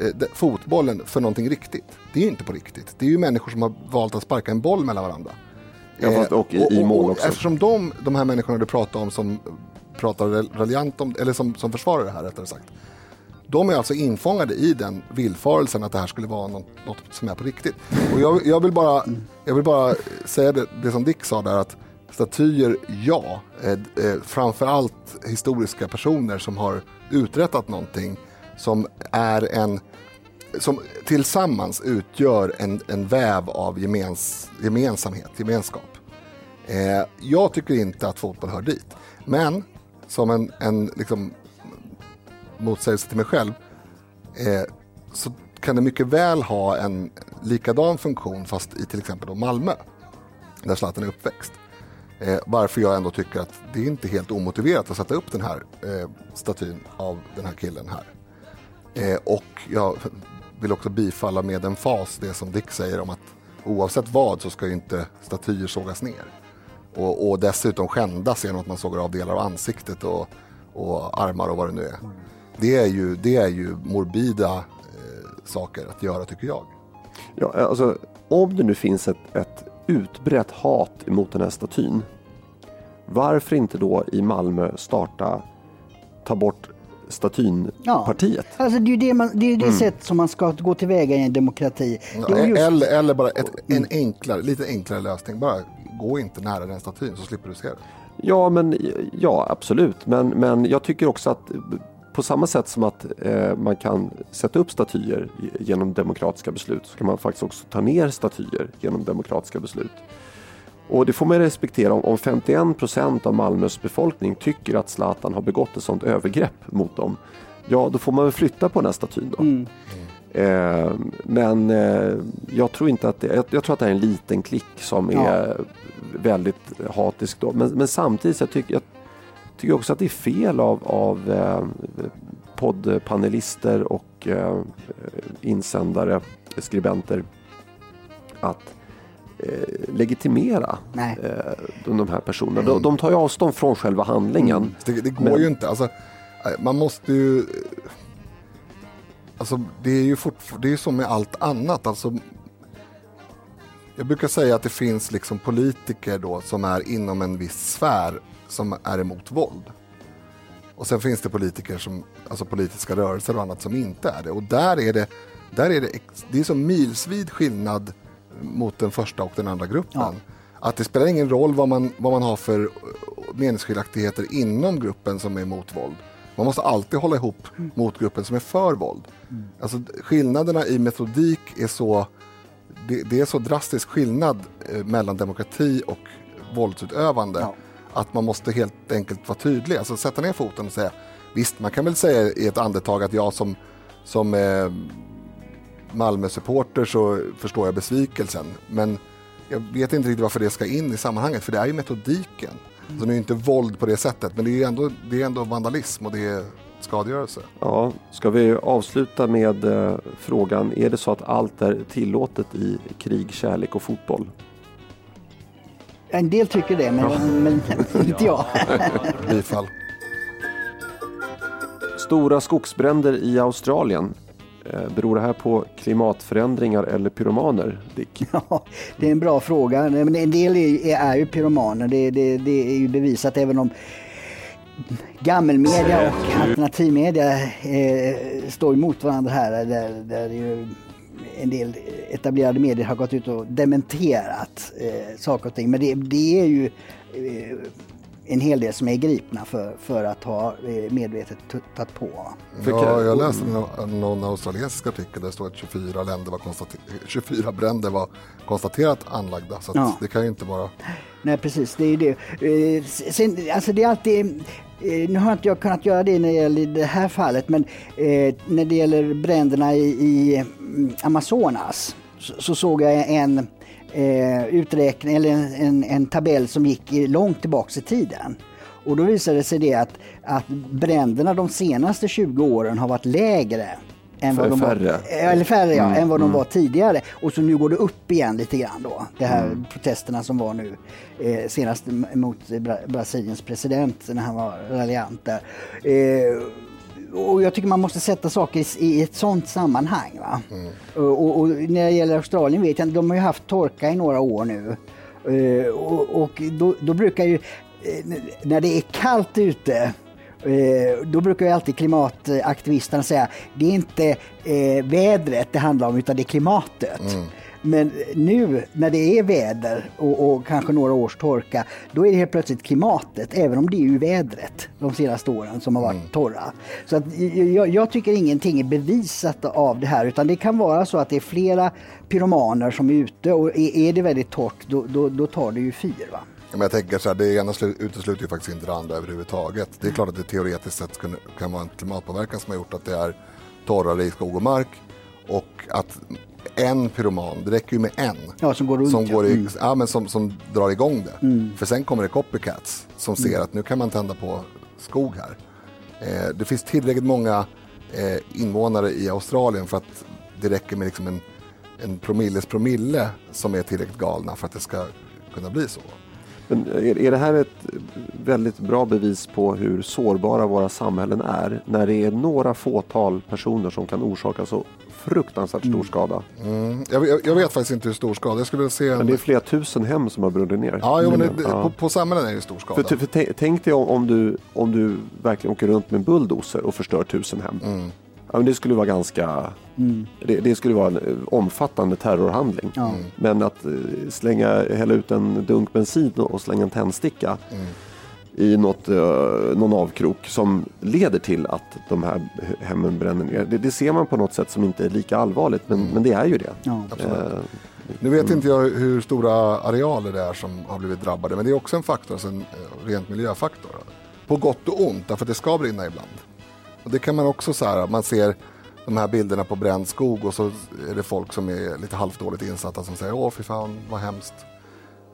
eh, fotbollen för någonting riktigt. Det är ju inte på riktigt. Det är ju människor som har valt att sparka en boll mellan varandra. Ja, fast Eh, och i- i mål också. Eftersom de, de här människorna du pratar om som pratar raljant om, eller som, som försvarar det här rättare sagt. De är alltså infångade i den villfarelsen att det här skulle vara något, något som är på riktigt. Och jag, jag, vill, bara, jag vill bara säga det, det som Dick sa där att statyer, ja. Eh, eh, framförallt historiska personer som har uträttat någonting som är en som tillsammans utgör en, en väv av gemens, gemensamhet, gemenskap. Eh, jag tycker inte att fotboll hör dit. Men som en, en liksom, motsägelse till mig själv eh, så kan det mycket väl ha en likadan funktion fast i till exempel då Malmö där Zlatan är uppväxt. Eh, varför jag ändå tycker att det är inte helt omotiverat att sätta upp den här eh, statyn av den här killen här. Eh, och jag vill också bifalla med en fas det som Dick säger om att oavsett vad så ska ju inte statyer sågas ner. Och, och dessutom skändas genom att man sågar av delar av ansiktet och, och armar och vad det nu är. Det är ju, det är ju morbida eh, saker att göra tycker jag. Ja, alltså, om det nu finns ett, ett utbrett hat emot den här statyn. Varför inte då i Malmö starta ta bort statynpartiet? Ja. Alltså det är ju det, man, det, är det Mm. sätt som man ska gå tillväga i en demokrati. Är just- Eller, eller bara ett, en enklare, lite enklare lösning. Bara gå inte nära den statyn så slipper du se det. Ja, men, ja absolut. Men, men jag tycker också att på samma sätt som att eh, man kan sätta upp statyer genom demokratiska beslut så kan man faktiskt också ta ner statyer genom demokratiska beslut. Och det får man respektera om, om 51 procent av Malmös befolkning tycker att Zlatan har begått ett sådant övergrepp mot dem. Ja, då får man väl flytta på den här statyn då. Eh, men eh, jag tror inte att det, jag, jag tror att det är en liten klick som Ja. är väldigt hatisk då. Men, men samtidigt så tycker jag tycker också att det är fel av, av eh, poddpanelister och eh, insändare, skribenter att eh, legitimera Nej. eh, de, de här personerna. De, de tar ju avstånd från själva handlingen. Det, det går Men- ju inte. Alltså, eh, man måste ju... Alltså, det är ju fortfar- det är som med allt annat. Alltså, jag brukar säga att det finns liksom politiker då som är inom en viss sfär som är emot våld. Och sen finns det politiker som, alltså politiska rörelser och annat som inte är det. Och där är det, där är det, det är så milsvid skillnad mot den första och den andra gruppen. Att det spelar ingen roll vad man, vad man har för eh, meningsskiljaktigheter inom gruppen som är emot våld. Man måste alltid hålla ihop mot gruppen som är för våld. Alltså, skillnaderna i metodik är så, det, det är så drastisk skillnad eh, mellan demokrati och våldsutövande. Att man måste helt enkelt vara tydlig. Alltså sätta ner foten och säga Visst, man kan väl säga i ett andetag att jag som, som eh, Malmö-supporter så förstår jag besvikelsen. Men jag vet inte riktigt varför det ska in i sammanhanget. För det är ju metodiken. Så det är ju inte våld på det sättet. Men det är ju ändå, det är ändå vandalism och det är skadegörelse. Ja, ska vi avsluta med eh, frågan, är det så att allt är tillåtet i krig, kärlek och fotboll? En del tycker det, men, Ja. men inte jag. Bifall. Stora skogsbränder i Australien. Eh, Beror det här på klimatförändringar eller pyromaner, Dick? Ja, det är en bra fråga. Men en del är, är ju pyromaner. Det, det, det är ju bevisat även om gammelmedia och alternativmedia eh, står emot varandra här. Där, där ju en del etablerade medier har gått ut och dementerat eh, saker och ting. Men det, det är ju eh, en hel del som är gripna för, för att ha eh, medvetet tuttat på. Ja, jag läste någon, någon australiensisk artikel där det står att 24, länder var konstater- 24 bränder var konstaterat anlagda. Så att Ja. det kan ju inte vara... Nej precis, det är ju det. Eh, Sen, alltså det är alltid, eh, Eh, nu har inte jag kunnat göra det när det gäller det här fallet, men eh, när det gäller bränderna i, i mm, Amazonas så, så såg jag en eh, uträkning, eller en, en, en tabell som gick långt tillbaks i tiden. Och då visade det sig det att, att bränderna de senaste 20 åren har varit lägre än vad de färre. var, eller färre ja, Mm, än vad de mm. var tidigare. Och så nu går det upp igen lite grann då. Det här Mm. protesterna som var nu eh, senast mot Bra- Brasiliens president när han var raljant där. Eh, och jag tycker man måste sätta saker i, ett sånt sammanhang. Va? Och, och, och när det gäller Australien vet jag de har ju haft torka i några år nu. Eh, och och då, då brukar ju, eh, när det är kallt ute Eh, Då brukar ju alltid klimataktivisterna säga det är inte eh, vädret det handlar om utan det är klimatet. Men nu när det är väder och, och kanske några års torka, då är det helt plötsligt klimatet, även om det är ju vädret de senaste åren som har varit torra. Så att, jag, jag tycker ingenting är bevisat av det här, utan det kan vara så att det är flera pyromaner som är ute och är, är det väldigt torrt, då, då, då tar det ju fyr. Va? Men jag tänker så här, det ena slu- utesluter ju faktiskt inte det andra överhuvudtaget. Det är klart att det teoretiskt sett kan, kan vara en klimatpåverkan som har gjort att det är torrare i skog och mark. Och att en pyroman, det räcker ju med en. Ja, som går runt, Som, går i, Mm. ja, men som, som drar igång det. Mm. För sen kommer det copycats som ser Mm. att nu kan man tända på skog här. Eh, det finns tillräckligt många eh, invånare i Australien för att det räcker med liksom en, en promilles promille som är tillräckligt galna för att det ska kunna bli så. Men är, är det här ett väldigt bra bevis på hur sårbara våra samhällen är? När det är några fåtal personer som kan orsaka så fruktansvärt stor skada. Mm. Jag, jag, jag vet faktiskt inte hur stor skada. Jag skulle vilja se en... Men det är flera tusen hem som har brunnit ner. Ja, jo, men det, Ja. På, på samhällen är det stor skada. För, för, för, tänk dig om, om, du, om du verkligen åker runt med en bulldozer och förstör tusen hem. Mm. Ja, men det skulle vara ganska... Mm. Det, det skulle vara en eh, omfattande terrorhandling. Mm. Men att eh, slänga, hälla ut en dunk bensin och slänga en tändsticka Mm. i något, eh, någon avkrok som leder till att de här hemmen bränner ner. Det, det ser man på något sätt som inte är lika allvarligt, men, men det är ju det. Ja. Eh, Nu vet inte jag hur stora arealer det är som har blivit drabbade, men det är också en faktor, alltså en rent miljöfaktor. På gott och ont, därför att det ska brinna ibland. Och det kan man också så här, man ser de här bilderna på bränd skog och så är det folk som är lite halvdåligt insatta som säger åh fy fan vad hemskt.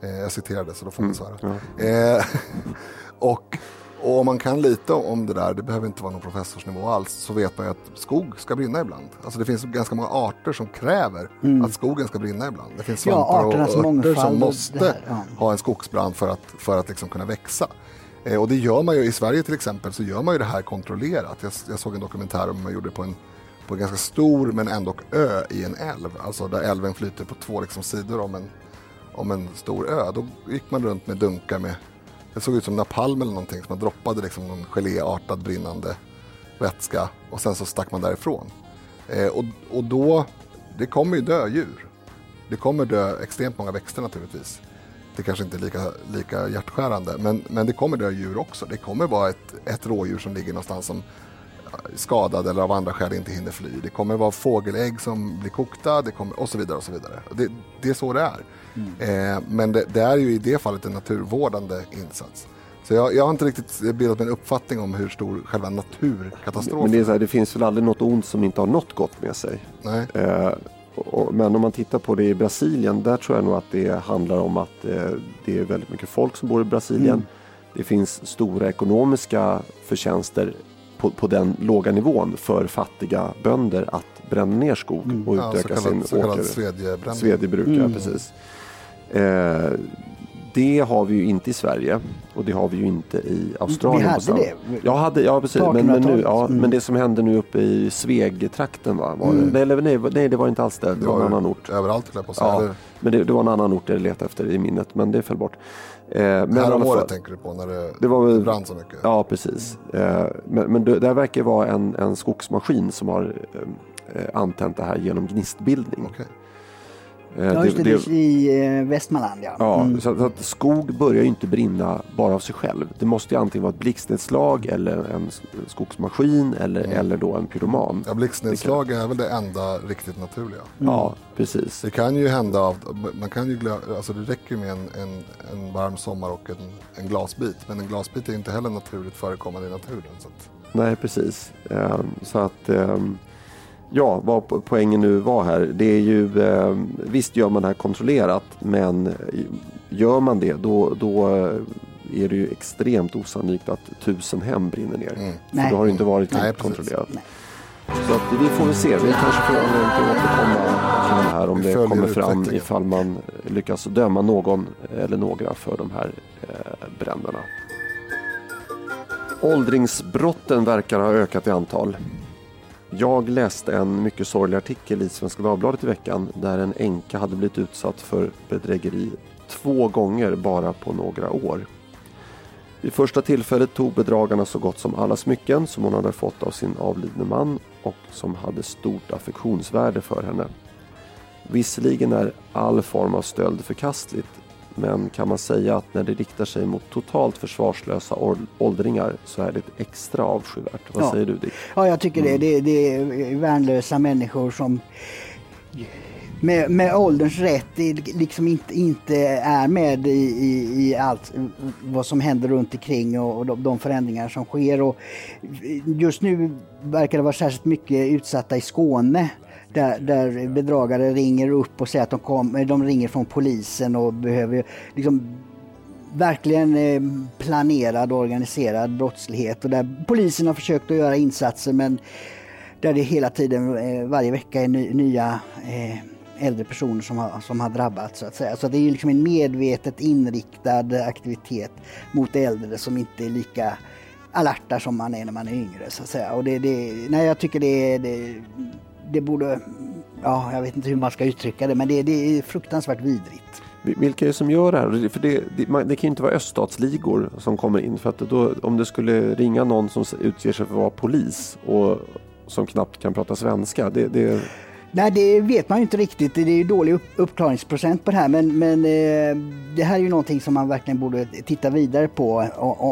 Eh, jag citerade så då får man svära. Eh, och, och om man kan lite om det där, det behöver inte vara någon professorsnivå alls, så vet man ju att skog ska brinna ibland. Alltså det finns ganska många arter som kräver Mm. att skogen ska brinna ibland. Det finns Ja, svampar och arternas örter och som måste här, ja. ha en skogsbrand för att, för att liksom kunna växa. Eh, och det gör man ju i Sverige till exempel, så gör man ju det här kontrollerat. Jag, jag såg en dokumentär om hur man gjorde det på en, på en ganska stor men ändå ö i en älv. Alltså där älven flyter på två liksom sidor om en, om en stor ö. Då gick man runt med dunkar med, det såg ut som napalm eller någonting, så man droppade liksom någon geléartad brinnande vätska och sen så stack man därifrån. Eh, och, och då, det kommer ju dö djur. Det kommer dö extremt många växter naturligtvis. Det kanske inte är lika, lika hjärtskärande, men, men det kommer dö djur också. Det kommer vara ett, ett rådjur som ligger någonstans som skadad eller av andra skäl inte hinner fly. Det kommer vara fågelägg som blir kokta det kommer, och så vidare. och så vidare. Det, det är så det är. Eh, men det, det är ju i det fallet en naturvårdande insats. Så jag, jag har inte riktigt bildat mig en uppfattning om hur stor själva naturkatastrofen Men det, är så här, det finns väl aldrig något ont som inte har något gott med sig. Nej. Eh, men om man tittar på det i Brasilien, där tror jag nog att det handlar om att eh, det är väldigt mycket folk som bor i Brasilien. Mm. Det finns stora ekonomiska förtjänster på, på den låga nivån för fattiga bönder att bränna ner skog Mm. och Ja, så utöka kallad- sin så åker. svedjebränning. Svedjebruk, Mm. precis. Eh, det har vi ju inte i Sverige och det har vi ju inte i Australien. Vi hade det. Ja, hade, ja precis. Men, men, nu, 1800-talet. ja, Mm. men det som hände nu uppe i Svegtrakten va? Var Mm. det? Nej, eller, nej, nej, det var inte alls det. Det var en annan ort. Överallt jag på säga. Ja, Eller- men det, det var en annan ort jag letade efter i minnet, men det föll bort. Eh, men i Här om året tänker du på när det, det var brann så mycket? Ja, precis. Eh, men men det, det här verkar vara en, en skogsmaskin som har eh, antänt det här genom gnistbildning. Eh, Ja, just det, det, i eh, Västmanland ja. Ja, Mm. så, så att skog börjar ju inte brinna bara av sig själv. Det måste ju antingen vara ett blixtnedslag eller en skogsmaskin eller, Mm. eller då en pyroman. Ja, blixtnedslag är väl det enda riktigt naturliga. Ja, precis. Det kan ju hända, av, man kan ju glö, alltså det räcker med en, en, en varm sommar och en, en glasbit. Men en glasbit är inte heller naturligt förekommande i naturen. Så att, Nej, precis. Ehm, så att, ehm, ja, vad po- poängen nu var här. Det är ju, ehm, visst gör man det här kontrollerat, men eh, gör man det då, då eh, är det ju extremt osannolikt att tusen hem brinner ner. För Nej. då har det inte varit Nej, kontrollerat. Så att vi får väl se. Vi kanske får anledning till att återkomma kring det här om det kommer fram ifall man lyckas döma någon eller några för de här eh, bränderna. Åldringsbrotten verkar ha ökat i antal. Jag läste en mycket sorglig artikel i Svenska Dagbladet i veckan där en änka hade blivit utsatt för bedrägeri två gånger bara på några år. Vid första tillfället tog bedragarna så gott som alla smycken som hon hade fått av sin avlidne man och som hade stort affektionsvärde för henne. Visserligen är all form av stöld förkastligt men kan man säga att när det riktar sig mot totalt försvarslösa ål- åldringar så är det extra avskyvärt. Vad Ja. säger du Dick? Ja, jag tycker det. det. Det är värnlösa människor som med, med ålderns rätt liksom inte, inte är med i, i, i allt vad som händer runt omkring och, och de, de förändringar som sker. Och just nu verkar det vara särskilt mycket utsatta i Skåne. Där, där bedragare ringer upp och säger att de, kom, de ringer från polisen och behöver liksom verkligen eh, planerad och organiserad brottslighet och där polisen har försökt att göra insatser men där det hela tiden, eh, varje vecka är ny, nya eh, äldre personer som har, som har drabbats. Så att säga. Så det är liksom en medvetet inriktad aktivitet mot äldre som inte är lika alerta som man är när man är yngre. Så att säga. Och det, det, nej, jag tycker det, det, det borde, ja, jag vet inte hur man ska uttrycka det, men det, det är fruktansvärt vidrigt. Vilka är det som gör det här? För det, det, man, det kan ju inte vara öststatsligor som kommer in. För att då, om det skulle ringa någon som utger sig för att vara polis och som knappt kan prata svenska. Det, det... Nej, det vet man ju inte riktigt. Det är ju dålig upp, uppklaringsprocent på det här. Men, men eh, det här är ju någonting som man verkligen borde titta vidare på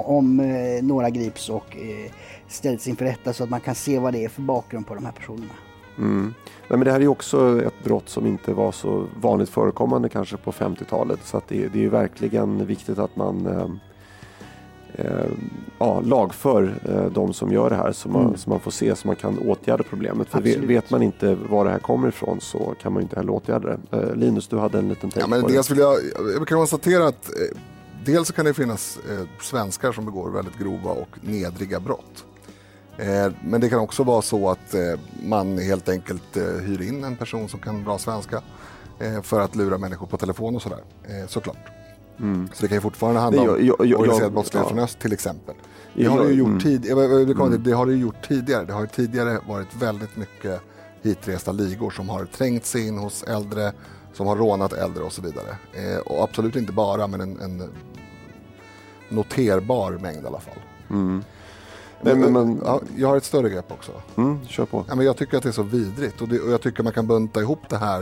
om eh, några grips och eh, ställs inför rätta så att man kan se vad det är för bakgrund på de här personerna. Mm. Nej, men det här är också ett brott som inte var så vanligt förekommande kanske på 50-talet. Så att det, det är verkligen viktigt att man eh, eh, ja, lagför eh, de som gör det här så man, Mm. så man får se så man kan åtgärda problemet. För Absolut. vet, vet man inte var det här kommer ifrån så kan man inte heller åtgärda det. Eh, Linus, du hade en liten take Ja, men på det. dels vill jag, jag kan konstatera att eh, dels så kan det finnas eh, svenskar som begår väldigt grova och nedriga brott. Eh, men det kan också vara så att eh, man helt enkelt eh, hyr in en person som kan bra svenska för att lura människor på telefon och sådär. Såklart. Mm. Så det kan ju fortfarande handla om jag- jag- jag- organiserad brottslighet ja. från öst till exempel. Det Jag- har det ju gjort, mm. tid, jag- jag- jag- Mm. det har det gjort tidigare. Det har tidigare varit väldigt mycket hitresta ligor som har trängt sig in hos äldre, som har rånat äldre och så vidare. Eh, och absolut inte bara, men en, en noterbar mängd i alla fall. Mm. Men, Men- men, ja, jag har ett större grepp också. Mm, kör på. Ja, men jag tycker att det är så vidrigt och, det, och jag tycker man kan bunta ihop det här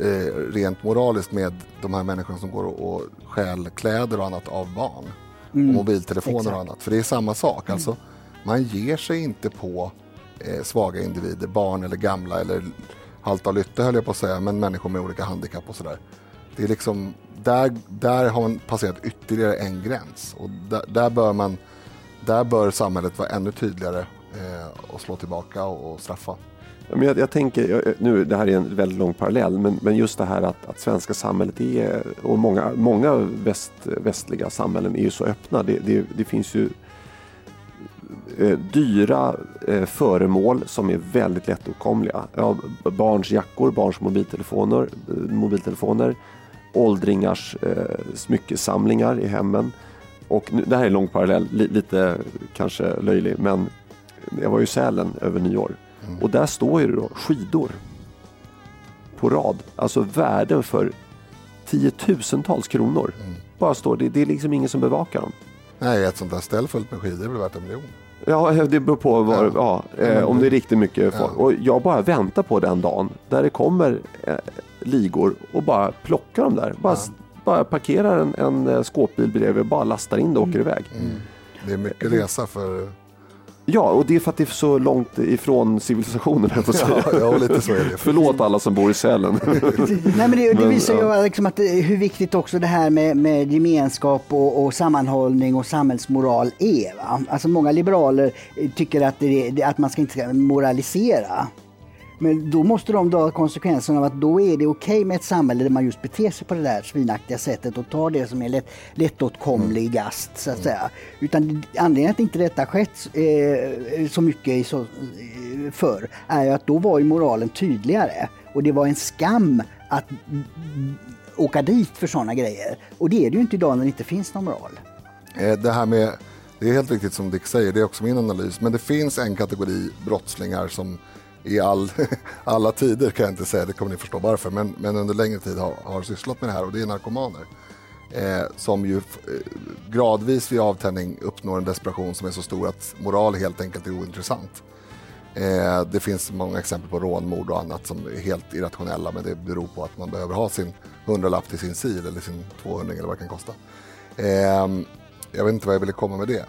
eh, rent moraliskt med de här människorna som går och, och stjäl kläder och annat av barn. Mm, Och mobiltelefoner exakt. och annat. För det är samma sak. Alltså, man ger sig inte på eh, svaga individer, barn eller gamla eller halta och lytte höll jag på att säga, men människor med olika handikapp och sådär. Det är liksom, där, där har man passerat ytterligare en gräns och där, där bör man där bör samhället vara ännu tydligare eh, och slå tillbaka och, och straffa. Ja, Men jag, jag tänker, jag- nu, det här är en väldigt lång parallell, men, men just det här att, att svenska samhället är, och många, många väst, västliga samhällen är ju så öppna. Det, det, det finns ju eh, dyra eh, föremål som är väldigt lättåtkomliga. Ja, barns jackor, barns mobiltelefoner, eh, mobiltelefoner åldringars eh, smyckesamlingar i hemmen. Och nu, det här är en lång parallell, li, lite kanske löjlig, men jag var ju i Sälen över nyår. Och där står ju då skidor på rad. Alltså värden för tiotusentals kronor. Bara står det. Det är liksom ingen som bevakar dem. Nej, ett sånt där ställ fullt med skidor blir värt en miljon. Ja, det beror på var, ja. eh, om det är riktigt mycket Ja. folk. Och jag bara väntar på den dagen där det kommer eh, ligor och bara plockar dem där. Bara, bara parkerar en, en eh, skåpbil bredvid, bara lastar in det och åker iväg. Det är mycket resa för... Ja, och det är för att det är så långt ifrån civilisationen. jag säga. Ja, ja, lite så är det. Förlåt alla som bor i Sälen. Nej, men det, det Men, visar ju liksom att det, hur viktigt också det här med, med gemenskap och, och sammanhållning och samhällsmoral är. Va? Alltså många liberaler eh, tycker att, det, det- att man ska inte ska moralisera. Men då måste de dra konsekvenserna av att då är det okej med ett samhälle där man just beter sig på det där svinaktiga sättet och tar det som är lätt, lättåtkomligast så att säga. Utan anledningen att inte detta skett eh, så mycket i så, eh, förr är ju att då var ju moralen tydligare och det var en skam att mm, åka dit för sådana grejer. Och det är det ju inte idag när det inte finns någon moral. Eh, Det här med, det är helt riktigt som Dick säger, det är också min analys. Men det finns en kategori brottslingar som i all, alla tider kan jag inte säga, det kommer ni förstå varför, men, men under längre tid har, har sysslat med det här och det är narkomaner. Eh, som ju eh, gradvis vid avtändning uppnår en desperation som är så stor att moral helt enkelt är ointressant. Eh, det finns många exempel på rånmord och annat som är helt irrationella men det beror på att man behöver ha sin hundralapp till sin sil eller sin 200 eller vad det kan kosta. Eh, jag vet inte vad jag ville komma med det.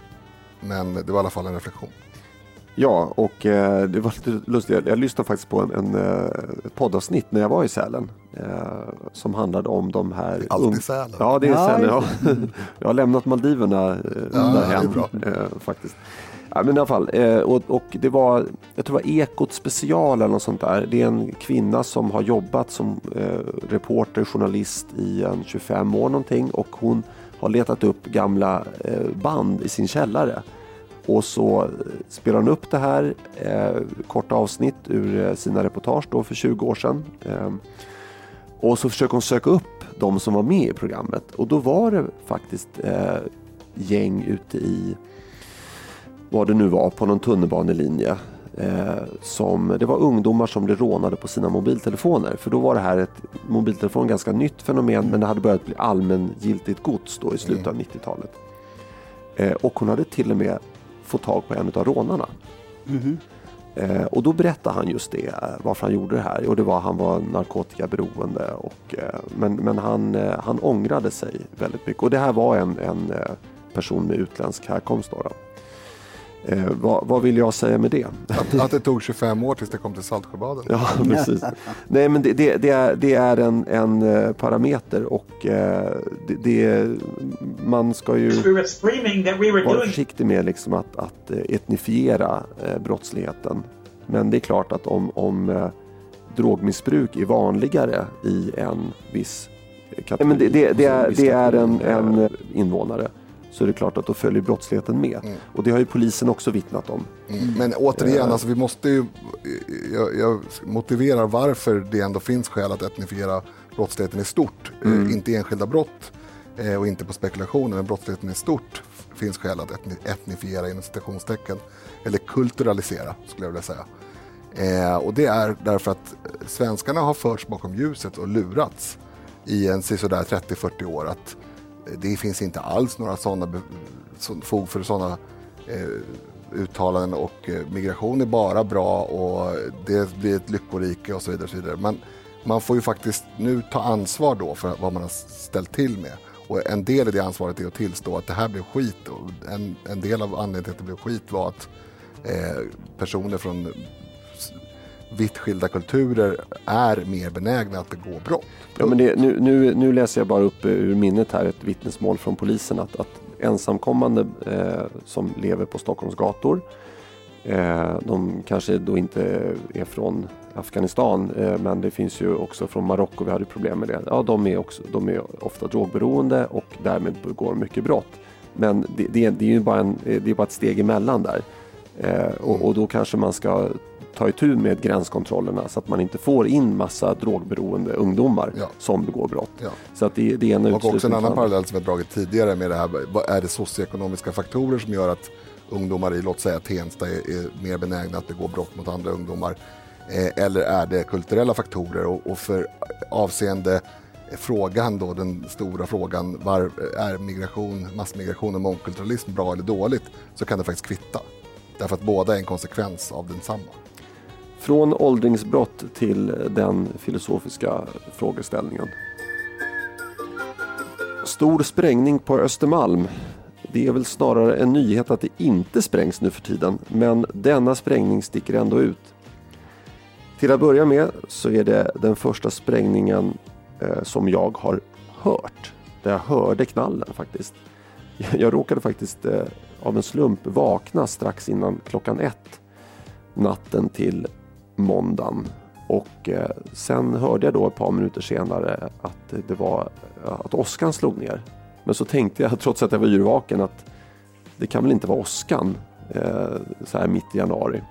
Men det var i alla fall en reflektion. Ja, och eh, det var lite lustigt. Jag, jag lyssnade faktiskt på en, en, eh, ett poddavsnitt när jag var i Sälen. Eh, som handlade om de här... alltid ung- Sälen. Ja, det är Sälen. Ja. jag har lämnat Maldiverna eh, Ja, det är bra. Eh, faktiskt. Ja, men i alla fall, eh, och, och det var, jag tror det var Ekot special eller något sånt där. Det är en kvinna som har jobbat som eh, reporter, journalist i en 25 år någonting och hon har letat upp gamla eh, band i sin källare och så eh, spelar han upp det här, eh, korta avsnitt ur eh, sina reportage då för 20 år sedan. Eh, och så försöker hon söka upp de som var med i programmet och då var det faktiskt eh, gäng ute i vad det nu var på någon tunnelbanelinje. Eh, som, det var ungdomar som blev rånade på sina mobiltelefoner. För då var det här ett mobiltelefon ganska nytt fenomen men det hade börjat bli allmängiltigt gods då i slutet av 90-talet. Eh, och hon hade till och med få tag på en av rånarna. Mhm. Eh, och då berättade han just det, eh, varför han gjorde det här. Och det var han var narkotikaberoende. Och, eh, men men han, eh, han ångrade sig väldigt mycket. Och det här var en, en eh, person med utländsk härkomst. Då, då. Eh, vad, vad vill jag säga med det? Att, att det tog 25 år tills det kom till Saltsjöbaden. Ja, precis. Nej, men det, det, det, är, det är en, en eh, parameter och eh, det, det, man ska ju vara försiktig med liksom att, att eh, etnifiera eh, brottsligheten. Men det är klart att om, om eh, drogmissbruk är vanligare i en viss kategori, men det, det, det, är, det är en, en invånare, så är det klart att då följer brottsligheten med. Och det har ju polisen också vittnat om. Mm. Men återigen, Eh, alltså, vi måste ju, jag, jag motiverar varför det ändå finns skäl att etnifiera brottsligheten i stort. Eh, Mm. Inte enskilda brott eh, och inte på spekulationer, men brottsligheten i stort finns skäl att etni, etnifiera inom citationstecken. Eller kulturalisera skulle jag vilja säga. Eh, och det är därför att svenskarna har förts bakom ljuset och lurats i en sådär 30-40 år. Att det finns inte alls några sådana fog för sådana eh, uttalanden och eh, migration är bara bra och det blir ett lyckorike och så vidare. Och så vidare. Men man får ju faktiskt nu ta ansvar då för vad man har ställt till med. Och en del i det ansvaret är att tillstå att det här blev skit. Och en, en del av anledningen till att det blev skit var att eh, personer från vitt skilda kulturer är mer benägna att begå brott. Ja, men det, nu, nu, nu läser jag bara upp eh, ur minnet här ett vittnesmål från polisen att, att ensamkommande eh, som lever på Stockholms gator eh, de kanske då inte är från Afghanistan eh, men det finns ju också från Marocko, vi hade problem med det. Ja, de är, också, de är ofta drogberoende och därmed begår mycket brott. Men det, det, det är ju bara, en, det är bara ett steg emellan där. Eh, och, och då kanske man ska ta itu med gränskontrollerna så att man inte får in massa drogberoende ungdomar som begår brott. Ja. Så att det, det ena Och också en annan parallell som jag dragit tidigare med det här. Är det socioekonomiska faktorer som gör att ungdomar i, låt säga Tensta, är, är mer benägna att begå brott mot andra ungdomar? Eh, eller är det kulturella faktorer? Och, och för avseende frågan då, den stora frågan, var, är migration, massmigration och mångkulturalism bra eller dåligt? Så kan det faktiskt kvitta. Därför att båda är en konsekvens av densamma. Från åldringsbrott till den filosofiska frågeställningen. Stor sprängning på Östermalm. Det är väl snarare en nyhet att det inte sprängs nu för tiden, men denna sprängning sticker ändå ut. Till att börja med så är det den första sprängningen eh, som jag har hört. Där jag hörde knallen faktiskt. Jag råkade faktiskt eh, av en slump vakna strax innan klockan ett natten till måndagen. Och eh, sen hörde jag då ett par minuter senare att det var att åskan slog ner. Men så tänkte jag, trots att jag var yrvaken, att det kan väl inte vara åskan eh, så här mitt i januari.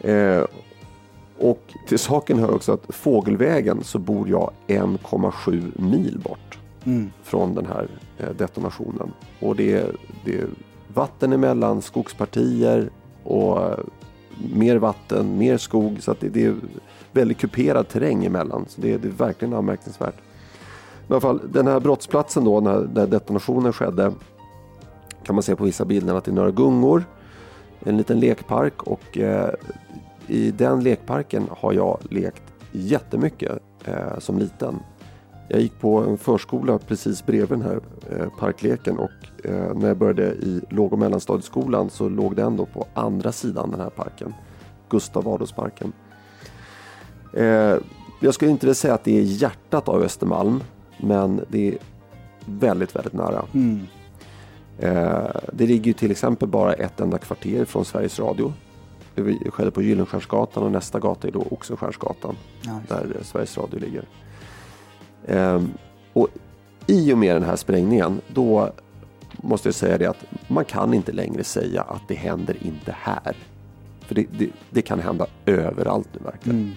Eh, och till saken hör också att fågelvägen så bor jag 1,7 mil bort Mm. från den här eh, detonationen. Och det är, det är vatten emellan, skogspartier och eh, mer vatten, mer skog. Så att det, det är väldigt kuperad terräng emellan. Så det, det är verkligen anmärkningsvärt. I alla fall, den här brottsplatsen då, när, där detonationen skedde, kan man se på vissa bilder att det är några gungor, en liten lekpark och eh, i den lekparken har jag lekt jättemycket eh, som liten. Jag gick på en förskola precis bredvid den här eh, parkleken och eh, när jag började i låg och mellanstadieskolan så låg den då på andra sidan den här parken. Gustav Adolfsparken. Eh, jag skulle inte vilja säga att det är hjärtat av Östermalm men det är väldigt, väldigt nära. Mm. Det ligger ju till exempel bara ett enda kvarter från Sveriges Radio. Det skedde på Gyllenstiernsgatan och nästa gata är då Oxenstiernsgatan Ja, där Sveriges Radio ligger. Ehm, och i och med den här sprängningen då måste jag säga det att man kan inte längre säga att det händer inte här. För det, det, det kan hända överallt nu verkligen. Mm.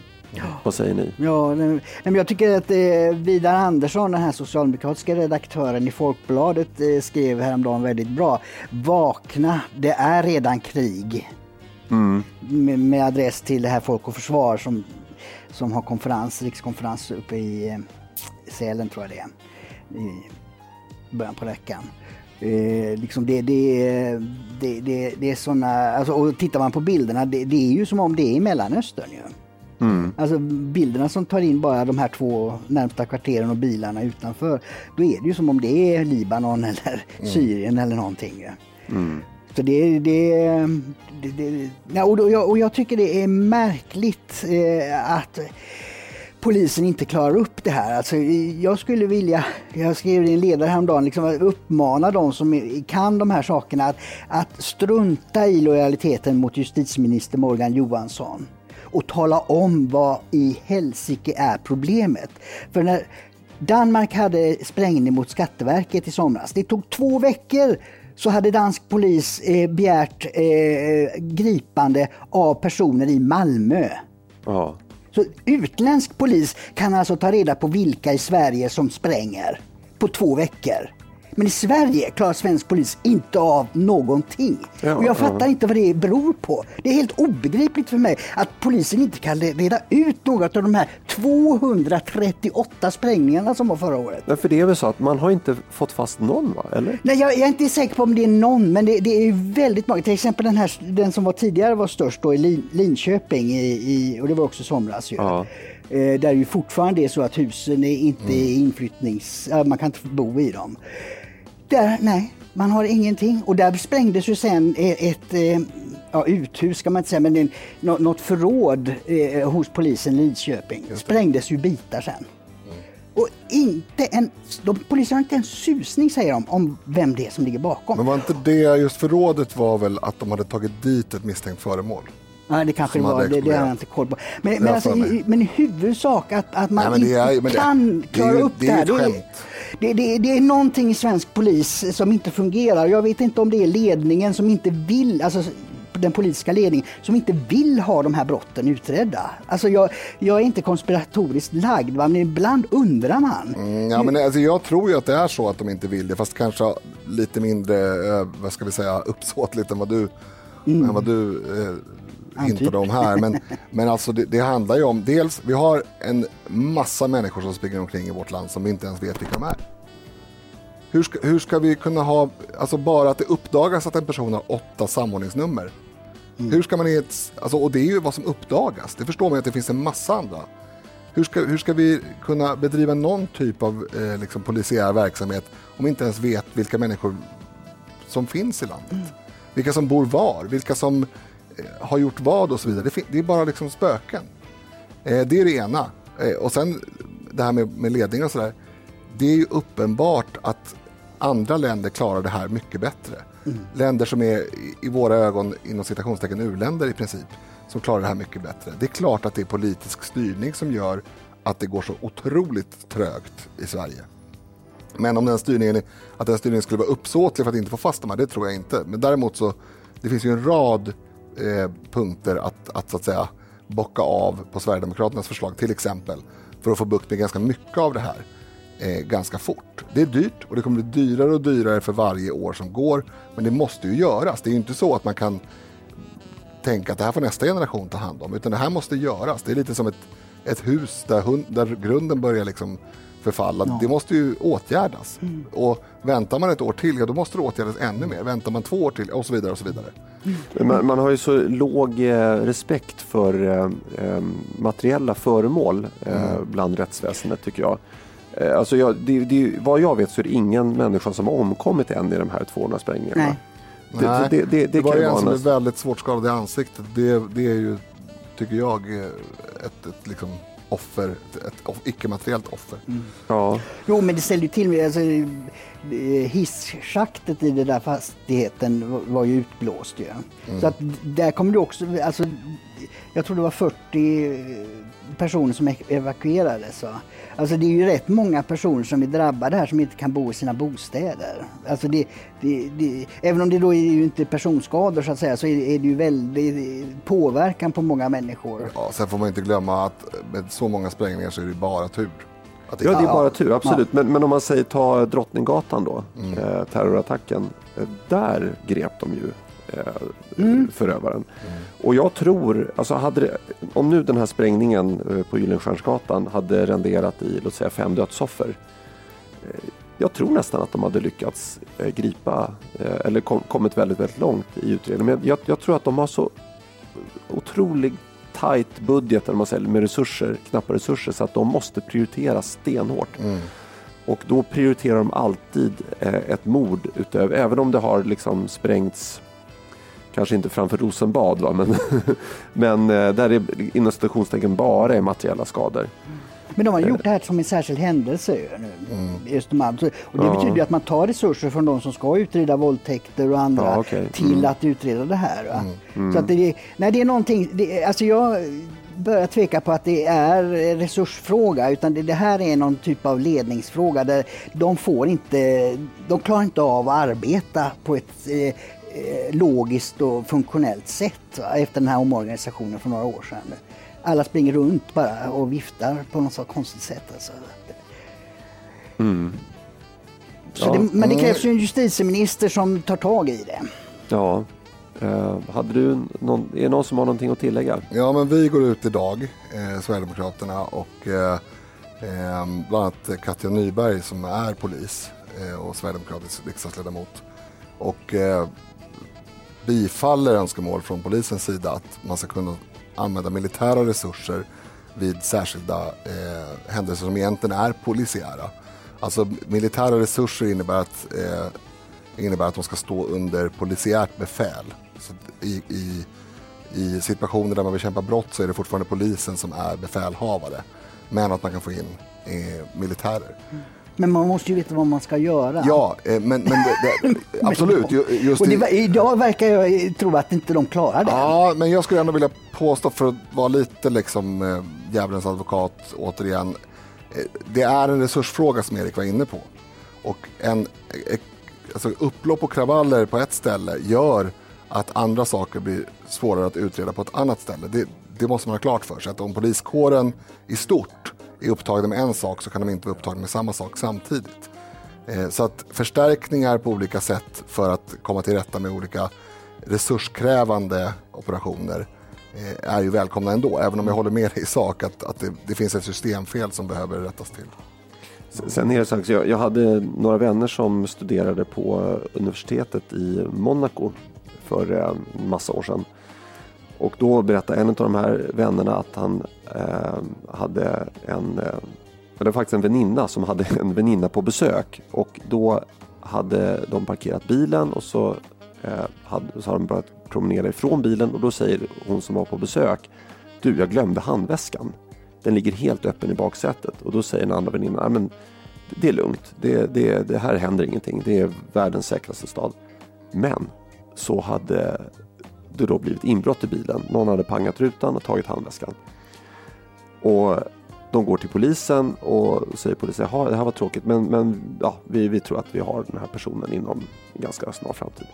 Vad säger ni? Ja, nej, men jag tycker att eh, Vidar Andersson, den här socialdemokratiska redaktören i Folkbladet, eh, skrev häromdagen väldigt bra. Vakna, det är redan krig. Mm. Med, med adress till det här Folk och Försvar som, som har konferens, rikskonferens uppe i eh, Sälen tror jag det är. I början på veckan. Eh, liksom det, det, det, det, det är såna, alltså, och tittar man på bilderna, det, det är ju som om det är i Mellanöstern ju. Mm. Alltså bilderna som tar in bara de här två närmsta kvarteren och bilarna utanför. Då är det ju som om det är Libanon eller Mm. Syrien eller någonting. Mm. Så det, det, det, det och, jag, och jag tycker det är märkligt eh, att polisen inte klarar upp det här. Alltså, jag skulle vilja, jag skrev i en ledare häromdagen, liksom, att uppmana de som kan de här sakerna att, att strunta i lojaliteten mot justitieminister Morgan Johansson och tala om vad i helsike är problemet. För när Danmark hade sprängning mot Skatteverket i somras, det tog två veckor så hade dansk polis eh, begärt eh, gripande av personer i Malmö. Ja. Så utländsk polis kan alltså ta reda på vilka i Sverige som spränger på två veckor. Men i Sverige klarar svensk polis inte av någonting. Ja, och jag fattar ja. inte vad det beror på. Det är helt obegripligt för mig att polisen inte kan reda ut något av de här 238 sprängningarna som var förra året. Nej, för det är väl så att man har inte fått fast någon va? Eller? Nej, jag, jag är inte säker på om det är någon, men det, det är väldigt många. Till exempel den här, den som var tidigare var störst då i Lin, Linköping, i, i, och det var också somras ju. Ja. Eh, där ju fortfarande är så att husen är inte är inflyttnings... Man kan inte bo i dem. Där, nej, man har ingenting. Och där sprängdes ju sen ett, ett eh, ja, uthus ska man inte säga, men en, nå- något förråd eh, hos polisen i Lidköping. Sprängdes ju bitar sen. Och inte en, de, polisen har inte en susning säger de om vem det är som ligger bakom. Men var inte det, just förrådet var väl att de hade tagit dit ett misstänkt föremål? Ja, det kanske det var, det, det har jag inte koll på. Men, Det men, alltså, i, men i huvudsak att, att man Nej, det är- inte men det- kan det är klara ju- upp det det är här. ju ett Det är, skämt. Det, det, det är någonting i svensk polis som inte fungerar. Jag vet inte om det är ledningen som inte vill, alltså den politiska ledningen, som inte vill ha de här brotten utredda. Alltså jag, jag är inte konspiratoriskt lagd, va? men ibland undrar man. Mm, ja, men alltså, jag tror ju att det är så att de inte vill det, fast kanske lite mindre, eh, vad ska vi säga, uppsåtligt än vad du, än vad du eh, hintade om här. Men, men alltså det, det handlar ju om, dels, vi har en massa människor som springer omkring i vårt land som vi inte ens vet vilka de är. Hur ska, hur ska vi kunna ha, alltså bara att det uppdagas att en person har åtta samordningsnummer. Hur ska man i ett, alltså, och det är ju vad som uppdagas, det förstår man ju att det finns en massa andra. Hur ska, hur ska vi kunna bedriva någon typ av eh, liksom polisiär verksamhet om vi inte ens vet vilka människor som finns i landet? Vilka som bor var, vilka som har gjort vad och så vidare. Det, är bara liksom spöken. Eh, det är det ena. Eh, och sen det här med, med ledning och sådär. Det är ju uppenbart att andra länder klarar det här mycket bättre. Länder som är i, i våra ögon inom citationstecken u-länder i princip. Som klarar det här mycket bättre. Det är klart att det är politisk styrning som gör att det går så otroligt trögt i Sverige. Men om den styrningen, att den styrningen skulle vara uppsåtlig för att inte få fast de här, det tror jag inte. Men däremot så, det finns ju en rad eh, punkter att, att så att säga bocka av på Sverigedemokraternas förslag till exempel. För att få bukt med ganska mycket av det här eh, ganska fort. Det är dyrt och det kommer bli dyrare och dyrare för varje år som går. Men det måste ju göras. Det är ju inte så att man kan tänka att det här får nästa generation ta hand om. Utan det här måste göras. Det är lite som ett, ett hus där, hund, där grunden börjar liksom förfalla. Det måste ju åtgärdas. Och väntar man ett år till, ja då måste det åtgärdas ännu mer. Väntar man två år till och så vidare och så vidare. Men Man, man har ju så låg eh, respekt för eh, eh, materiella föremål eh, Mm. bland rättsväsendet tycker jag. Eh, alltså jag det, det, vad jag vet så är det ingen människa som har omkommit än i de här 200 sprängningarna. Nej. Det, Nej, det, det, det, var en som är väldigt svårt skadad i ansiktet. Det, det är ju, tycker jag, eh, ett, ett liksom offer, ett, icke-materiellt offer. Ja. Jo, men det ställde ju till med, alltså, eh, hisschaktet i den där fastigheten var- ju utblåst ju. Mm. Så att där kommer det också, alltså, jag tror det var 40 personer som ev- evakuerades. Va? Alltså det är ju rätt många personer som är drabbade här som inte kan bo i sina bostäder. Alltså det, det, det, det, även om det då är ju inte personskador så att säga så är, det ju väldigt påverkan på många människor. Ja, sen får man inte glömma att med så många sprängningar så är det bara tur. Att Ja, det är bara tur, absolut. Men, men om man säger ta Drottninggatan då, Mm. eh, terrorattacken. Eh, där grep de ju Mm. förövaren. Och jag tror, alltså hade det, om nu den här sprängningen eh, på Gyllenstiernsgatan hade renderat i, låt säga fem dödsoffer. Eh, jag tror nästan att de hade lyckats gripa, eller kom, kommit väldigt, väldigt långt i utredningen. Men jag, jag tror att de har så otroligt tajt budget eller man säger, med resurser, knappa resurser så att de måste prioritera stenhårt. Och då prioriterar de alltid ett mord utöver, även om det har liksom sprängts Kanske inte framför Rosenbad va? men, men eh, där är inom citationstecken bara är materiella skador. Men de har gjort det här som en särskild händelse nu, Östermalm. Så- Och det Mm. Ja. betyder att man tar resurser från de som ska utreda våldtäkter och andra Ja, till Mm. att utreda det här. Mm. Så att det, nej, det är någonting, det, alltså jag börjar tveka på att det är resursfråga utan det, det här är någon typ av ledningsfråga där de får inte, de klarar inte av att arbeta på ett eh, eh, logiskt och funktionellt sätt va? efter den här omorganisationen för några år sedan. Alla springer runt bara och viftar på något så konstigt sätt. Alltså. Mm. Så det, men det krävs ju en justitieminister som tar tag i det. Ja. Eh, hade du någon, är det någon som har någonting att tillägga? Ja, men vi går ut idag, eh, Sverigedemokraterna och eh, eh, bland annat Katja Nyberg som är polis eh, och Sverigedemokratisk riksdagsledamot. Och eh, bifaller önskemål från polisens sida att man ska kunna använda militära resurser vid särskilda eh, händelser som egentligen är polisiära. Alltså militära resurser innebär att, eh, innebär att de ska stå under polisiärt befäl. Så i, i, I situationer där man bekämpar brott så är det fortfarande polisen som är befälhavare. Men att man kan få in eh, militärer. Mm. Men man måste ju veta vad man ska göra. Ja, eh, men, men det, det, absolut. ju- Just och det, idag verkar jag tro att inte de klarar det. Ja, men jag skulle ändå vilja påstå för att vara lite liksom eh, djävulens advokat återigen. Eh, det är en resursfråga som Erik var inne på. Och en, alltså upplopp och kravaller på ett ställe gör att andra saker blir svårare att utreda på ett annat ställe. Det, det måste man ha klart för sig. Att om poliskåren i stort är upptagna med en sak så kan de inte vara upptagna med samma sak samtidigt. Eh, så att förstärkningar på olika sätt för att komma till rätta med olika resurskrävande operationer eh, är ju välkomna ändå. Även om jag håller med dig i sak att, att det, det finns ett systemfel som behöver rättas till. Sen är det så att jag, jag hade några vänner som studerade på universitetet i Monaco för en massa år sedan. Och då berättade en av de här vännerna att han Ehm, hade en, eh, det var faktiskt en väninna som hade en väninna på besök. Och då hade de parkerat bilen och så, eh, hade, så hade de börjat promenera ifrån bilen och då säger hon som var på besök Du, jag glömde handväskan. Den ligger helt öppen i baksätet och då säger den andra väninnan "Nej, men det är lugnt, det, det, det här händer ingenting, det är världens säkraste stad. Men så hade det då blivit inbrott i bilen. Någon hade pangat rutan och tagit handväskan. Och de går till polisen och säger polisen, jaha det här var tråkigt men, men ja, vi, vi tror att vi har den här personen inom en ganska snar framtid.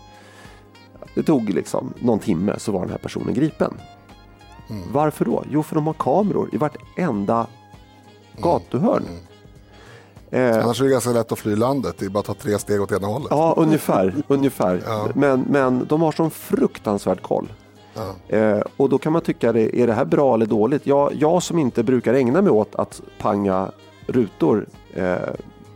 Det tog liksom någon timme så var den här personen gripen. Varför då? Jo, för de har kameror i vartenda gatuhörn. Eh, Annars är det ganska lätt att fly landet. Det är bara att ta tre steg åt ena hållet. Ja, ungefär. ungefär. Men, men de har sån fruktansvärd koll. Eh, och då kan man tycka, är det här bra eller dåligt? Jag, jag som inte brukar ägna mig åt att panga rutor eh,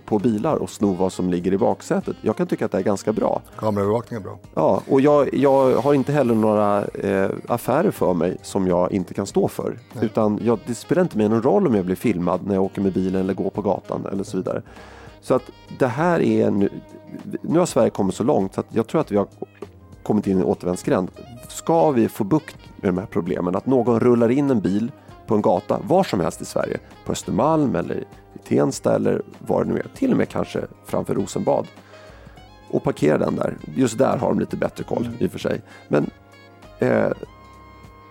på bilar och sno vad som ligger i baksätet. Jag kan tycka att det är ganska bra. Kameraövervakning är bra. Ja, och jag, jag har inte heller några eh, affärer för mig som jag inte kan stå för. Utan jag, det spelar inte mig någon roll om jag blir filmad när jag åker med bilen eller går på gatan eller så vidare. Så att det här är nu, nu har Sverige kommit så långt så att jag tror att vi har kommit in i en återvändsgränd. Ska vi få bukt med de här problemen, att någon rullar in en bil på en gata var som helst i Sverige, på Östermalm eller i Tensta eller var det nu är, till och med kanske framför Rosenbad och parkerar den där. Just där har de lite bättre koll i och för sig. Men eh,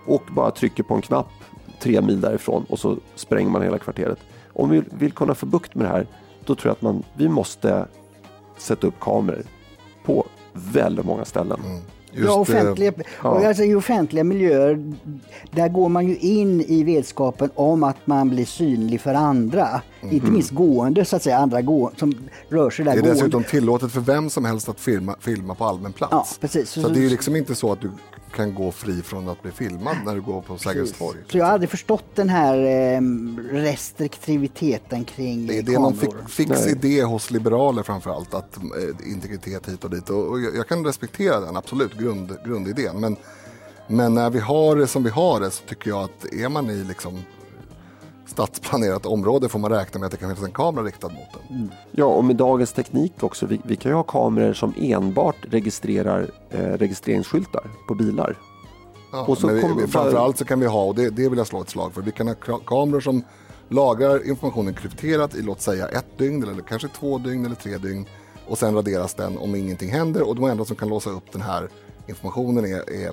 och bara trycker på en knapp tre mil därifrån och så spränger man hela kvarteret. Om vi vill kunna få bukt med det här, då tror jag att man, vi måste sätta upp kameror på väldigt många ställen. Mm. Just, ja, offentliga, eh, ja. och Alltså, I offentliga miljöer, där går man ju in i vetskapen om att man blir synlig för andra. Inte minst gående, så att säga, andra gå, som rör sig där Det är gående. dessutom tillåtet för vem som helst att filma, filma på allmän plats. Ja, precis. Så, Så- det är ju liksom inte så att du kan gå fri från att bli filmad när du går på Sergels torg. Så jag har aldrig förstått den här eh, restriktiviteten kring Det, det är någon kameror. fi- fix idé hos liberaler framförallt att eh, integritet hit och dit. Och, och jag, jag kan respektera den, absolut, grund, grundidén. Men, men när vi har det som vi har det så tycker jag att är man i liksom stadsplanerat område får man räkna med att det kan finnas en kamera riktad mot den. Ja, och med dagens teknik också. Vi, vi kan ju ha kameror som enbart registrerar eh, registreringsskyltar på bilar. Ja, Och så men vi, kommer vi, framförallt så kan vi ha, och det, det vill jag slå ett slag för, vi kan ha ka- kameror som lagrar informationen krypterat i låt säga ett dygn eller kanske två dygn eller tre dygn och sen raderas den om ingenting händer och de enda som kan låsa upp den här informationen är, är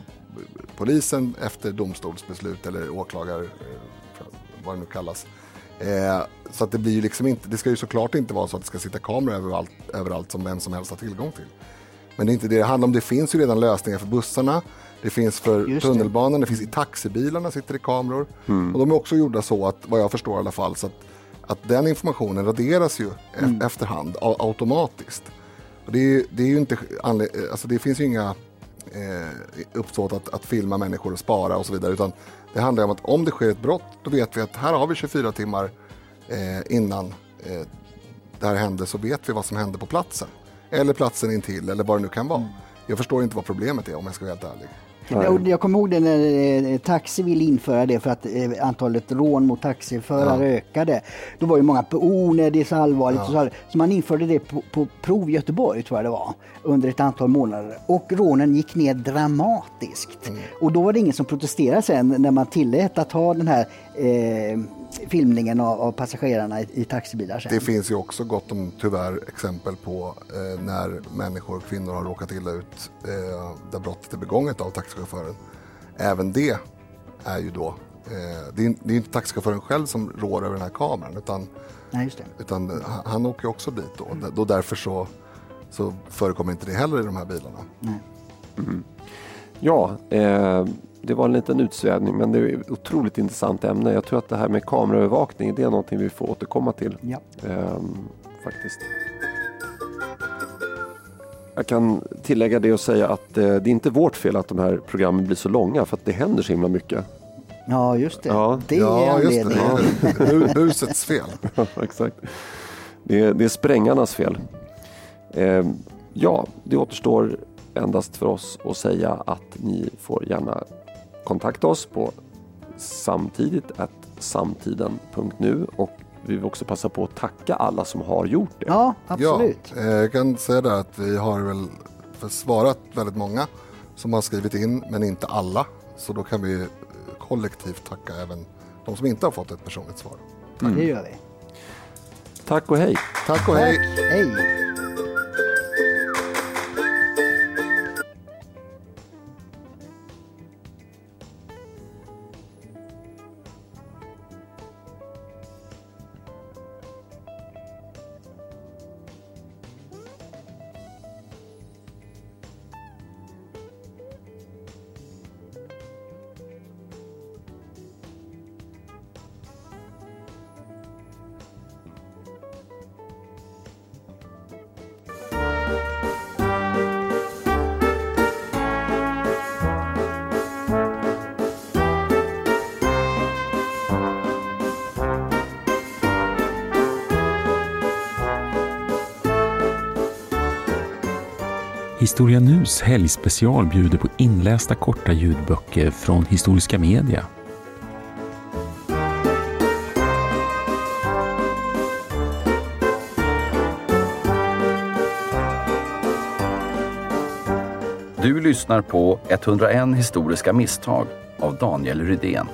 polisen efter domstolsbeslut eller åklagare, eh, vad det nu kallas. Eh, så att det blir ju liksom inte, det ska ju såklart inte vara så att det ska sitta kameror överallt, överallt som vem som helst har tillgång till. Men det är inte det det handlar om. Det finns ju redan lösningar för bussarna. Det finns för Just det. tunnelbanan, det finns i taxibilarna sitter det kameror. Och de är också gjorda så att, vad jag förstår i alla fall, så att, att den informationen raderas ju e- efterhand a- automatiskt. Och det, är, det är ju inte, alltså det finns ju inga eh, uppsåt att, att filma människor och spara och så vidare. Utan det handlar om att om det sker ett brott, då vet vi att här har vi 24 timmar eh, innan eh, det här hände så vet vi vad som hände på platsen. Eller platsen intill eller vad det nu kan vara. Jag förstår inte vad problemet är om jag ska vara helt ärlig. Och Jag kommer ihåg det när eh, Taxi ville införa det för att eh, antalet rån mot taxiförare Ja. ökade. Då var ju många på oh, nej, det är så allvarligt. Ja. Så, man införde det på, på prov i Göteborg tror jag det var. Under ett antal månader. Och rånen gick ner dramatiskt. Mm. Och då var det ingen som protesterade sen när man tillät att ha den här eh, filmningen av, av passagerarna i, i taxibilar sen. Det finns ju också gott om tyvärr exempel på eh, när människor och kvinnor har råkat illa ut eh, där brottet är begånget av taxichauffören. Även det är ju då, eh, det, är, det är inte taxichauffören själv som rår över den här kameran utan, Nej, just det. utan han, han åker också dit då. då därför så, så förekommer inte det heller i de här bilarna. Mm. Ja, eh, det var en liten utsvävning men det är ett otroligt intressant ämne. Jag tror att det här med kameraövervakning det är någonting vi får återkomma till. Ja. Ehm, faktiskt. Jag kan tillägga det och säga att eh, det är inte vårt fel att de här programmen blir så långa för att det händer så himla mycket. Ja, just det. Ja. Det är Ja, just det. anledningen. Det är bu- busets fel. Ja, exakt. Det är, det är sprängarnas fel. Eh, ja, det återstår endast för oss att säga att ni får gärna kontakta oss på samtidigt att samtiden.nu och vi vill också passa på att tacka alla som har gjort det. Ja, absolut. Ja, eh, jag kan säga där att vi har väl svarat väldigt många som har skrivit in, men inte alla. Så då kan vi kollektivt tacka även de som inte har fått ett personligt svar. Mm. Det gör vi. Tack och hej! Tack och hej! Hej! Historia Nus helgspecial bjuder på inlästa korta ljudböcker från Historiska Media. Du lyssnar på 101 historiska misstag av Daniel Rydén.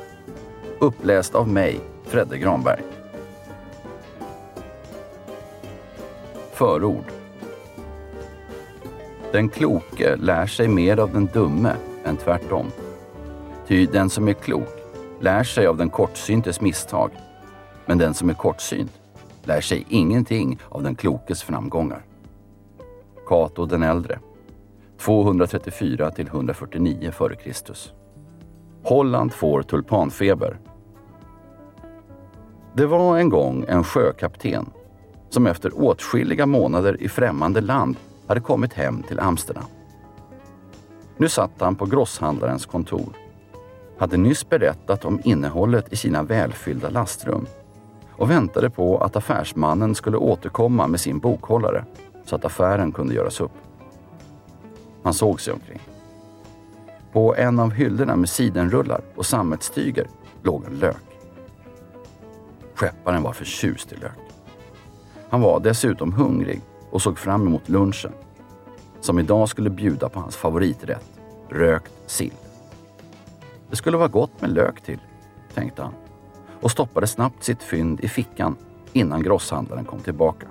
Uppläst av mig, Fredde Granberg. Förord. Den kloke lär sig mer av den dumme än tvärtom. Ty den som är klok lär sig av den kortsyntes misstag, men den som är kortsynt lär sig ingenting av den klokes framgångar. Cato den äldre. 234 till 149 f.Kr. Holland får tulpanfeber. Det var en gång en sjökapten som efter åtskilliga månader i främmande land hade kommit hem till Amsterdam. Nu satt han på grosshandlarens kontor. Hade nyss berättat om innehållet i sina välfyllda lastrum och väntade på att affärsmannen skulle återkomma med sin bokhållare så att affären kunde göras upp. Han såg sig omkring. På en av hyllorna med sidenrullar och sammetstyger låg en lök. Skepparen var förtjust i lök. Han var dessutom hungrig och såg fram emot lunchen som idag skulle bjuda på hans favoriträtt, rökt sill. Det skulle vara gott med lök till, tänkte han och stoppade snabbt sitt fynd i fickan innan grosshandlaren kom tillbaka.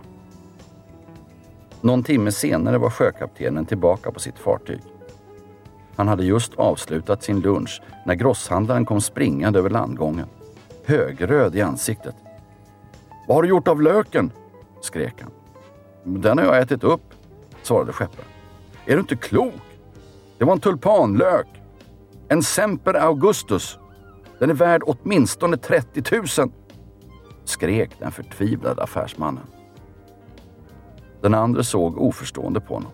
Någon timme senare var sjökaptenen tillbaka på sitt fartyg. Han hade just avslutat sin lunch när grosshandlaren kom springande över landgången, högröd i ansiktet. Vad har du gjort av löken? skrek han. Den har jag ätit upp, svarade skepparen. Är du inte klok? Det var en tulpanlök. En Semper Augustus. Den är värd åtminstone 30 000, skrek den förtvivlade affärsmannen. Den andra såg oförstående på honom.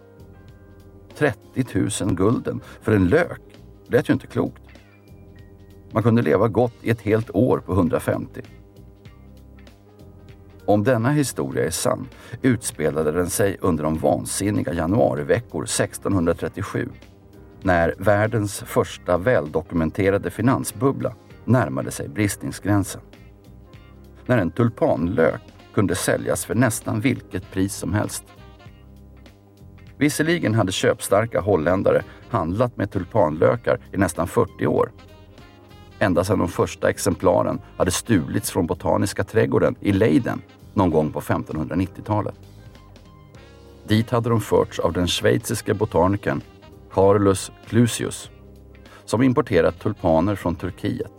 30 000 gulden för en lök lät ju inte klokt. Man kunde leva gott i ett helt år på 150. Om denna historia är sann utspelade den sig under de vansinniga januariveckor 1637 när världens första väldokumenterade finansbubbla närmade sig bristningsgränsen. När en tulpanlök kunde säljas för nästan vilket pris som helst. Visserligen hade köpstarka holländare handlat med tulpanlökar i nästan 40 år. Ända sedan de första exemplaren hade stulits från Botaniska trädgården i Leiden någon gång på 1590-talet. Dit hade de förts av den schweiziske botanikern Carolus Clusius som importerat tulpaner från Turkiet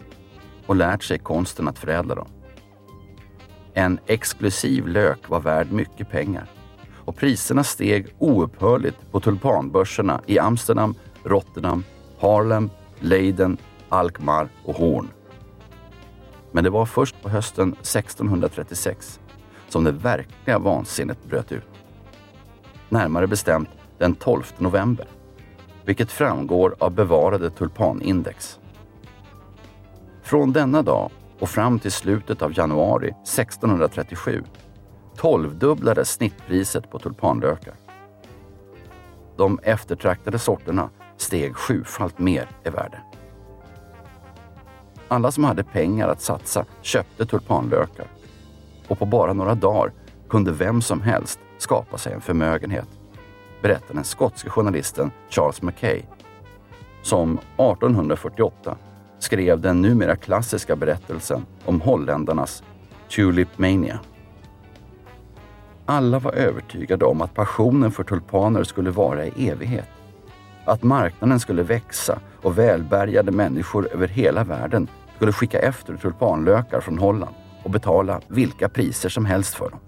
och lärt sig konsten att förädla dem. En exklusiv lök var värd mycket pengar och priserna steg oupphörligt på tulpanbörserna i Amsterdam, Rotterdam, Harlem, Leiden, Alkmaar och Horn. Men det var först på hösten 1636 som det verkliga vansinnet bröt ut. Närmare bestämt den 12 november, vilket framgår av bevarade tulpanindex. Från denna dag och fram till slutet av januari 1637 tolvdubblades snittpriset på tulpanlökar. De eftertraktade sorterna steg sjufalt mer i värde. Alla som hade pengar att satsa köpte tulpanlökar och på bara några dagar kunde vem som helst skapa sig en förmögenhet, berättar den skotske journalisten Charles Mackay som 1848 skrev den numera klassiska berättelsen om holländarnas Tulip Mania. Alla var övertygade om att passionen för tulpaner skulle vara i evighet. Att marknaden skulle växa och välbärgade människor över hela världen skulle skicka efter tulpanlökar från Holland och betala vilka priser som helst för dem.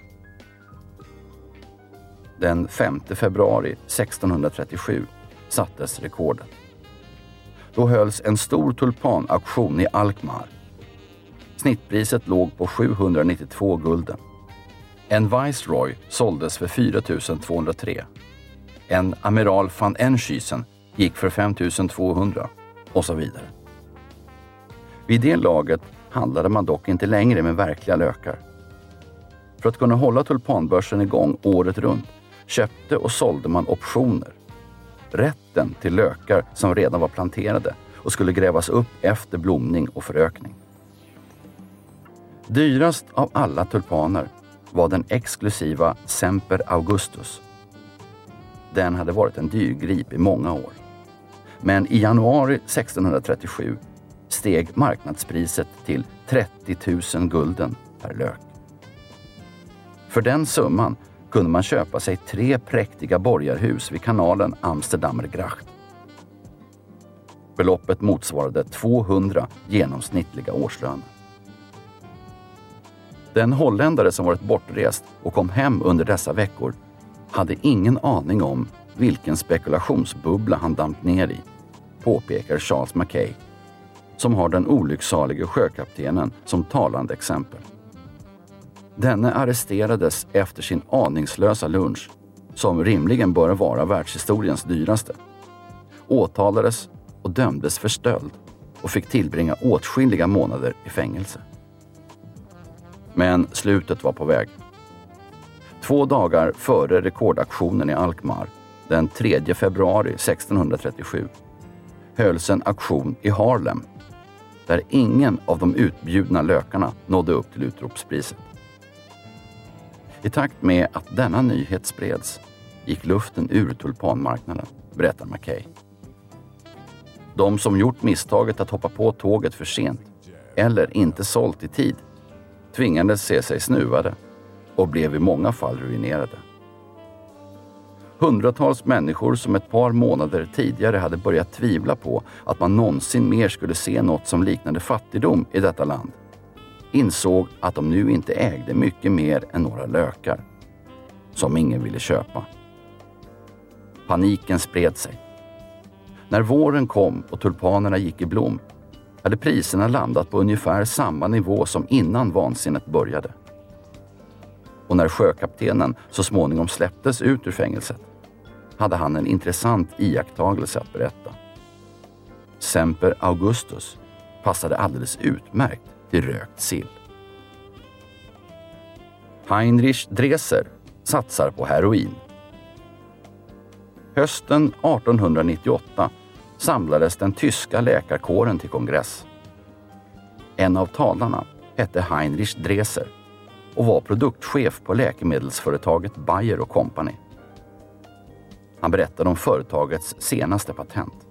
Den 5 februari 1637 sattes rekordet. Då hölls en stor tulpanauktion i Alkmaar. Snittpriset låg på 792 gulden. En Viceroy såldes för 4 203. En Amiral van Enschysen gick för 5 200 och så vidare. Vid det laget handlade man dock inte längre med verkliga lökar. För att kunna hålla tulpanbörsen igång året runt köpte och sålde man optioner. Rätten till lökar som redan var planterade och skulle grävas upp efter blomning och förökning. Dyrast av alla tulpaner var den exklusiva Semper Augustus. Den hade varit en dyrgrip i många år. Men i januari 1637 steg marknadspriset till 30 000 gulden per lök. För den summan kunde man köpa sig tre präktiga borgarhus vid kanalen Amsterdammergracht. Beloppet motsvarade 200 genomsnittliga årslöner. Den holländare som varit bortrest och kom hem under dessa veckor hade ingen aning om vilken spekulationsbubbla han damp ner i, påpekar Charles Mackay, som har den olycksalige sjökaptenen som talande exempel. Denne arresterades efter sin aningslösa lunch, som rimligen bör vara världshistoriens dyraste. Åtalades och dömdes för stöld och fick tillbringa åtskilliga månader i fängelse. Men slutet var på väg. Två dagar före rekordaktionen i Alkmaar, den 3 februari 1637, hölls en auktion i Harlem där ingen av de utbjudna lökarna nådde upp till utropspriset. I takt med att denna nyhet spreds gick luften ur tulpanmarknaden, berättar Mackay. De som gjort misstaget att hoppa på tåget för sent eller inte sålt i tid tvingades se sig snuvade och blev i många fall ruinerade. Hundratals människor som ett par månader tidigare hade börjat tvivla på att man någonsin mer skulle se något som liknade fattigdom i detta land insåg att de nu inte ägde mycket mer än några lökar som ingen ville köpa. Paniken spred sig. När våren kom och tulpanerna gick i blom hade priserna landat på ungefär samma nivå som innan vansinnet började. Och när sjökaptenen så småningom släpptes ut ur fängelset hade han en intressant iakttagelse att berätta. Semper Augustus passade alldeles utmärkt till rökt sill. Heinrich Dreser satsar på heroin. Hösten 1898 samlades den tyska läkarkåren till kongress. En av talarna hette Heinrich Dreser och var produktchef på läkemedelsföretaget Bayer Company. Han berättade om företagets senaste patent.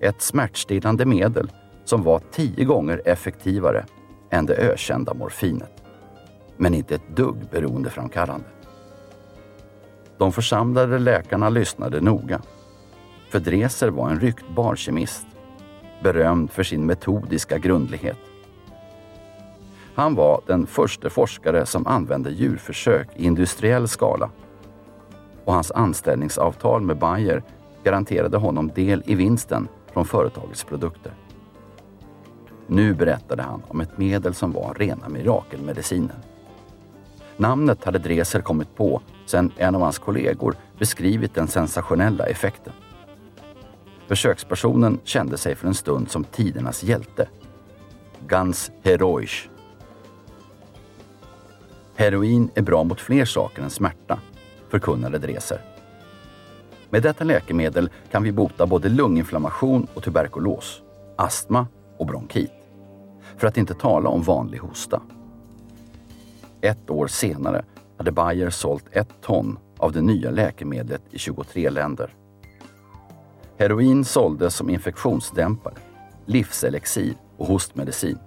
Ett smärtstillande medel som var tio gånger effektivare än det ökända morfinet. Men inte ett dugg beroendeframkallande. De församlade läkarna lyssnade noga. För Dreser var en ryktbar kemist, berömd för sin metodiska grundlighet. Han var den första forskare som använde djurförsök i industriell skala och hans anställningsavtal med Bayer garanterade honom del i vinsten från företagets produkter. Nu berättade han om ett medel som var rena mirakelmedicinen. Namnet hade Dreser kommit på sedan en av hans kollegor beskrivit den sensationella effekten. Försökspersonen kände sig för en stund som tidernas hjälte. Ganz heroisch. Heroin är bra mot fler saker än smärta, förkunnade Dreser. Med detta läkemedel kan vi bota både lunginflammation och tuberkulos, astma och bronkit. För att inte tala om vanlig hosta. Ett år senare hade Bayer sålt ett ton av det nya läkemedlet i 23 länder. Heroin såldes som infektionsdämpare, livselixir och hostmedicin.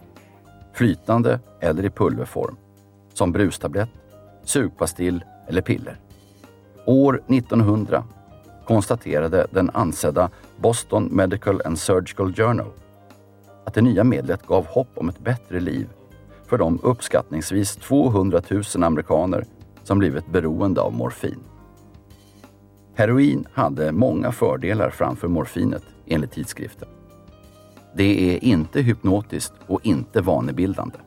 Flytande eller i pulverform, som brustablett, sugpastill eller piller. År 1900 konstaterade den ansedda Boston Medical and Surgical Journal att det nya medlet gav hopp om ett bättre liv för de uppskattningsvis 200 000 amerikaner som blivit beroende av morfin. Heroin hade många fördelar framför morfinet enligt tidskriften. Det är inte hypnotiskt och inte vanebildande.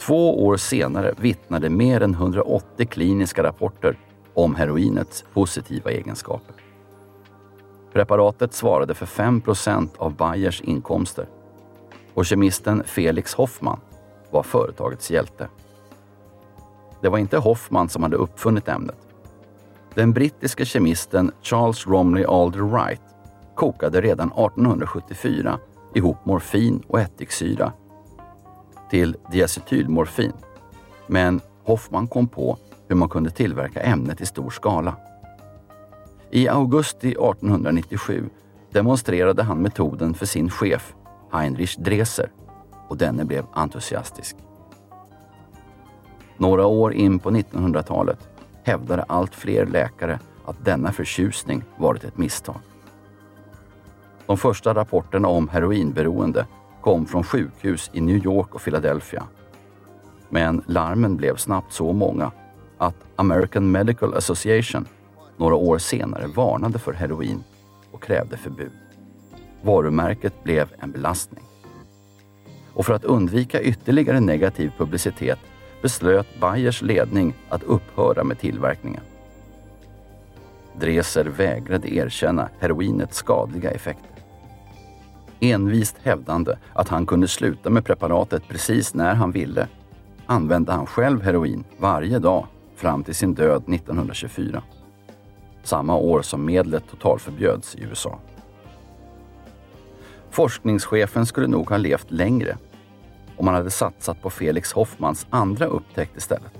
Två år senare vittnade mer än 180 kliniska rapporter om heroinets positiva egenskaper. Preparatet svarade för 5% av Bayers inkomster och kemisten Felix Hoffman var företagets hjälte. Det var inte Hoffman som hade uppfunnit ämnet. Den brittiske kemisten Charles Romley Alder Wright kokade redan 1874 ihop morfin och ättiksyra till diacetylmorfin. Men Hoffman kom på hur man kunde tillverka ämnet i stor skala. I augusti 1897 demonstrerade han metoden för sin chef Heinrich Dreser och denne blev entusiastisk. Några år in på 1900-talet hävdade allt fler läkare att denna förtjusning varit ett misstag. De första rapporterna om heroinberoende kom från sjukhus i New York och Philadelphia. Men larmen blev snabbt så många att American Medical Association några år senare varnade för heroin och krävde förbud. Varumärket blev en belastning. Och för att undvika ytterligare negativ publicitet beslöt Bayers ledning att upphöra med tillverkningen. Dreser vägrade erkänna heroinets skadliga effekter. Envist hävdande att han kunde sluta med preparatet precis när han ville använde han själv heroin varje dag fram till sin död 1924. Samma år som medlet totalförbjöds i USA. Forskningschefen skulle nog ha levt längre om han hade satsat på Felix Hoffmans andra upptäckt istället.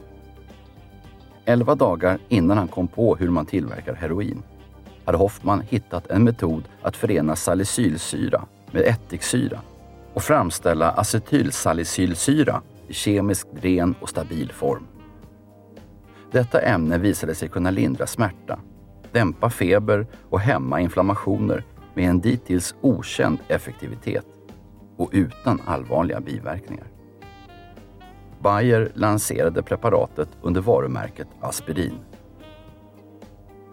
Elva dagar innan han kom på hur man tillverkar heroin hade Hoffman hittat en metod att förena salicylsyra med ättiksyra och framställa acetylsalicylsyra i kemiskt ren och stabil form. Detta ämne visade sig kunna lindra smärta, dämpa feber och hämma inflammationer med en dittills okänd effektivitet och utan allvarliga biverkningar. Bayer lanserade preparatet under varumärket Aspirin.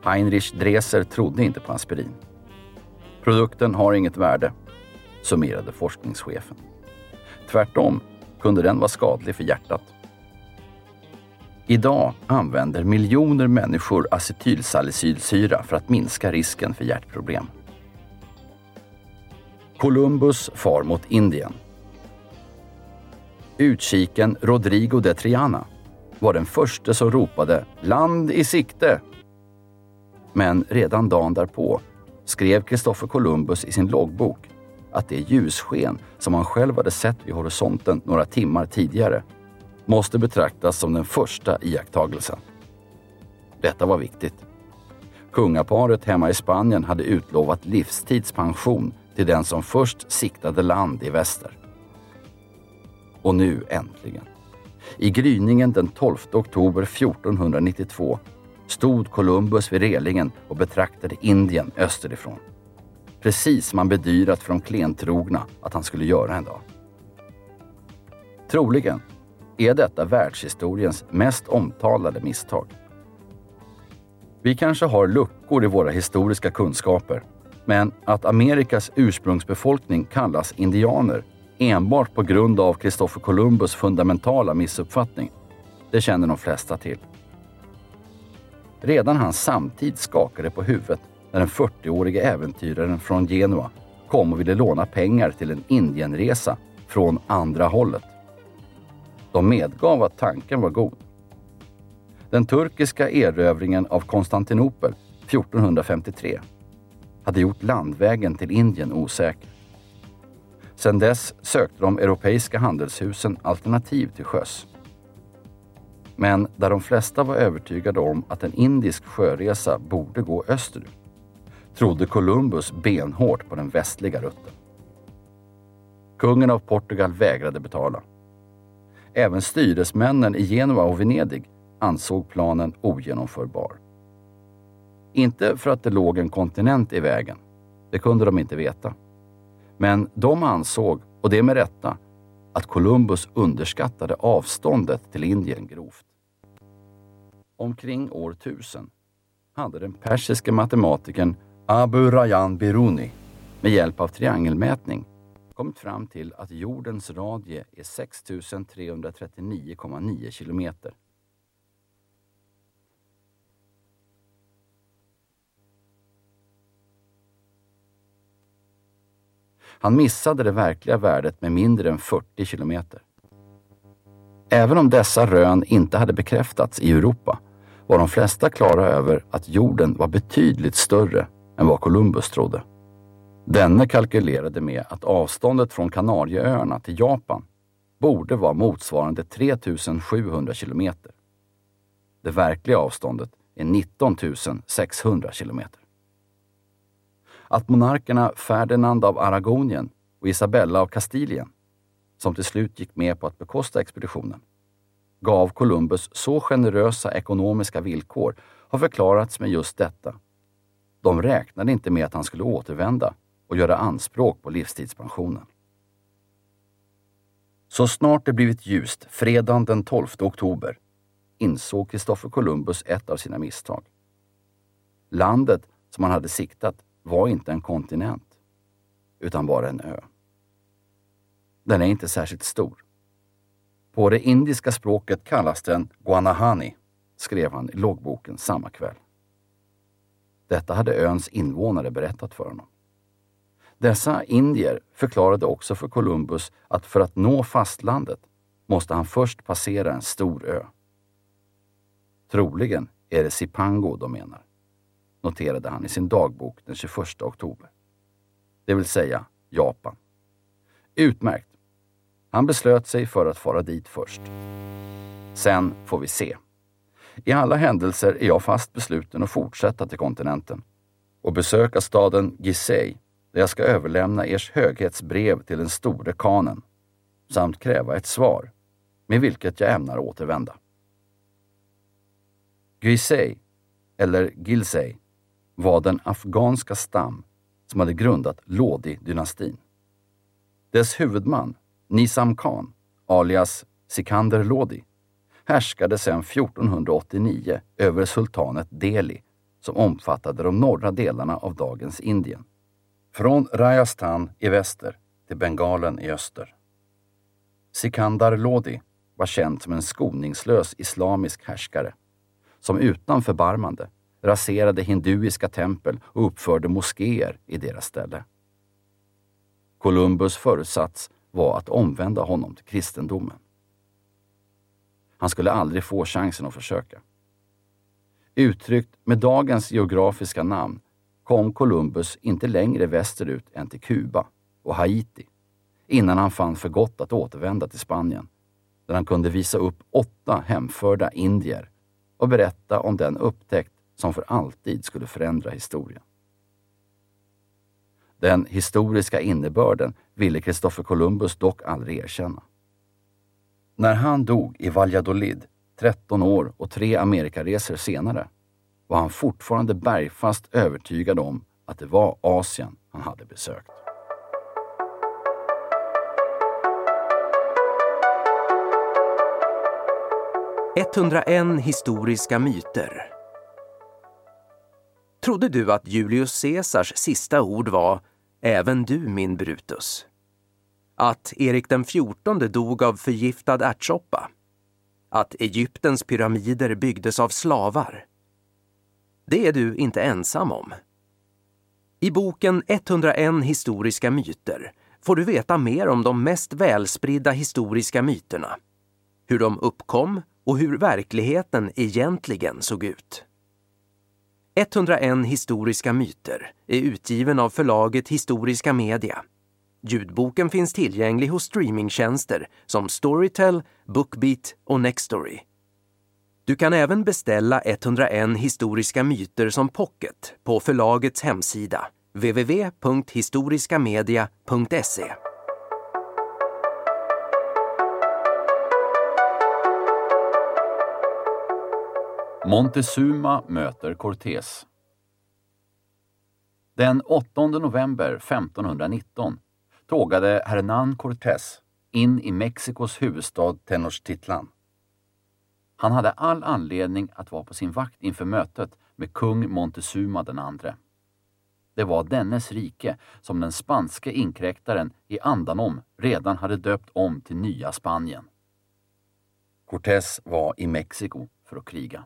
Heinrich Dreser trodde inte på aspirin. Produkten har inget värde, summerade forskningschefen. Tvärtom kunde den vara skadlig för hjärtat. Idag använder miljoner människor acetylsalicylsyra för att minska risken för hjärtproblem. Columbus far mot Indien. Utkiken Rodrigo de Triana var den första som ropade “Land i sikte!” Men redan dagen därpå skrev Kristoffer Columbus i sin loggbok att det ljussken som han själv hade sett vid horisonten några timmar tidigare måste betraktas som den första iakttagelsen. Detta var viktigt. Kungaparet hemma i Spanien hade utlovat livstidspension till den som först siktade land i väster. Och nu äntligen. I gryningen den 12 oktober 1492 stod Columbus vid relingen och betraktade Indien österifrån. Precis som han bedyrat för de klentrogna att han skulle göra en dag. Troligen är detta världshistoriens mest omtalade misstag. Vi kanske har luckor i våra historiska kunskaper, men att Amerikas ursprungsbefolkning kallas indianer enbart på grund av Kristoffer Columbus fundamentala missuppfattning, det känner de flesta till. Redan hans samtid skakade på huvudet när den 40-årige äventyraren från Genua kom och ville låna pengar till en Indienresa från andra hållet. De medgav att tanken var god. Den turkiska erövringen av Konstantinopel 1453 hade gjort landvägen till Indien osäker. Sedan dess sökte de europeiska handelshusen alternativ till sjöss. Men där de flesta var övertygade om att en indisk sjöresa borde gå österut trodde Columbus benhårt på den västliga rutten. Kungen av Portugal vägrade betala. Även styresmännen i Genua och Venedig ansåg planen ogenomförbar. Inte för att det låg en kontinent i vägen. Det kunde de inte veta. Men de ansåg, och det med rätta, att Columbus underskattade avståndet till Indien grovt. Omkring år 1000 hade den persiske matematikern Abu Rayan Biruni med hjälp av triangelmätning kommit fram till att jordens radie är 6339,9 kilometer. Han missade det verkliga värdet med mindre än 40 kilometer. Även om dessa rön inte hade bekräftats i Europa var de flesta klara över att jorden var betydligt större än vad Columbus trodde. Denne kalkylerade med att avståndet från Kanarieöarna till Japan borde vara motsvarande 3700 kilometer. Det verkliga avståndet är 19 600 kilometer. Att monarkerna Ferdinand av Aragonien och Isabella av Kastilien, som till slut gick med på att bekosta expeditionen, gav Columbus så generösa ekonomiska villkor har förklarats med just detta. De räknade inte med att han skulle återvända och göra anspråk på livstidspensionen. Så snart det blivit ljust fredagen den 12 oktober insåg Kristoffer Columbus ett av sina misstag. Landet som han hade siktat var inte en kontinent, utan bara en ö. Den är inte särskilt stor. På det indiska språket kallas den Guanahani, skrev han i loggboken samma kväll. Detta hade öns invånare berättat för honom. Dessa indier förklarade också för Columbus att för att nå fastlandet måste han först passera en stor ö. Troligen är det Sipango de menar, noterade han i sin dagbok den 21 oktober. Det vill säga Japan. Utmärkt. Han beslöt sig för att fara dit först. Sen får vi se. I alla händelser är jag fast besluten att fortsätta till kontinenten och besöka staden Gizeh där jag ska överlämna ers höghetsbrev till den store kanen samt kräva ett svar med vilket jag ämnar återvända. Gizeh, eller Gilsei, var den afghanska stam som hade grundat Lodi-dynastin. Dess huvudman, Nizam Khan, alias Sikander Lodi, härskade sedan 1489 över sultanet Delhi som omfattade de norra delarna av dagens Indien. Från Rajasthan i väster till Bengalen i öster. Sikandar Lodi var känd som en skoningslös islamisk härskare som utan förbarmande raserade hinduiska tempel och uppförde moskéer i deras ställe. Columbus förutsats var att omvända honom till kristendomen. Han skulle aldrig få chansen att försöka. Uttryckt med dagens geografiska namn kom Columbus inte längre västerut än till Kuba och Haiti innan han fann för gott att återvända till Spanien där han kunde visa upp åtta hemförda indier och berätta om den upptäckt som för alltid skulle förändra historien. Den historiska innebörden ville Kristoffer Columbus dock aldrig erkänna. När han dog i Valladolid, 13 år och tre Amerikaresor senare, var han fortfarande bergfast övertygad om att det var Asien han hade besökt. –101 historiska myter. Trodde du att Julius Caesars sista ord var ”Även du, min Brutus”? Att Erik den XIV dog av förgiftad ärtsoppa? Att Egyptens pyramider byggdes av slavar? Det är du inte ensam om. I boken 101 historiska myter får du veta mer om de mest välspridda historiska myterna. Hur de uppkom och hur verkligheten egentligen såg ut. 101 historiska myter är utgiven av förlaget Historiska Media. Ljudboken finns tillgänglig hos streamingtjänster som Storytel, Bookbeat och Nextory. Du kan även beställa 101 historiska myter som pocket på förlagets hemsida www.historiskamedia.se. Montezuma möter Cortés. Den 8 november 1519 tågade Hernán Cortés in i Mexikos huvudstad Tenochtitlan. Han hade all anledning att vara på sin vakt inför mötet med kung Montezuma den andre. Det var dennes rike som den spanske inkräktaren i andanom redan hade döpt om till Nya Spanien. Cortés var i Mexiko för att kriga.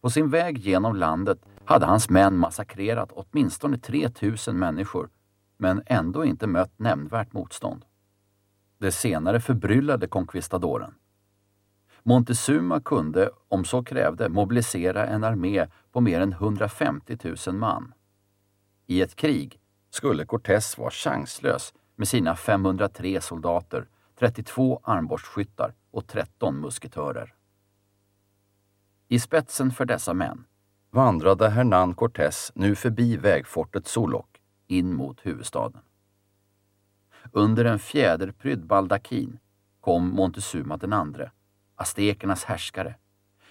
På sin väg genom landet hade hans män massakrerat åtminstone 3000 människor men ändå inte mött nämnvärt motstånd. Det senare förbryllade konkvistadoren. Montezuma kunde, om så krävde, mobilisera en armé på mer än 150 000 man. I ett krig skulle Cortés vara chanslös med sina 503 soldater, 32 armborstskyttar och 13 musketörer. I spetsen för dessa män vandrade Hernán Cortés nu förbi vägfortet Solok in mot huvudstaden. Under en fjäderprydd baldakin kom Montezuma den andre, aztekernas härskare,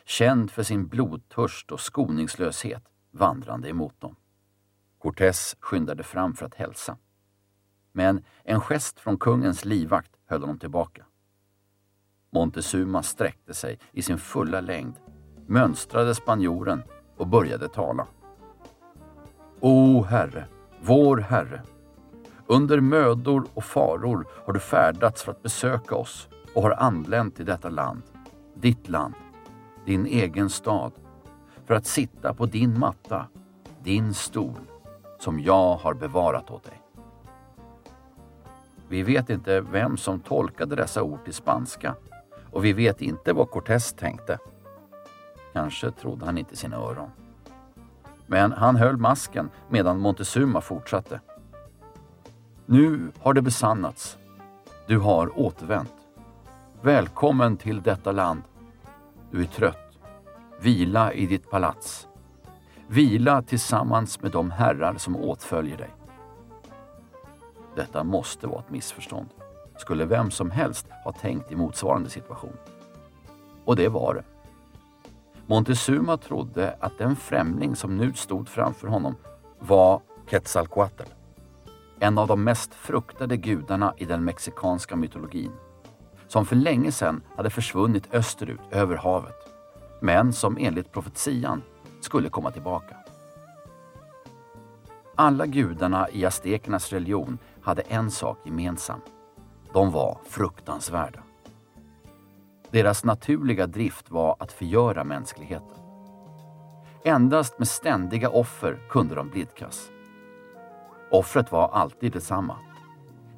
känd för sin blodtörst och skoningslöshet, vandrande emot dem. Cortés skyndade fram för att hälsa. Men en gest från kungens livvakt höll honom tillbaka. Montezuma sträckte sig i sin fulla längd, mönstrade spanjoren och började tala. O Herre, vår Herre. Under mödor och faror har du färdats för att besöka oss och har anlänt till detta land, ditt land, din egen stad, för att sitta på din matta, din stol, som jag har bevarat åt dig. Vi vet inte vem som tolkade dessa ord till spanska och vi vet inte vad Cortés tänkte. Kanske trodde han inte sina öron. Men han höll masken medan Montezuma fortsatte. Nu har det besannats. Du har återvänt. Välkommen till detta land. Du är trött. Vila i ditt palats. Vila tillsammans med de herrar som åtföljer dig. Detta måste vara ett missförstånd. Skulle vem som helst ha tänkt i motsvarande situation. Och det var det. Montezuma trodde att den främling som nu stod framför honom var Quetzalcoatl. En av de mest fruktade gudarna i den mexikanska mytologin. Som för länge sedan hade försvunnit österut över havet. Men som enligt profetian skulle komma tillbaka. Alla gudarna i aztekernas religion hade en sak gemensam. De var fruktansvärda. Deras naturliga drift var att förgöra mänskligheten. Endast med ständiga offer kunde de blidkas. Offret var alltid detsamma.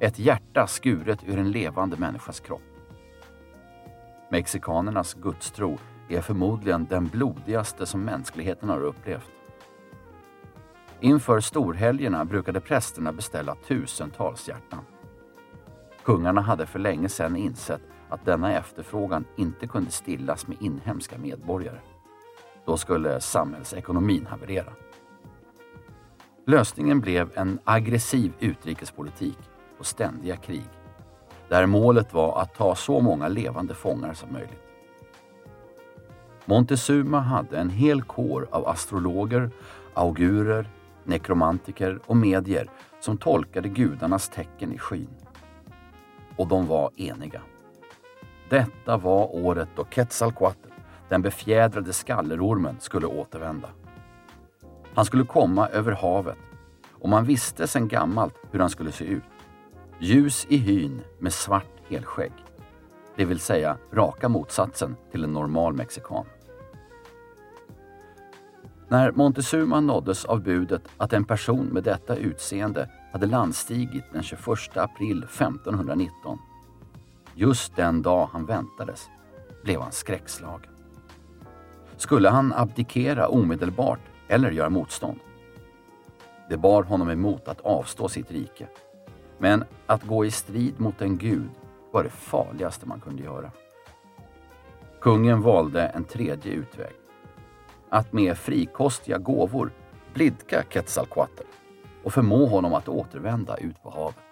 Ett hjärta skuret ur en levande människas kropp. Mexikanernas gudstro är förmodligen den blodigaste som mänskligheten har upplevt. Inför storhelgerna brukade prästerna beställa tusentals hjärtan. Kungarna hade för länge sedan insett att denna efterfrågan inte kunde stillas med inhemska medborgare. Då skulle samhällsekonomin haverera. Lösningen blev en aggressiv utrikespolitik och ständiga krig, där målet var att ta så många levande fångar som möjligt. Montezuma hade en hel kår av astrologer, augurer, nekromantiker och medier som tolkade gudarnas tecken i skyn. Och de var eniga. Detta var året då Quetzalcoatl, den befjädrade skallerormen, skulle återvända. Han skulle komma över havet och man visste sedan gammalt hur han skulle se ut. Ljus i hyn med svart helskägg. Det vill säga raka motsatsen till en normal mexikan. När Montezuma nåddes av budet att en person med detta utseende hade landstigit den 21 april 1519, just den dag han väntades, blev han skräckslagen. Skulle han abdikera omedelbart eller göra motstånd? Det bar honom emot att avstå sitt rike. Men att gå i strid mot en gud var det farligaste man kunde göra. Kungen valde en tredje utväg att med frikostiga gåvor blidka Quetzalcoatl och förmå honom att återvända ut på havet.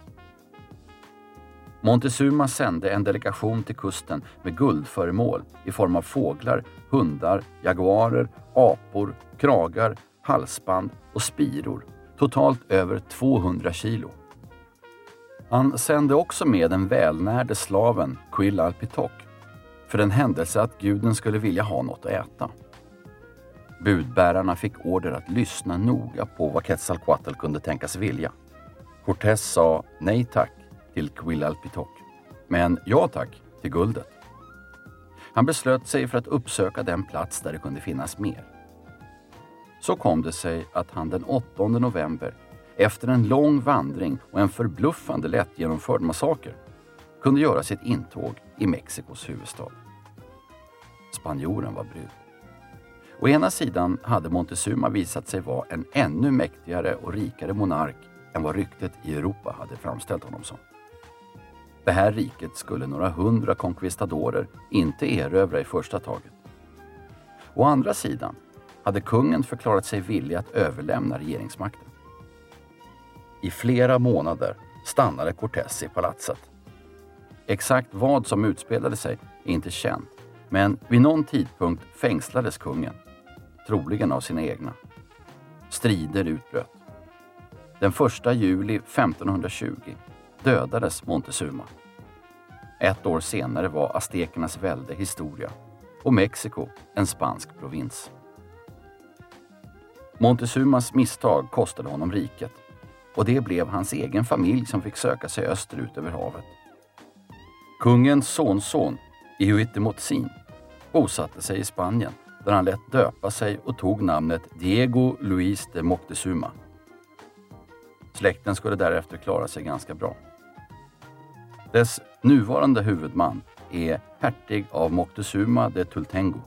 Montezuma sände en delegation till kusten med guldföremål i form av fåglar, hundar, jaguarer, apor, kragar, halsband och spiror. Totalt över 200 kilo. Han sände också med den välnärde slaven Quillalpitok för den händelse att guden skulle vilja ha något att äta. Budbärarna fick order att lyssna noga på vad Quetzalcoatl kunde tänkas vilja. Cortés sa nej tack till Quilalpitok, men ja tack till guldet. Han beslöt sig för att uppsöka den plats där det kunde finnas mer. Så kom det sig att han den 8 november, efter en lång vandring och en förbluffande lätt genomförd massaker, kunde göra sitt intåg i Mexikos huvudstad. Spanjoren var brud. Å ena sidan hade Montezuma visat sig vara en ännu mäktigare och rikare monark än vad ryktet i Europa hade framställt honom som. Det här riket skulle några hundra konkvistadorer inte erövra i första taget. Å andra sidan hade kungen förklarat sig villig att överlämna regeringsmakten. I flera månader stannade Cortés i palatset. Exakt vad som utspelade sig är inte känt, men vid någon tidpunkt fängslades kungen troligen av sina egna. Strider utbröt. Den 1 juli 1520 dödades Montezuma. Ett år senare var aztekernas välde historia och Mexiko en spansk provins. Montezumas misstag kostade honom riket och det blev hans egen familj som fick söka sig österut över havet. Kungens sonson, Ihuitemotsin, bosatte sig i Spanien där han lät döpa sig och tog namnet Diego Luis de Moctezuma. Släkten skulle därefter klara sig ganska bra. Dess nuvarande huvudman är hertig av Moctezuma de Tultengo,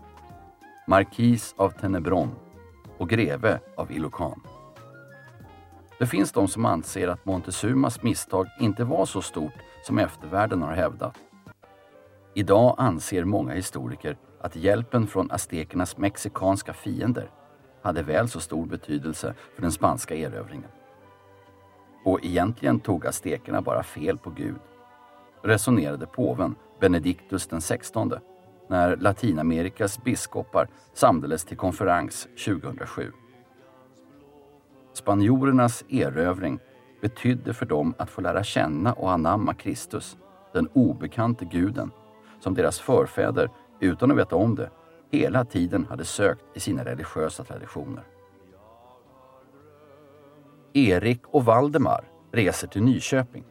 markis av Tenebron och greve av Ilocan. Det finns de som anser att Montezumas misstag inte var så stort som eftervärlden har hävdat. Idag anser många historiker att hjälpen från aztekernas mexikanska fiender hade väl så stor betydelse för den spanska erövringen. Och egentligen tog aztekerna bara fel på Gud, resonerade påven Benedictus XVI när Latinamerikas biskopar samlades till konferens 2007. Spanjorernas erövring betydde för dem att få lära känna och anamma Kristus, den obekante guden, som deras förfäder, utan att veta om det, hela tiden hade sökt i sina religiösa traditioner. Erik och Valdemar reser till Nyköping.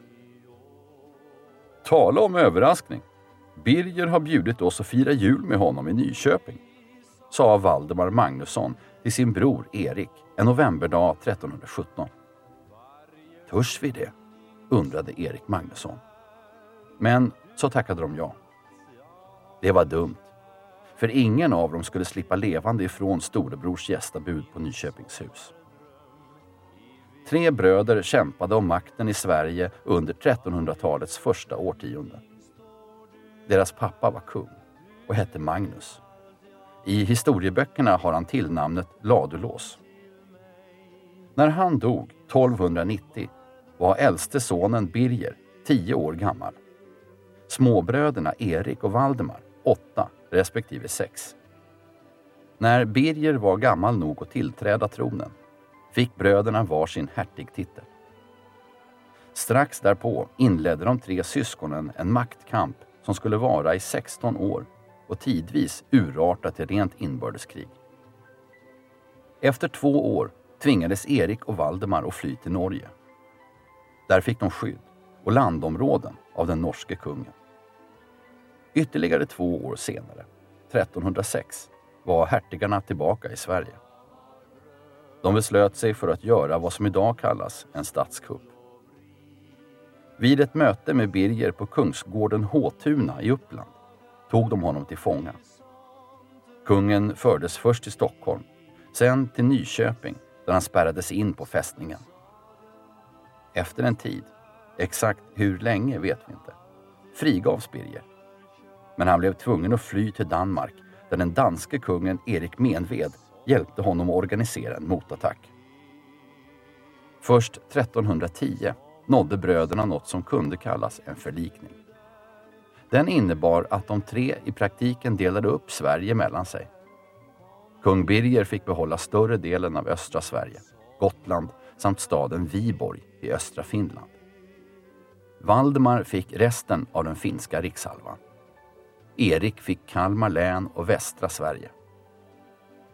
Tala om överraskning! Birger har bjudit oss att fira jul med honom i Nyköping, sa Valdemar Magnusson till sin bror Erik en novemberdag 1317. Törs vi det? undrade Erik Magnusson. Men så tackade de ja. Det var dumt, för ingen av dem skulle slippa levande ifrån storebrors gästabud på Nyköpingshus. Tre bröder kämpade om makten i Sverige under 1300-talets första årtionde. Deras pappa var kung och hette Magnus. I historieböckerna har han tillnamnet Ladulås. När han dog 1290 var äldste sonen Birger tio år gammal. Småbröderna Erik och Valdemar åtta respektive sex. När Birger var gammal nog att tillträda tronen fick bröderna varsin hertigtitel. Strax därpå inledde de tre syskonen en maktkamp som skulle vara i 16 år och tidvis urarta till rent inbördeskrig. Efter två år tvingades Erik och Valdemar att fly till Norge. Där fick de skydd och landområden av den norske kungen. Ytterligare två år senare, 1306, var hertigarna tillbaka i Sverige. De beslöt sig för att göra vad som idag kallas en statskupp. Vid ett möte med Birger på Kungsgården Håtuna i Uppland tog de honom till fånga. Kungen fördes först till Stockholm, sen till Nyköping där han spärrades in på fästningen. Efter en tid, exakt hur länge vet vi inte, frigavs Birger. Men han blev tvungen att fly till Danmark där den danske kungen Erik Menved hjälpte honom att organisera en motattack. Först 1310 nådde bröderna något som kunde kallas en förlikning. Den innebar att de tre i praktiken delade upp Sverige mellan sig. Kung Birger fick behålla större delen av östra Sverige, Gotland samt staden Viborg i östra Finland. Valdemar fick resten av den finska rikshalvan. Erik fick Kalmar län och västra Sverige.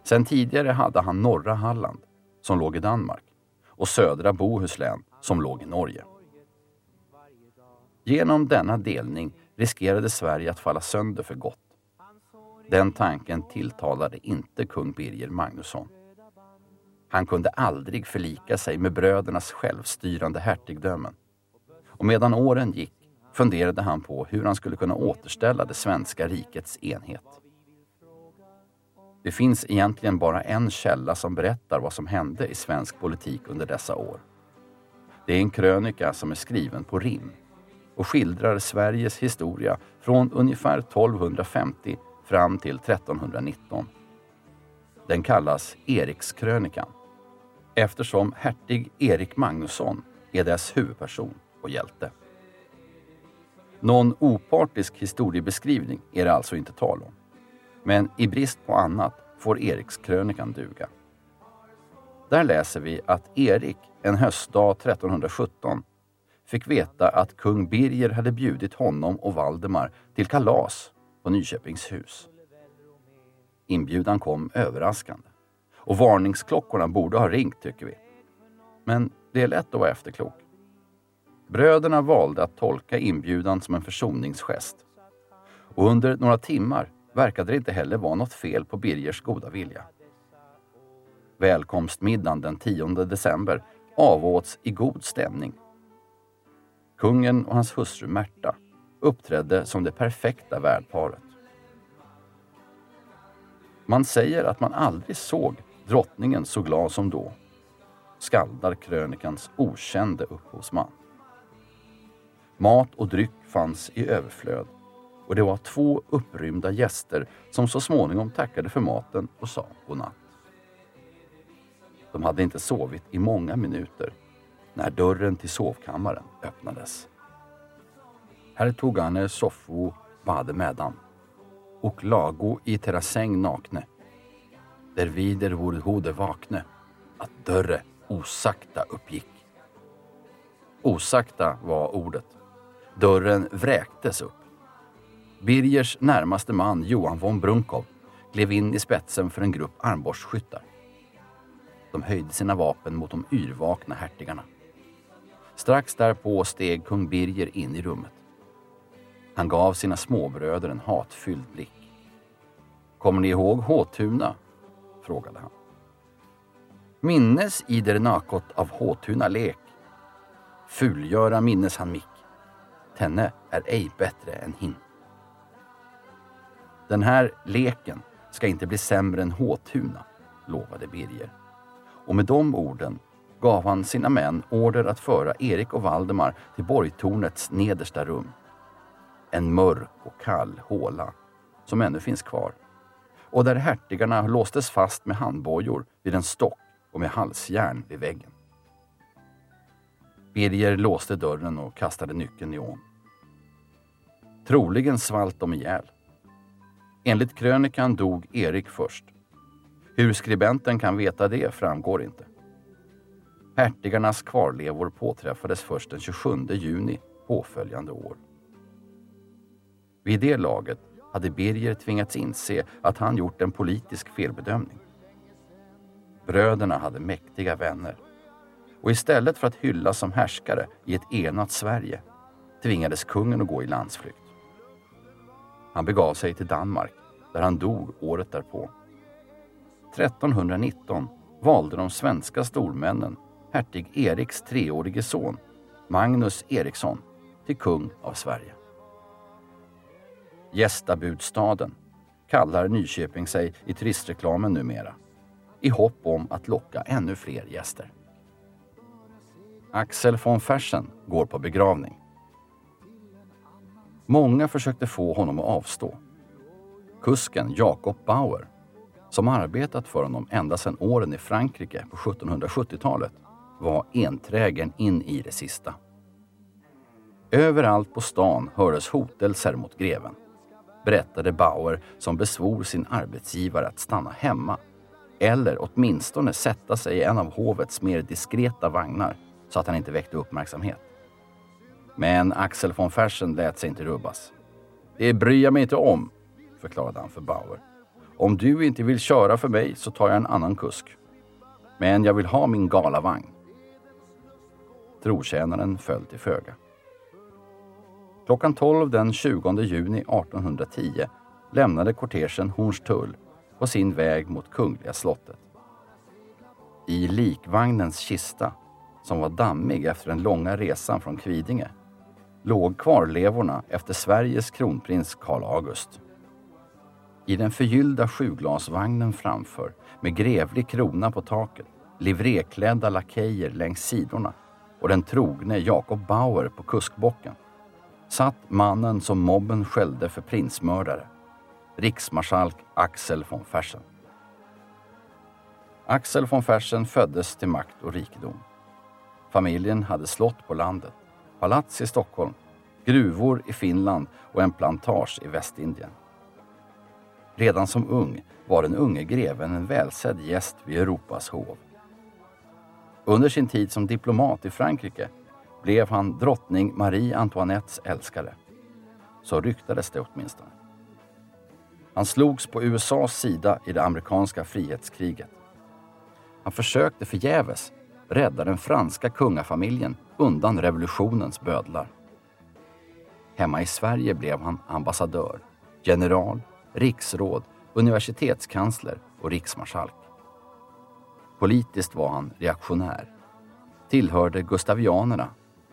Sen tidigare hade han norra Halland, som låg i Danmark, och södra Bohuslän, som låg i Norge. Genom denna delning riskerade Sverige att falla sönder för gott. Den tanken tilltalade inte kung Birger Magnusson. Han kunde aldrig förlika sig med brödernas självstyrande hertigdömen. Och medan åren gick funderade han på hur han skulle kunna återställa det svenska rikets enhet. Det finns egentligen bara en källa som berättar vad som hände i svensk politik under dessa år. Det är en krönika som är skriven på rim och skildrar Sveriges historia från ungefär 1250 fram till 1319. Den kallas Erikskrönikan eftersom hertig Erik Magnusson är dess huvudperson och hjälte. Någon opartisk historiebeskrivning är det alltså inte tal om. Men i brist på annat får Erikskrönikan duga. Där läser vi att Erik en höstdag 1317 fick veta att kung Birger hade bjudit honom och Valdemar till kalas på Nyköpings hus. Inbjudan kom överraskande Och varningsklockorna borde ha ringt, tycker vi. Men det är lätt att vara efterklok. Bröderna valde att tolka inbjudan som en försoningsgest. Och under några timmar verkade det inte heller vara något fel på Birgers goda vilja. Välkomstmiddagen den 10 december avåts i god stämning. Kungen och hans hustru Märta uppträdde som det perfekta värdparet. Man säger att man aldrig såg drottningen så glad som då, skaldar krönikans okände upphovsman. Mat och dryck fanns i överflöd och det var två upprymda gäster som så småningom tackade för maten och sa godnatt. De hade inte sovit i många minuter när dörren till sovkammaren öppnades. Här tog han soffo bade medan och lago i terrasäng nakne. Dervider vore hode vakne att dörre osakta uppgick. Osakta var ordet. Dörren vräktes upp. Birgers närmaste man, Johan von Brunkov, klev in i spetsen för en grupp armborstskyttar. De höjde sina vapen mot de yrvakna hertigarna. Strax därpå steg kung Birger in i rummet. Han gav sina småbröder en hatfylld blick. Kommer ni ihåg Håtuna? frågade han. Minnes ider nakot av Håtuna lek. Fulgöra minnes han mick. Tenne är ej bättre än hin. Den här leken ska inte bli sämre än Håtuna, lovade Birger. Och med de orden gav han sina män order att föra Erik och Valdemar till borgtornets nedersta rum. En mörk och kall håla som ännu finns kvar och där hertigarna låstes fast med handbojor vid en stock och med halsjärn vid väggen. Birger låste dörren och kastade nyckeln i ån. Troligen svalt de ihjäl. Enligt krönikan dog Erik först. Hur skribenten kan veta det framgår inte. Hertigarnas kvarlevor påträffades först den 27 juni påföljande år. Vid det laget hade Birger tvingats inse att han gjort en politisk felbedömning. Bröderna hade mäktiga vänner och istället för att hyllas som härskare i ett enat Sverige tvingades kungen att gå i landsflykt. Han begav sig till Danmark där han dog året därpå. 1319 valde de svenska stormännen hertig Eriks treårige son Magnus Eriksson till kung av Sverige. Gästabudstaden kallar Nyköping sig i turistreklamen numera i hopp om att locka ännu fler gäster. Axel von Fersen går på begravning. Många försökte få honom att avstå. Kusken Jacob Bauer, som arbetat för honom ända sedan åren i Frankrike på 1770-talet, var enträgen in i det sista. Överallt på stan hördes hotelser mot greven, berättade Bauer som besvor sin arbetsgivare att stanna hemma eller åtminstone sätta sig i en av hovets mer diskreta vagnar så att han inte väckte uppmärksamhet. Men Axel von Fersen lät sig inte rubbas. Det bryr jag mig inte om, förklarade han för Bauer. Om du inte vill köra för mig så tar jag en annan kusk. Men jag vill ha min galavagn. Trotjänaren föll till föga. Klockan 12 den 20 juni 1810 lämnade kortegen Hornstull på sin väg mot Kungliga slottet. I likvagnens kista, som var dammig efter den långa resan från Kvidinge, låg kvarlevorna efter Sveriges kronprins Karl August. I den förgyllda sjuglasvagnen framför, med grevlig krona på taket, livréklädda lakejer längs sidorna och den trogne Jacob Bauer på kuskbocken satt mannen som mobben skällde för prinsmördare, riksmarskalk Axel von Fersen. Axel von Fersen föddes till makt och rikedom. Familjen hade slott på landet, palats i Stockholm, gruvor i Finland och en plantage i Västindien. Redan som ung var den unge greven en välsedd gäst vid Europas hov. Under sin tid som diplomat i Frankrike blev han drottning Marie Antoinettes älskare. Så ryktades det åtminstone. Han slogs på USAs sida i det amerikanska frihetskriget. Han försökte förgäves rädda den franska kungafamiljen undan revolutionens bödlar. Hemma i Sverige blev han ambassadör, general, riksråd, universitetskansler och riksmarskalk. Politiskt var han reaktionär, tillhörde gustavianerna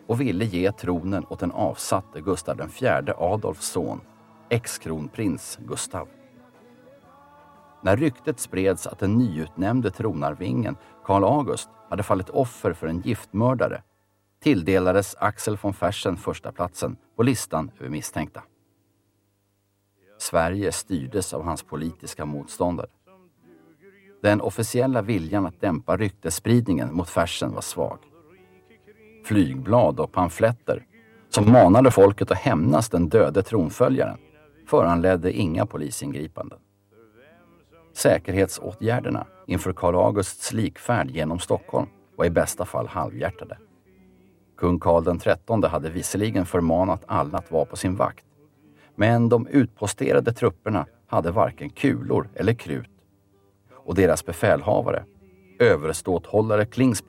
och ville ge tronen åt den avsatte Gustav IV Adolfs son, ex-kronprins Gustav. När ryktet spreds att den nyutnämnde tronarvingen Karl August hade fallit offer för en giftmördare tilldelades Axel von Fersen första platsen på listan över misstänkta. Sverige styrdes av hans politiska motståndare. Den officiella viljan att dämpa ryktesspridningen mot Fersen var svag. Flygblad och pamfletter som manade folket att hämnas den döde tronföljaren föranledde inga polisingripanden. Säkerhetsåtgärderna inför Karl Augusts likfärd genom Stockholm var i bästa fall halvhjärtade. Kung Karl XIII hade visserligen förmanat alla att vara på sin vakt. Men de utposterade trupperna hade varken kulor eller krut. Och deras befälhavare, överståthållare Klingsbo,